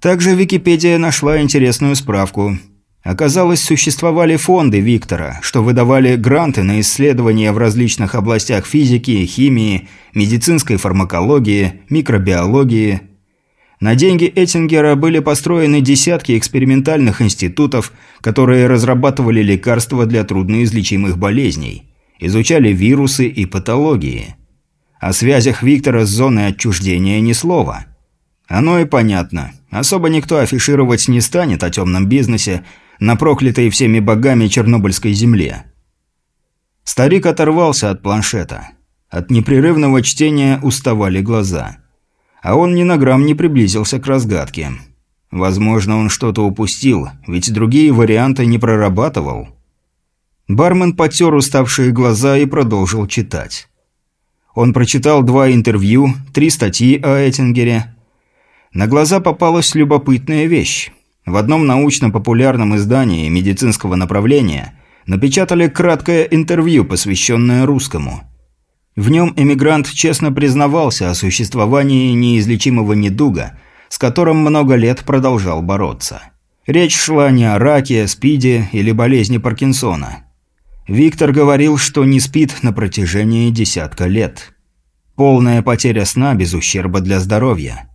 Также Википедия нашла интересную справку – Оказалось, существовали фонды Виктора, что выдавали гранты на исследования в различных областях физики, химии, медицинской фармакологии, микробиологии. На деньги Эттингера были построены десятки экспериментальных институтов, которые разрабатывали лекарства для трудноизлечимых болезней, изучали вирусы и патологии. О связях Виктора с зоной отчуждения ни слова. Оно и понятно. Особо никто афишировать не станет о темном бизнесе, на проклятой всеми богами Чернобыльской земле. Старик оторвался от планшета. От непрерывного чтения уставали глаза. А он ни на грамм не приблизился к разгадке. Возможно, он что-то упустил, ведь другие варианты не прорабатывал. Бармен потер уставшие глаза и продолжил читать. Он прочитал два интервью, три статьи о Эттингере. На глаза попалась любопытная вещь. В одном научно-популярном издании медицинского направления напечатали краткое интервью, посвященное русскому. В нем эмигрант честно признавался о существовании неизлечимого недуга, с которым много лет продолжал бороться. Речь шла не о раке, спиде или болезни Паркинсона. Виктор говорил, что не спит на протяжении десятка лет. Полная потеря сна без ущерба для здоровья –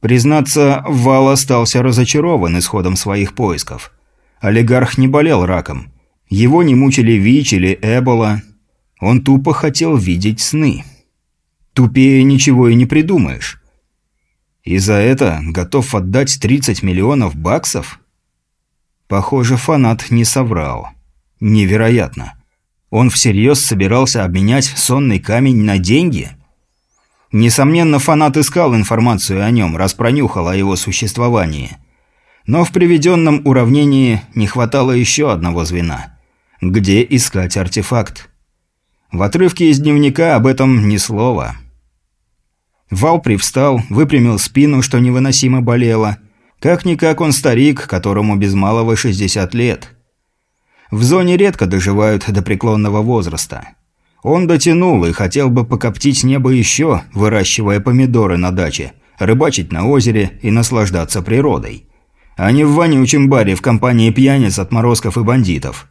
Признаться, Вал остался разочарован исходом своих поисков. Олигарх не болел раком. Его не мучили ВИЧ или Эбола. Он тупо хотел видеть сны. Тупее ничего и не придумаешь. И за это готов отдать 30 миллионов баксов? Похоже, фанат не соврал. Невероятно. Он всерьез собирался обменять сонный камень на деньги? Несомненно, фанат искал информацию о нем, раз пронюхал о его существовании. Но в приведенном уравнении не хватало еще одного звена. Где искать артефакт? В отрывке из дневника об этом ни слова. Вал привстал, выпрямил спину, что невыносимо болело. Как-никак он старик, которому без малого 60 лет. В зоне редко доживают до преклонного возраста. Он дотянул и хотел бы покоптить небо еще, выращивая помидоры на даче, рыбачить на озере и наслаждаться природой. А не в вонючем баре в компании пьяниц, отморозков и бандитов.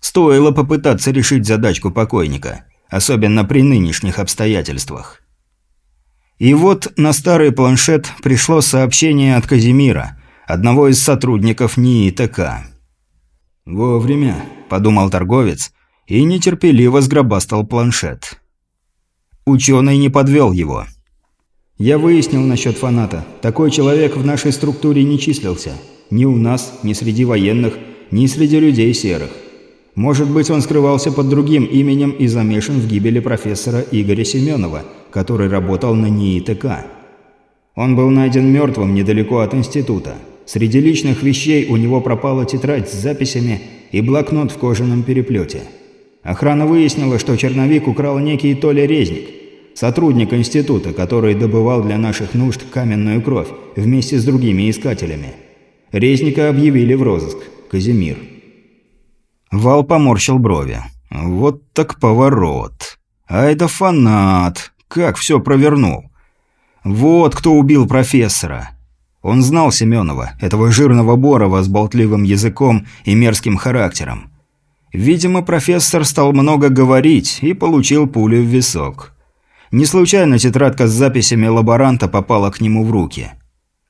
Стоило попытаться решить задачку покойника, особенно при нынешних обстоятельствах. И вот на старый планшет пришло сообщение от Казимира, одного из сотрудников НИИ ТК. «Вовремя», – подумал торговец, и нетерпеливо сгробастал планшет. Ученый не подвел его. «Я выяснил насчет фаната. Такой человек в нашей структуре не числился. Ни у нас, ни среди военных, ни среди людей серых. Может быть, он скрывался под другим именем и замешан в гибели профессора Игоря Семенова, который работал на НИИТК. Он был найден мертвым недалеко от института. Среди личных вещей у него пропала тетрадь с записями и блокнот в кожаном переплете. Охрана выяснила, что черновик украл некий Толя Резник, сотрудник института, который добывал для наших нужд каменную кровь вместе с другими искателями. Резника объявили в розыск. Казимир. Вал поморщил брови. «Вот так поворот. А это фанат. Как все провернул. Вот кто убил профессора. Он знал Семенова, этого жирного Борова с болтливым языком и мерзким характером. Видимо, профессор стал много говорить и получил пулю в висок. Не случайно тетрадка с записями лаборанта попала к нему в руки.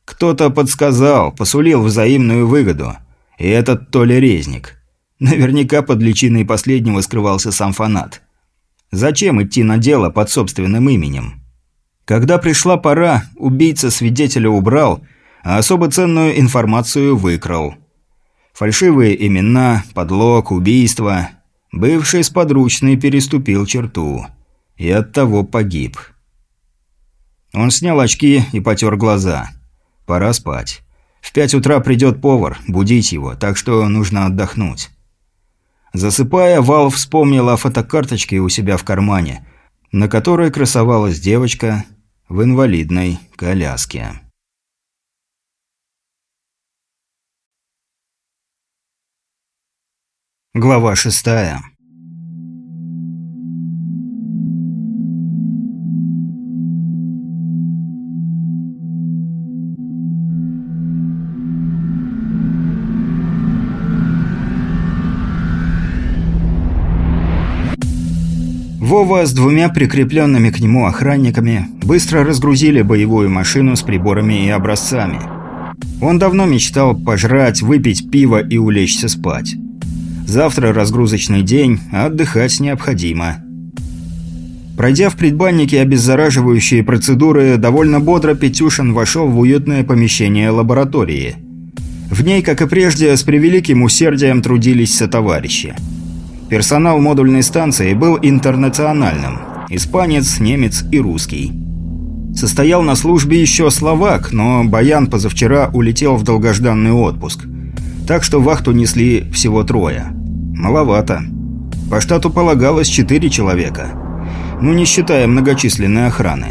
Кто-то подсказал, посулил взаимную выгоду. И этот то ли резник. Наверняка под личиной последнего скрывался сам фанат. Зачем идти на дело под собственным именем? Когда пришла пора, убийца свидетеля убрал, а особо ценную информацию выкрал. Фальшивые имена, подлог, убийство. Бывший сподручный переступил черту. И оттого погиб. Он снял очки и потер глаза. Пора спать. В пять утра придет повар, будить его, так что нужно отдохнуть. Засыпая, Вал вспомнил о фотокарточке у себя в кармане, на которой красовалась девочка в инвалидной коляске. Глава шестая Вова с двумя прикрепленными к нему охранниками быстро разгрузили боевую машину с приборами и образцами. Он давно мечтал пожрать, выпить пиво и улечься спать. Завтра разгрузочный день, а отдыхать необходимо. Пройдя в предбаннике обеззараживающие процедуры, довольно бодро Петюшин вошел в уютное помещение лаборатории. В ней, как и прежде, с превеликим усердием трудились сотоварищи. Персонал модульной станции был интернациональным. Испанец, немец и русский. Состоял на службе еще словак, но Баян позавчера улетел в долгожданный отпуск. Так что вахту несли всего трое. Маловато. По штату полагалось четыре человека. Ну, не считая многочисленной охраны.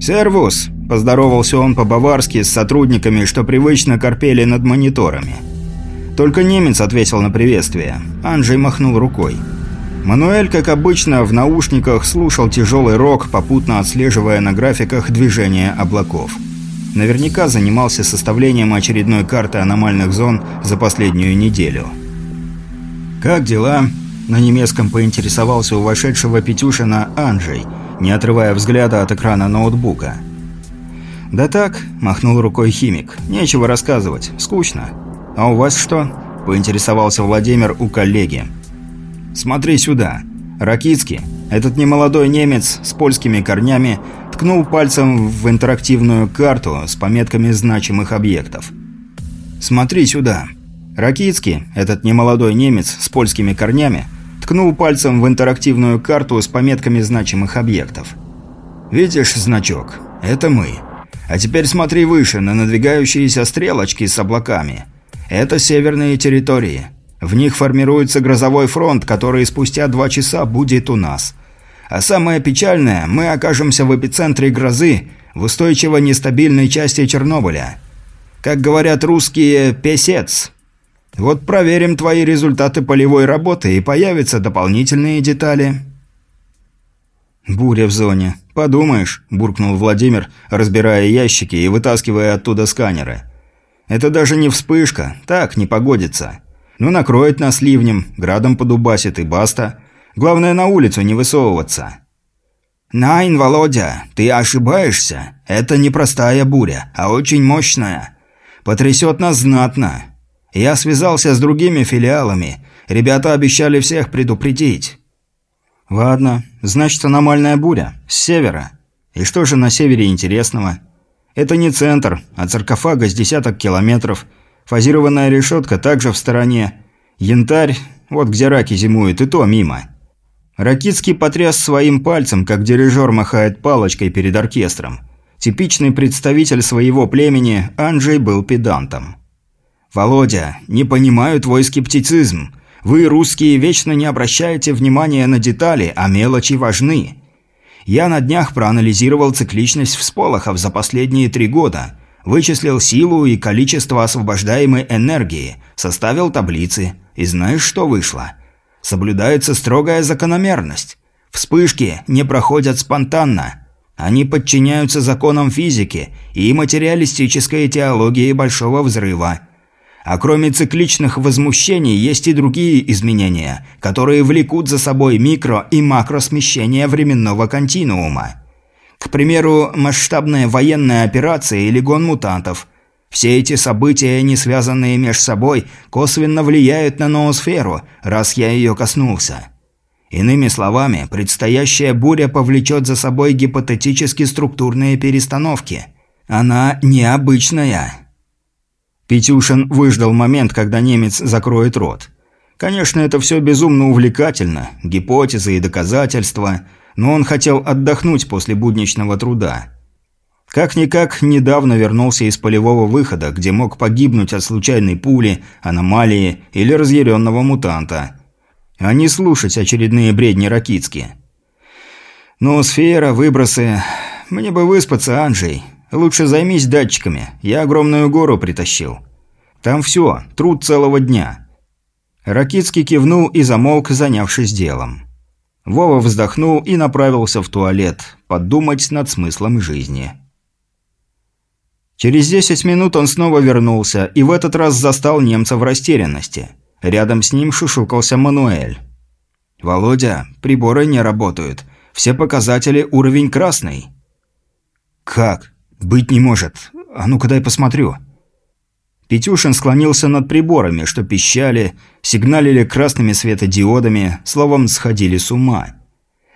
«Сервус!» – поздоровался он по-баварски с сотрудниками, что привычно корпели над мониторами. Только немец ответил на приветствие. Анджей махнул рукой. Мануэль, как обычно, в наушниках слушал тяжелый рок, попутно отслеживая на графиках движение облаков. Наверняка занимался составлением очередной карты аномальных зон за последнюю неделю. «Как дела?» – на немецком поинтересовался у вошедшего Петюшина Анджей, не отрывая взгляда от экрана ноутбука. «Да так», – махнул рукой химик, – «нечего рассказывать, скучно». «А у вас что?» – поинтересовался Владимир у коллеги. смотри сюда. Ракицкий, этот немолодой немец с польскими корнями, ткнул пальцем в интерактивную карту с пометками значимых объектов. Смотри сюда. Ракицкий, этот немолодой немец с польскими корнями, ткнул пальцем в интерактивную карту с пометками значимых объектов. «Видишь значок? Это мы. А теперь смотри выше, на надвигающиеся стрелочки с облаками. Это северные территории. В них формируется грозовой фронт, который спустя два часа будет у нас. А самое печальное, мы окажемся в эпицентре грозы, в устойчиво нестабильной части Чернобыля. Как говорят русские «песец». Вот проверим твои результаты полевой работы, и появятся дополнительные детали. «Буря в зоне. Подумаешь», – буркнул Владимир, разбирая ящики и вытаскивая оттуда сканеры. «Это даже не вспышка. Так, не погодится. Ну, накроет нас ливнем, градом подубасит и баста. Главное, на улицу не высовываться». «Найн, Володя, ты ошибаешься. Это не простая буря, а очень мощная. Потрясет нас знатно. Я связался с другими филиалами. Ребята обещали всех предупредить». «Ладно, значит аномальная буря. С севера. И что же на севере интересного? Это не центр, а саркофага с десяток километров. Фазированная решетка также в стороне. Янтарь, вот где раки зимуют, и то мимо». Ракитский потряс своим пальцем, как дирижер махает палочкой перед оркестром. Типичный представитель своего племени, Анджей был педантом. «Володя, не понимаю твой скептицизм. Вы, русские, вечно не обращаете внимания на детали, а мелочи важны. Я на днях проанализировал цикличность всполохов за последние три года, вычислил силу и количество освобождаемой энергии, составил таблицы. И знаешь, что вышло? Соблюдается строгая закономерность. Вспышки не проходят спонтанно. Они подчиняются законам физики и материалистической теологии Большого Взрыва – а кроме цикличных возмущений есть и другие изменения, которые влекут за собой микро- и макросмещение временного континуума. К примеру, масштабная военная операция или гон мутантов. Все эти события, не связанные между собой, косвенно влияют на ноосферу, раз я ее коснулся. Иными словами, предстоящая буря повлечет за собой гипотетически структурные перестановки. Она необычная. Петюшин выждал момент, когда немец закроет рот. Конечно, это все безумно увлекательно, гипотезы и доказательства, но он хотел отдохнуть после будничного труда. Как-никак недавно вернулся из полевого выхода, где мог погибнуть от случайной пули, аномалии или разъяренного мутанта. А не слушать очередные бредни Ракицки. Ну, сфера, выбросы... Мне бы выспаться, Анжей. Лучше займись датчиками. Я огромную гору притащил. Там все, труд целого дня». Ракицкий кивнул и замолк, занявшись делом. Вова вздохнул и направился в туалет, подумать над смыслом жизни. Через 10 минут он снова вернулся и в этот раз застал немца в растерянности. Рядом с ним шушукался Мануэль. «Володя, приборы не работают. Все показатели уровень красный». «Как? «Быть не может. А ну-ка дай посмотрю». Петюшин склонился над приборами, что пищали, сигналили красными светодиодами, словом, сходили с ума.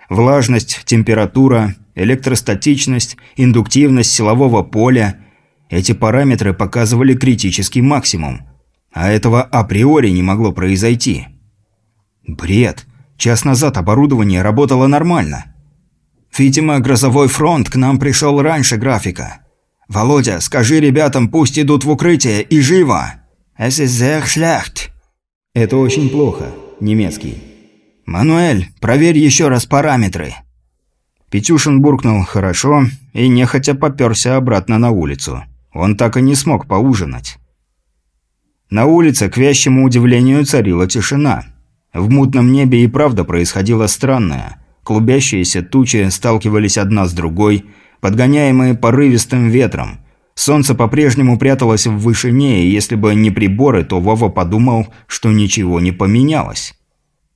Влажность, температура, электростатичность, индуктивность силового поля – эти параметры показывали критический максимум. А этого априори не могло произойти. Бред. Час назад оборудование работало нормально. Видимо, грозовой фронт к нам пришел раньше графика. Володя, скажи ребятам, пусть идут в укрытие и живо. Es ist sehr schlecht. Это очень плохо. Немецкий. Мануэль, проверь еще раз параметры. Петюшин буркнул «хорошо» и нехотя попёрся обратно на улицу. Он так и не смог поужинать. На улице, к вящему удивлению, царила тишина. В мутном небе и правда происходило странное – Клубящиеся тучи сталкивались одна с другой, подгоняемые порывистым ветром. Солнце по-прежнему пряталось в вышине, и если бы не приборы, то Вова подумал, что ничего не поменялось.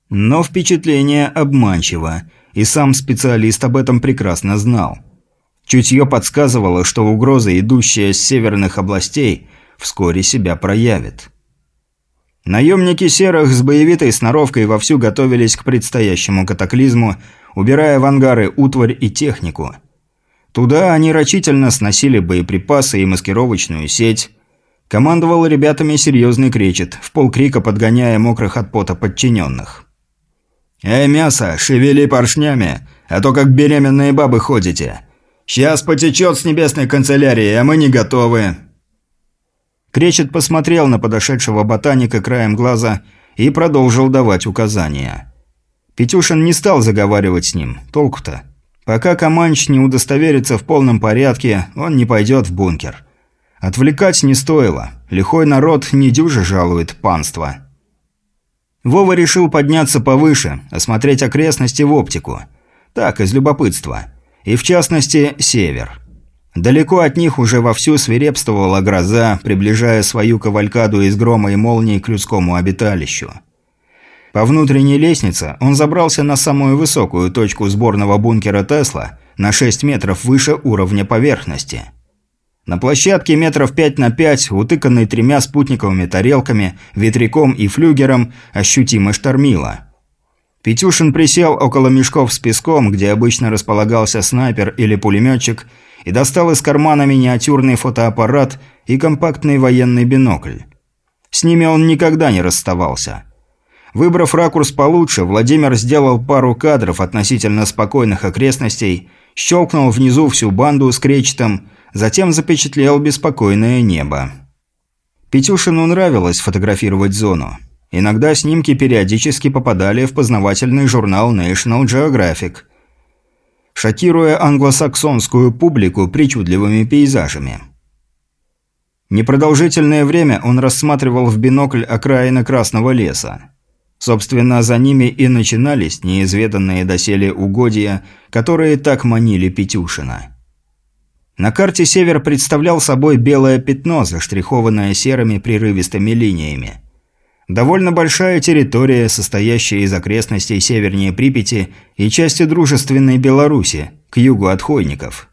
Но впечатление обманчиво, и сам специалист об этом прекрасно знал. Чутье подсказывало, что угроза, идущая с северных областей, вскоре себя проявит. Наемники серых с боевитой сноровкой вовсю готовились к предстоящему катаклизму, убирая в ангары утварь и технику. Туда они рачительно сносили боеприпасы и маскировочную сеть. Командовал ребятами серьезный кречет, в полкрика подгоняя мокрых от пота подчиненных. «Эй, мясо, шевели поршнями, а то как беременные бабы ходите. Сейчас потечет с небесной канцелярии, а мы не готовы». Кречет посмотрел на подошедшего ботаника краем глаза и продолжил давать указания. Петюшин не стал заговаривать с ним, толку-то. Пока Каманч не удостоверится в полном порядке, он не пойдет в бункер. Отвлекать не стоило, лихой народ не дюже жалует панство. Вова решил подняться повыше, осмотреть окрестности в оптику. Так, из любопытства. И в частности, север. Далеко от них уже вовсю свирепствовала гроза, приближая свою кавалькаду из грома и молнии к людскому обиталищу. По внутренней лестнице он забрался на самую высокую точку сборного бункера Тесла, на 6 метров выше уровня поверхности. На площадке метров 5 на 5, утыканной тремя спутниковыми тарелками, ветряком и флюгером, ощутимо штормило. Петюшин присел около мешков с песком, где обычно располагался снайпер или пулеметчик, и достал из кармана миниатюрный фотоаппарат и компактный военный бинокль. С ними он никогда не расставался. Выбрав ракурс получше, Владимир сделал пару кадров относительно спокойных окрестностей, щелкнул внизу всю банду с кречетом, затем запечатлел беспокойное небо. Петюшину нравилось фотографировать зону. Иногда снимки периодически попадали в познавательный журнал National Geographic – шокируя англосаксонскую публику причудливыми пейзажами. Непродолжительное время он рассматривал в бинокль окраины Красного леса. Собственно, за ними и начинались неизведанные доселе угодья, которые так манили Петюшина. На карте север представлял собой белое пятно, заштрихованное серыми прерывистыми линиями. Довольно большая территория, состоящая из окрестностей севернее Припяти и части дружественной Беларуси, к югу от Хойников.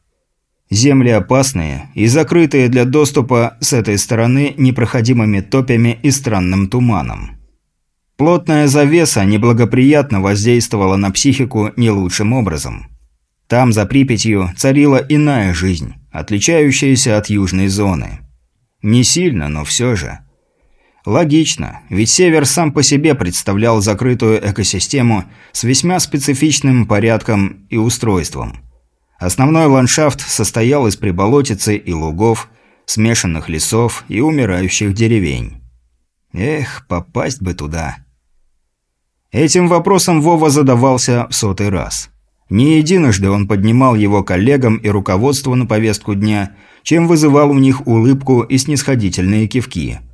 Земли опасные и закрытые для доступа с этой стороны непроходимыми топями и странным туманом. Плотная завеса неблагоприятно воздействовала на психику не лучшим образом. Там, за Припятью, царила иная жизнь, отличающаяся от южной зоны. Не сильно, но все же – Логично, ведь Север сам по себе представлял закрытую экосистему с весьма специфичным порядком и устройством. Основной ландшафт состоял из приболотицы и лугов, смешанных лесов и умирающих деревень. Эх, попасть бы туда. Этим вопросом Вова задавался в сотый раз. Не единожды он поднимал его коллегам и руководству на повестку дня, чем вызывал у них улыбку и снисходительные кивки –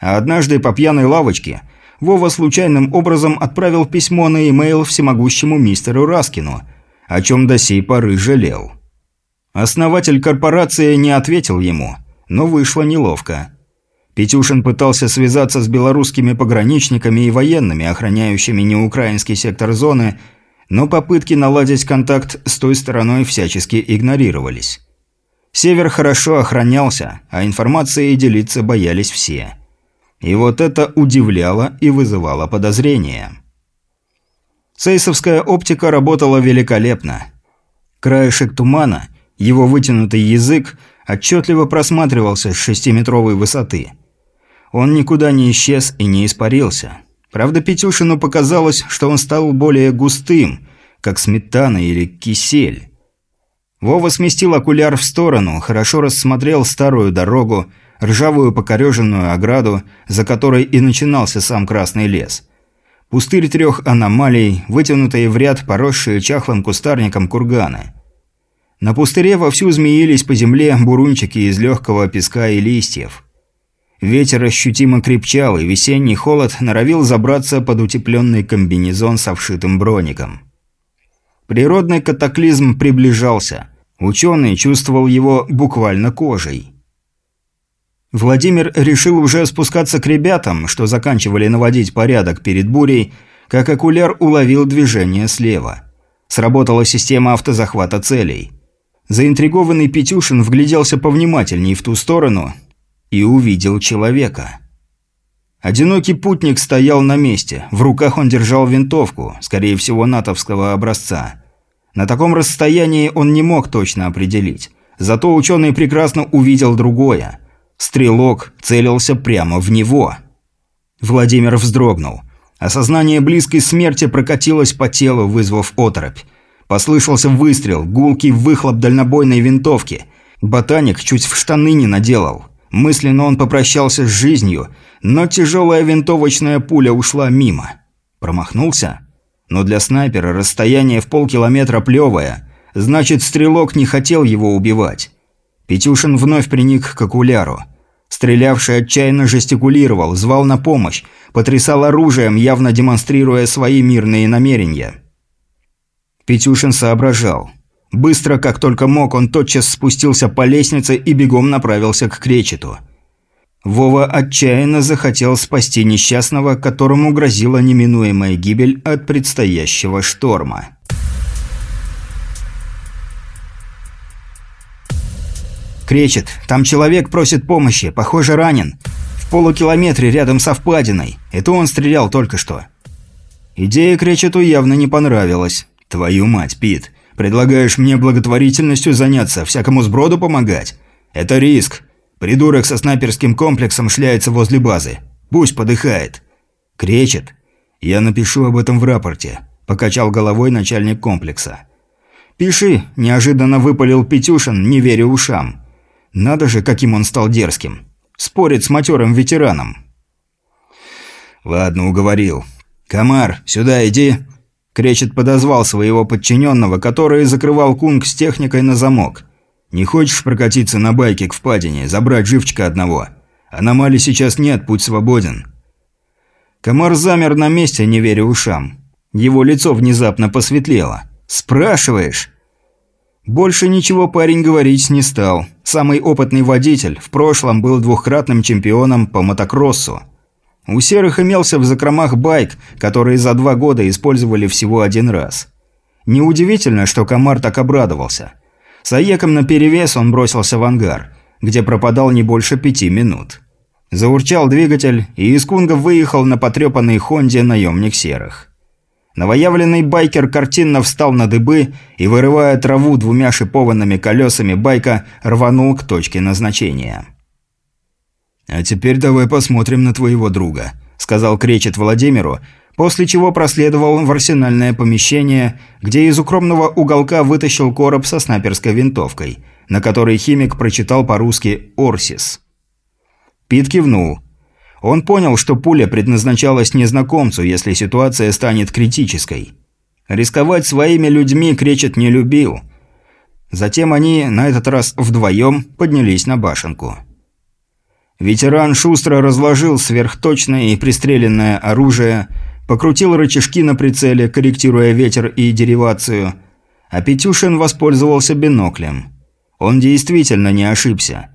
а однажды по пьяной лавочке Вова случайным образом отправил письмо на e-mail всемогущему мистеру Раскину, о чем до сей поры жалел. Основатель корпорации не ответил ему, но вышло неловко. Петюшин пытался связаться с белорусскими пограничниками и военными, охраняющими неукраинский сектор зоны, но попытки наладить контакт с той стороной всячески игнорировались. Север хорошо охранялся, а информацией делиться боялись все. И вот это удивляло и вызывало подозрения. Сейсовская оптика работала великолепно. Краешек тумана, его вытянутый язык, отчетливо просматривался с шестиметровой высоты. Он никуда не исчез и не испарился. Правда, Петюшину показалось, что он стал более густым, как сметана или кисель. Вова сместил окуляр в сторону, хорошо рассмотрел старую дорогу, ржавую покореженную ограду, за которой и начинался сам Красный лес. Пустырь трех аномалий, вытянутые в ряд поросшие чахлым кустарником курганы. На пустыре вовсю змеились по земле бурунчики из легкого песка и листьев. Ветер ощутимо крепчал, и весенний холод норовил забраться под утепленный комбинезон со вшитым броником. Природный катаклизм приближался. Ученый чувствовал его буквально кожей. Владимир решил уже спускаться к ребятам, что заканчивали наводить порядок перед бурей, как окуляр уловил движение слева. Сработала система автозахвата целей. Заинтригованный Петюшин вгляделся повнимательней в ту сторону и увидел человека. Одинокий путник стоял на месте. В руках он держал винтовку, скорее всего, натовского образца. На таком расстоянии он не мог точно определить. Зато ученый прекрасно увидел другое. Стрелок целился прямо в него. Владимир вздрогнул. Осознание близкой смерти прокатилось по телу, вызвав оторопь. Послышался выстрел, гулкий выхлоп дальнобойной винтовки. Ботаник чуть в штаны не наделал. Мысленно он попрощался с жизнью, но тяжелая винтовочная пуля ушла мимо. Промахнулся? Но для снайпера расстояние в полкилометра плевое. Значит, стрелок не хотел его убивать. Петюшин вновь приник к окуляру. Стрелявший отчаянно жестикулировал, звал на помощь, потрясал оружием, явно демонстрируя свои мирные намерения. Петюшин соображал. Быстро, как только мог, он тотчас спустился по лестнице и бегом направился к кречету. Вова отчаянно захотел спасти несчастного, которому грозила неминуемая гибель от предстоящего шторма. «Кречет, там человек просит помощи, похоже, ранен. В полукилометре рядом со впадиной. Это он стрелял только что». Идея Кречету явно не понравилась. «Твою мать, Пит, предлагаешь мне благотворительностью заняться, всякому сброду помогать? Это риск. Придурок со снайперским комплексом шляется возле базы. Пусть подыхает». «Кречет? Я напишу об этом в рапорте», – покачал головой начальник комплекса. «Пиши», – неожиданно выпалил Петюшин, не веря ушам. Надо же, каким он стал дерзким. Спорит с матерым ветераном. «Ладно, уговорил. Комар, сюда иди!» Кречет подозвал своего подчиненного, который закрывал кунг с техникой на замок. «Не хочешь прокатиться на байке к впадине, забрать живчика одного? Аномалий сейчас нет, путь свободен». Комар замер на месте, не веря ушам. Его лицо внезапно посветлело. «Спрашиваешь?» Больше ничего парень говорить не стал. Самый опытный водитель, в прошлом был двухкратным чемпионом по мотокроссу. У серых имелся в закромах байк, который за два года использовали всего один раз. Неудивительно, что Комар так обрадовался. С Аеком наперевес он бросился в ангар, где пропадал не больше пяти минут. Заурчал двигатель, и из Кунга выехал на потрепанной Хонде наемник серых. Новоявленный байкер картинно встал на дыбы и, вырывая траву двумя шипованными колесами байка, рванул к точке назначения. «А теперь давай посмотрим на твоего друга», – сказал Кречет Владимиру, после чего проследовал в арсенальное помещение, где из укромного уголка вытащил короб со снайперской винтовкой, на которой химик прочитал по-русски «Орсис». Пит кивнул – он понял, что пуля предназначалась незнакомцу, если ситуация станет критической. Рисковать своими людьми Кречет не любил. Затем они, на этот раз вдвоем, поднялись на башенку. Ветеран шустро разложил сверхточное и пристреленное оружие, покрутил рычажки на прицеле, корректируя ветер и деривацию, а Петюшин воспользовался биноклем. Он действительно не ошибся.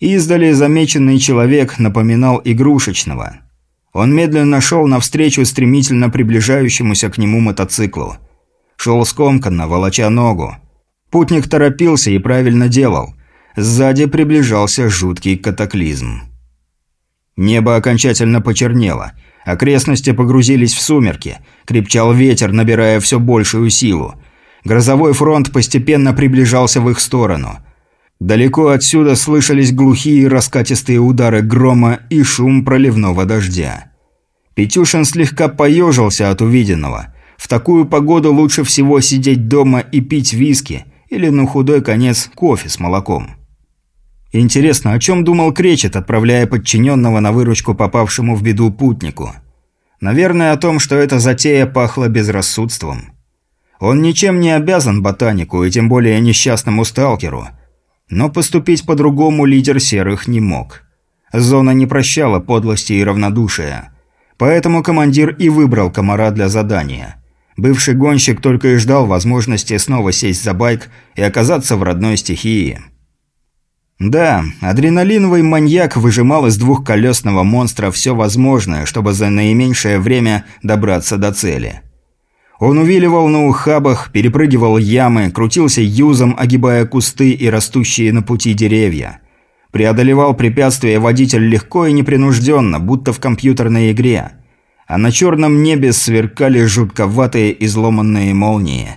Издали замеченный человек напоминал игрушечного. Он медленно шел навстречу стремительно приближающемуся к нему мотоциклу. Шел скомканно, волоча ногу. Путник торопился и правильно делал. Сзади приближался жуткий катаклизм. Небо окончательно почернело. Окрестности погрузились в сумерки. Крепчал ветер, набирая все большую силу. Грозовой фронт постепенно приближался в их сторону – Далеко отсюда слышались глухие раскатистые удары грома и шум проливного дождя. Петюшин слегка поежился от увиденного. В такую погоду лучше всего сидеть дома и пить виски или, на худой конец, кофе с молоком. Интересно, о чем думал Кречет, отправляя подчиненного на выручку попавшему в беду путнику? Наверное, о том, что эта затея пахла безрассудством. Он ничем не обязан ботанику и тем более несчастному сталкеру – но поступить по-другому лидер серых не мог. Зона не прощала подлости и равнодушия. Поэтому командир и выбрал комара для задания. Бывший гонщик только и ждал возможности снова сесть за байк и оказаться в родной стихии. Да, адреналиновый маньяк выжимал из двухколесного монстра все возможное, чтобы за наименьшее время добраться до цели – он увиливал на ухабах, перепрыгивал ямы, крутился юзом, огибая кусты и растущие на пути деревья. Преодолевал препятствия водитель легко и непринужденно, будто в компьютерной игре. А на черном небе сверкали жутковатые изломанные молнии.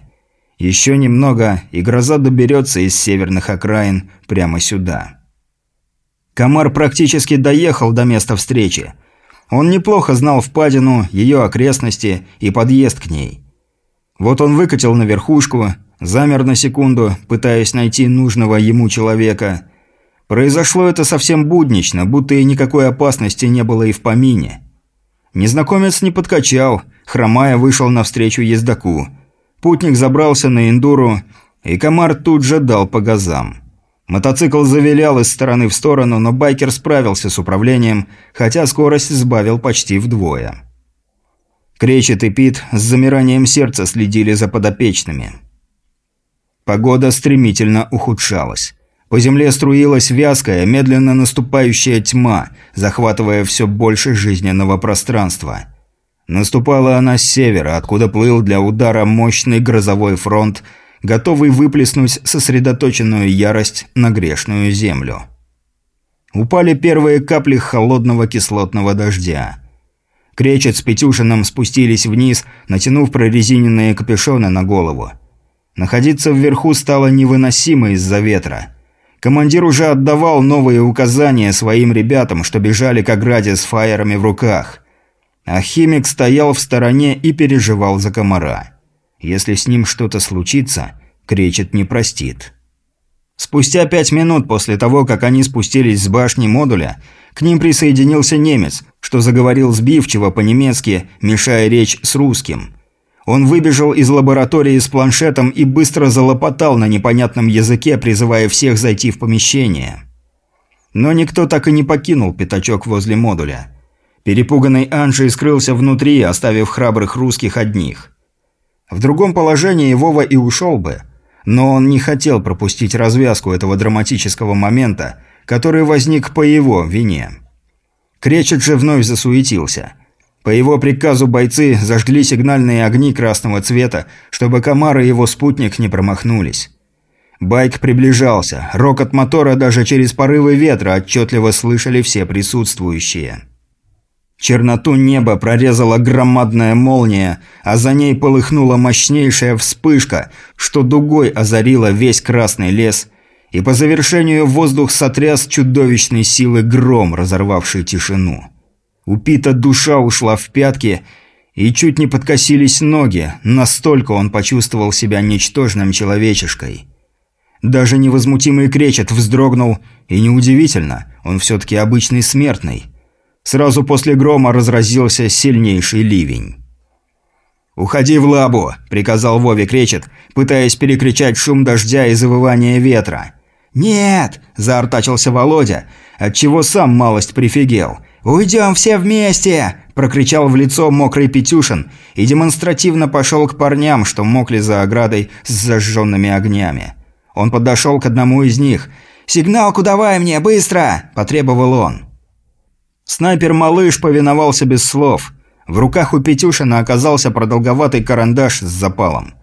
Еще немного, и гроза доберется из северных окраин прямо сюда. Комар практически доехал до места встречи. Он неплохо знал впадину, ее окрестности и подъезд к ней. Вот он выкатил на верхушку, замер на секунду, пытаясь найти нужного ему человека. Произошло это совсем буднично, будто и никакой опасности не было и в помине. Незнакомец не подкачал, хромая вышел навстречу ездаку. Путник забрался на эндуру, и комар тут же дал по газам. Мотоцикл завилял из стороны в сторону, но байкер справился с управлением, хотя скорость сбавил почти вдвое. Кречет и Пит с замиранием сердца следили за подопечными. Погода стремительно ухудшалась. По земле струилась вязкая, медленно наступающая тьма, захватывая все больше жизненного пространства. Наступала она с севера, откуда плыл для удара мощный грозовой фронт, готовый выплеснуть сосредоточенную ярость на грешную землю. Упали первые капли холодного кислотного дождя. Кречет с Петюшиным спустились вниз, натянув прорезиненные капюшоны на голову. Находиться вверху стало невыносимо из-за ветра. Командир уже отдавал новые указания своим ребятам, что бежали к ограде с фаерами в руках. А химик стоял в стороне и переживал за комара. Если с ним что-то случится, Кречет не простит. Спустя пять минут после того, как они спустились с башни модуля, к ним присоединился немец, что заговорил сбивчиво по-немецки, мешая речь с русским. Он выбежал из лаборатории с планшетом и быстро залопотал на непонятном языке, призывая всех зайти в помещение. Но никто так и не покинул пятачок возле модуля. Перепуганный Анжей скрылся внутри, оставив храбрых русских одних. В другом положении Вова и ушел бы, но он не хотел пропустить развязку этого драматического момента, который возник по его вине. Кречет же вновь засуетился. По его приказу бойцы зажгли сигнальные огни красного цвета, чтобы Комар и его спутник не промахнулись. Байк приближался, рокот мотора даже через порывы ветра отчетливо слышали все присутствующие. Черноту неба прорезала громадная молния, а за ней полыхнула мощнейшая вспышка, что дугой озарила весь красный лес, и по завершению воздух сотряс чудовищной силы гром, разорвавший тишину. У Пита душа ушла в пятки, и чуть не подкосились ноги, настолько он почувствовал себя ничтожным человечешкой. Даже невозмутимый кречет вздрогнул, и неудивительно, он все-таки обычный смертный – Сразу после грома разразился сильнейший ливень. «Уходи в лабу», – приказал Вовик Речет, пытаясь перекричать шум дождя и завывание ветра. «Нет!» – заортачился Володя, отчего сам малость прифигел. «Уйдем все вместе!» – прокричал в лицо мокрый Петюшин и демонстративно пошел к парням, что мокли за оградой с зажженными огнями. Он подошел к одному из них. «Сигналку давай мне, быстро!» – потребовал он. Снайпер-малыш повиновался без слов. В руках у Петюшина оказался продолговатый карандаш с запалом.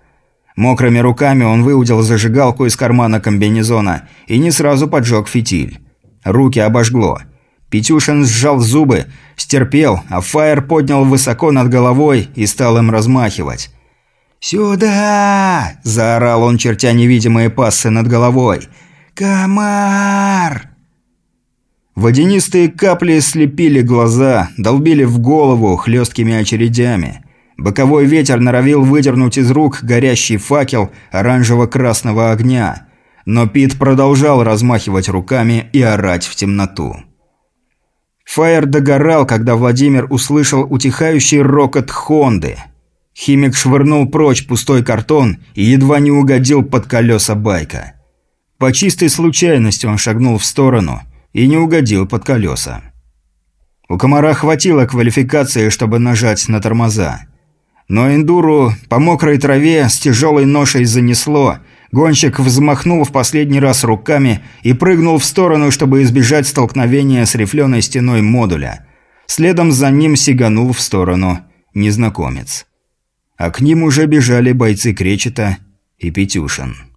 Мокрыми руками он выудил зажигалку из кармана комбинезона и не сразу поджег фитиль. Руки обожгло. Петюшин сжал зубы, стерпел, а Фаер поднял высоко над головой и стал им размахивать. «Сюда!» – заорал он, чертя невидимые пассы над головой. «Комар!» Водянистые капли слепили глаза, долбили в голову хлесткими очередями. Боковой ветер норовил выдернуть из рук горящий факел оранжево-красного огня. Но Пит продолжал размахивать руками и орать в темноту. Фаер догорал, когда Владимир услышал утихающий рокот Хонды. Химик швырнул прочь пустой картон и едва не угодил под колеса байка. По чистой случайности он шагнул в сторону – и не угодил под колеса. У комара хватило квалификации, чтобы нажать на тормоза. Но эндуру по мокрой траве с тяжелой ношей занесло, гонщик взмахнул в последний раз руками и прыгнул в сторону, чтобы избежать столкновения с рифленой стеной модуля. Следом за ним сиганул в сторону незнакомец. А к ним уже бежали бойцы Кречета и Петюшин.